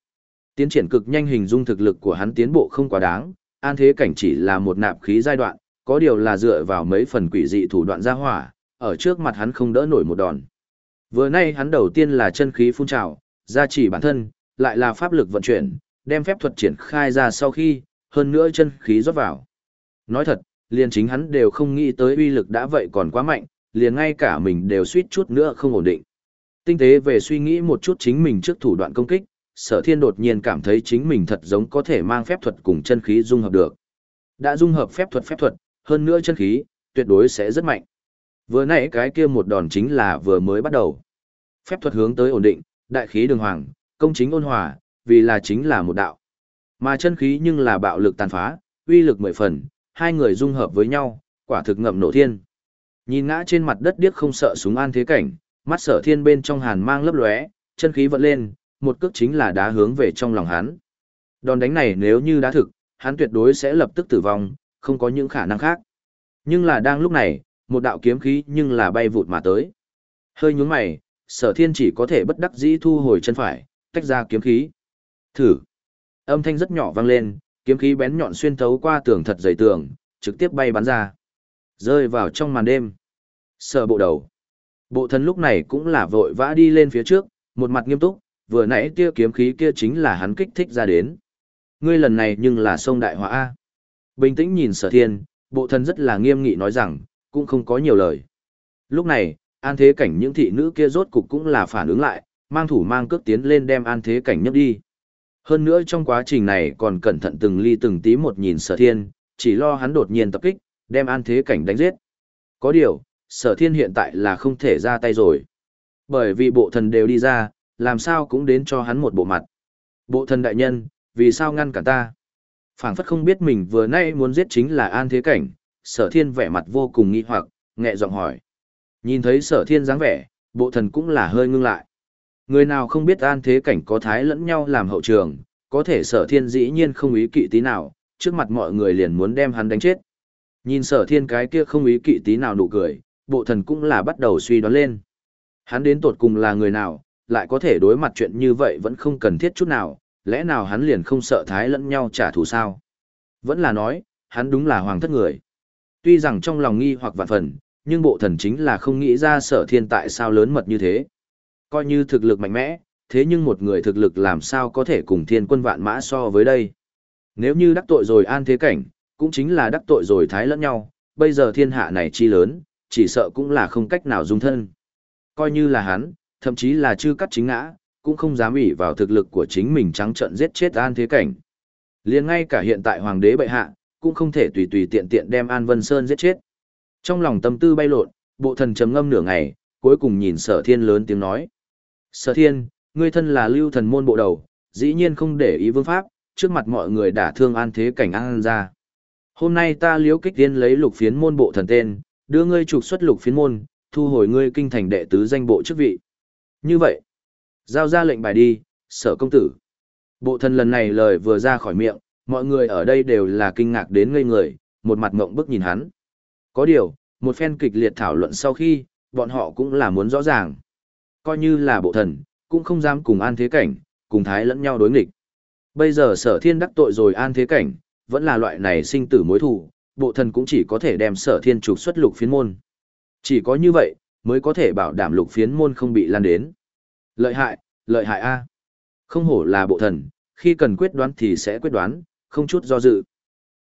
Tiến triển cực nhanh hình dung thực lực của hắn tiến bộ không quá đáng, an thế cảnh chỉ là một nạp khí giai đoạn, có điều là dựa vào mấy phần quỷ dị thủ đoạn gia hỏa, ở trước mặt hắn không đỡ nổi một đòn. Vừa nay hắn đầu tiên là chân khí phun trào, gia trì bản thân, lại là pháp lực vận chuyển, đem phép thuật triển khai ra sau khi, hơn nữa chân khí rót vào. Nói thật, liền chính hắn đều không nghĩ tới uy lực đã vậy còn quá mạnh, liền ngay cả mình đều suýt chút nữa không ổn định. Tinh tế về suy nghĩ một chút chính mình trước thủ đoạn công kích, sở thiên đột nhiên cảm thấy chính mình thật giống có thể mang phép thuật cùng chân khí dung hợp được. Đã dung hợp phép thuật phép thuật, hơn nữa chân khí, tuyệt đối sẽ rất mạnh. Vừa nãy cái kia một đòn chính là vừa mới bắt đầu. Phép thuật hướng tới ổn định, đại khí đường hoàng, công chính ôn hòa, vì là chính là một đạo. Mà chân khí nhưng là bạo lực tàn phá, uy lực mười phần, hai người dung hợp với nhau, quả thực ngậm nổ thiên. Nhìn ngã trên mặt đất điếc không sợ súng an thế cảnh, mắt sở thiên bên trong hàn mang lấp lóe, chân khí vận lên, một cước chính là đá hướng về trong lòng hắn. Đòn đánh này nếu như đá thực, hắn tuyệt đối sẽ lập tức tử vong, không có những khả năng khác. Nhưng là đang lúc này, một đạo kiếm khí nhưng là bay vụt mà tới. Hơi nhúng mày, sở thiên chỉ có thể bất đắc dĩ thu hồi chân phải, tách ra kiếm khí. Thử. Âm thanh rất nhỏ vang lên, kiếm khí bén nhọn xuyên thấu qua tường thật dày tường, trực tiếp bay bắn ra. Rơi vào trong màn đêm. Sở bộ đầu. Bộ thân lúc này cũng là vội vã đi lên phía trước, một mặt nghiêm túc, vừa nãy tia kiếm khí kia chính là hắn kích thích ra đến. Ngươi lần này nhưng là sông đại hỏa A. Bình tĩnh nhìn sở thiên, bộ thần rất là nghiêm nghị nói rằng, cũng không có nhiều lời. Lúc này, an thế cảnh những thị nữ kia rốt cục cũng là phản ứng lại, mang thủ mang cước tiến lên đem an thế cảnh nhấc đi. Hơn nữa trong quá trình này còn cẩn thận từng ly từng tí một nhìn sở thiên, chỉ lo hắn đột nhiên tập kích, đem an thế cảnh đánh giết. Có điều, sở thiên hiện tại là không thể ra tay rồi. Bởi vì bộ thần đều đi ra, làm sao cũng đến cho hắn một bộ mặt. Bộ thần đại nhân, vì sao ngăn cản ta? Phảng phất không biết mình vừa nay muốn giết chính là an thế cảnh, sở thiên vẻ mặt vô cùng nghi hoặc, nhẹ giọng hỏi. Nhìn thấy sở thiên dáng vẻ, bộ thần cũng là hơi ngưng lại. Người nào không biết an thế cảnh có thái lẫn nhau làm hậu trường, có thể sở thiên dĩ nhiên không ý kỵ tí nào, trước mặt mọi người liền muốn đem hắn đánh chết. Nhìn sở thiên cái kia không ý kỵ tí nào nụ cười, bộ thần cũng là bắt đầu suy đoán lên. Hắn đến tột cùng là người nào, lại có thể đối mặt chuyện như vậy vẫn không cần thiết chút nào, lẽ nào hắn liền không sợ thái lẫn nhau trả thù sao? Vẫn là nói, hắn đúng là hoàng thất người. Tuy rằng trong lòng nghi hoặc vạn phần, nhưng bộ thần chính là không nghĩ ra sở thiên tại sao lớn mật như thế. Coi như thực lực mạnh mẽ, thế nhưng một người thực lực làm sao có thể cùng thiên quân vạn mã so với đây. Nếu như đắc tội rồi an thế cảnh, cũng chính là đắc tội rồi thái lẫn nhau, bây giờ thiên hạ này chi lớn, chỉ sợ cũng là không cách nào dung thân. Coi như là hắn, thậm chí là chư cắt chính ngã, cũng không dám ủy vào thực lực của chính mình trắng trợn giết chết An Thế Cảnh. liền ngay cả hiện tại hoàng đế bệ hạ, cũng không thể tùy tùy tiện tiện đem An Vân Sơn giết chết. Trong lòng tâm tư bay lộn, bộ thần trầm ngâm nửa ngày, cuối cùng nhìn sở thiên lớn tiếng nói. Sở thiên, ngươi thân là lưu thần môn bộ đầu, dĩ nhiên không để ý vương pháp, trước mặt mọi người đả thương An Thế Cảnh An ra. Hôm nay ta liếu kích tiên lấy lục phiến môn bộ thần tên, đưa ngươi trục xuất lục phiến môn, thu hồi ngươi kinh thành đệ tứ danh bộ chức vị. Như vậy, Giao ra lệnh bài đi, sở công tử. Bộ thần lần này lời vừa ra khỏi miệng, mọi người ở đây đều là kinh ngạc đến ngây người, một mặt ngộng bức nhìn hắn. Có điều, một phen kịch liệt thảo luận sau khi, bọn họ cũng là muốn rõ ràng. Coi như là bộ thần, cũng không dám cùng an thế cảnh, cùng thái lẫn nhau đối nghịch. Bây giờ sở thiên đắc tội rồi an thế cảnh, vẫn là loại này sinh tử mối thù, bộ thần cũng chỉ có thể đem sở thiên trục xuất lục phiến môn. Chỉ có như vậy, mới có thể bảo đảm lục phiến môn không bị lan đến. Lợi hại, lợi hại a. Không hổ là bộ thần, khi cần quyết đoán thì sẽ quyết đoán, không chút do dự.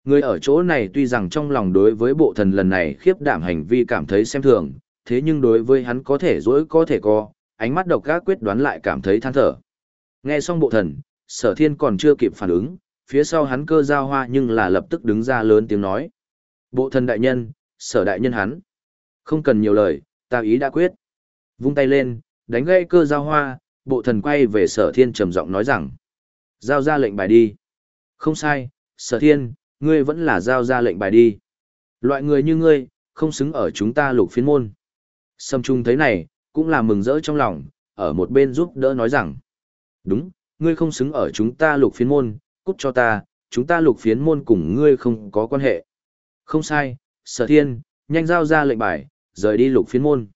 Người ở chỗ này tuy rằng trong lòng đối với bộ thần lần này khiếp đảm hành vi cảm thấy xem thường, thế nhưng đối với hắn có thể dỗi có thể co, ánh mắt độc ác quyết đoán lại cảm thấy than thở. Nghe xong bộ thần, sở thiên còn chưa kịp phản ứng, phía sau hắn cơ giao hoa nhưng là lập tức đứng ra lớn tiếng nói. Bộ thần đại nhân, sở đại nhân hắn. Không cần nhiều lời, ta ý đã quyết. Vung tay lên, đánh gãy cơ giao hoa, bộ thần quay về sở thiên trầm giọng nói rằng. Giao ra lệnh bài đi. Không sai, sở thiên, ngươi vẫn là giao ra lệnh bài đi. Loại người như ngươi, không xứng ở chúng ta lục phiến môn. Sâm Trung thấy này, cũng là mừng rỡ trong lòng, ở một bên giúp đỡ nói rằng. Đúng, ngươi không xứng ở chúng ta lục phiến môn, cút cho ta, chúng ta lục phiến môn cùng ngươi không có quan hệ. Không sai, sở thiên, nhanh giao ra lệnh bài, rời đi lục phiến môn.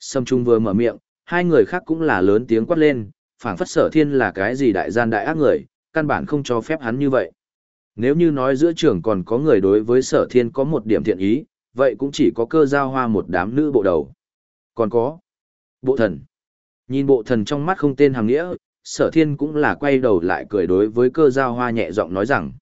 Sâm Trung vừa mở miệng, hai người khác cũng là lớn tiếng quát lên, phảng phất sở thiên là cái gì đại gian đại ác người, căn bản không cho phép hắn như vậy. Nếu như nói giữa trường còn có người đối với sở thiên có một điểm thiện ý, vậy cũng chỉ có cơ giao hoa một đám nữ bộ đầu. Còn có bộ thần. Nhìn bộ thần trong mắt không tên hàng nghĩa, sở thiên cũng là quay đầu lại cười đối với cơ giao hoa nhẹ giọng nói rằng.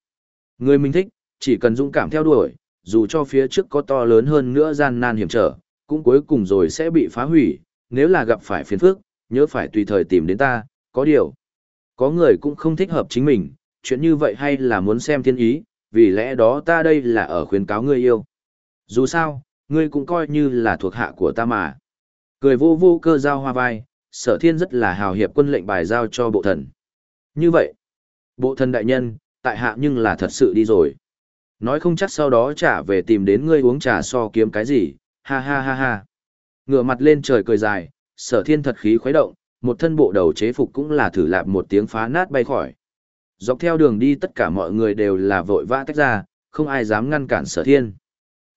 Người mình thích, chỉ cần dũng cảm theo đuổi, dù cho phía trước có to lớn hơn nữa gian nan hiểm trở, cũng cuối cùng rồi sẽ bị phá hủy, nếu là gặp phải phiền phức, nhớ phải tùy thời tìm đến ta, có điều. Có người cũng không thích hợp chính mình, chuyện như vậy hay là muốn xem thiên ý, vì lẽ đó ta đây là ở khuyến cáo ngươi yêu. Dù sao, ngươi cũng coi như là thuộc hạ của ta mà. Cười vô vô cơ giao hoa vai, sở thiên rất là hào hiệp quân lệnh bài giao cho bộ thần. Như vậy, bộ thần đại nhân, tại hạ nhưng là thật sự đi rồi. Nói không chắc sau đó trả về tìm đến ngươi uống trà so kiếm cái gì, ha ha ha ha. Ngửa mặt lên trời cười dài, sở thiên thật khí khuấy động, một thân bộ đầu chế phục cũng là thử lạp một tiếng phá nát bay khỏi. Dọc theo đường đi tất cả mọi người đều là vội vã tách ra, không ai dám ngăn cản sở thiên.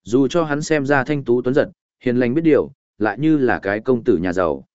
Dù cho hắn xem ra thanh tú tuấn giật, hiền lành biết điều, lại như là cái công tử nhà giàu.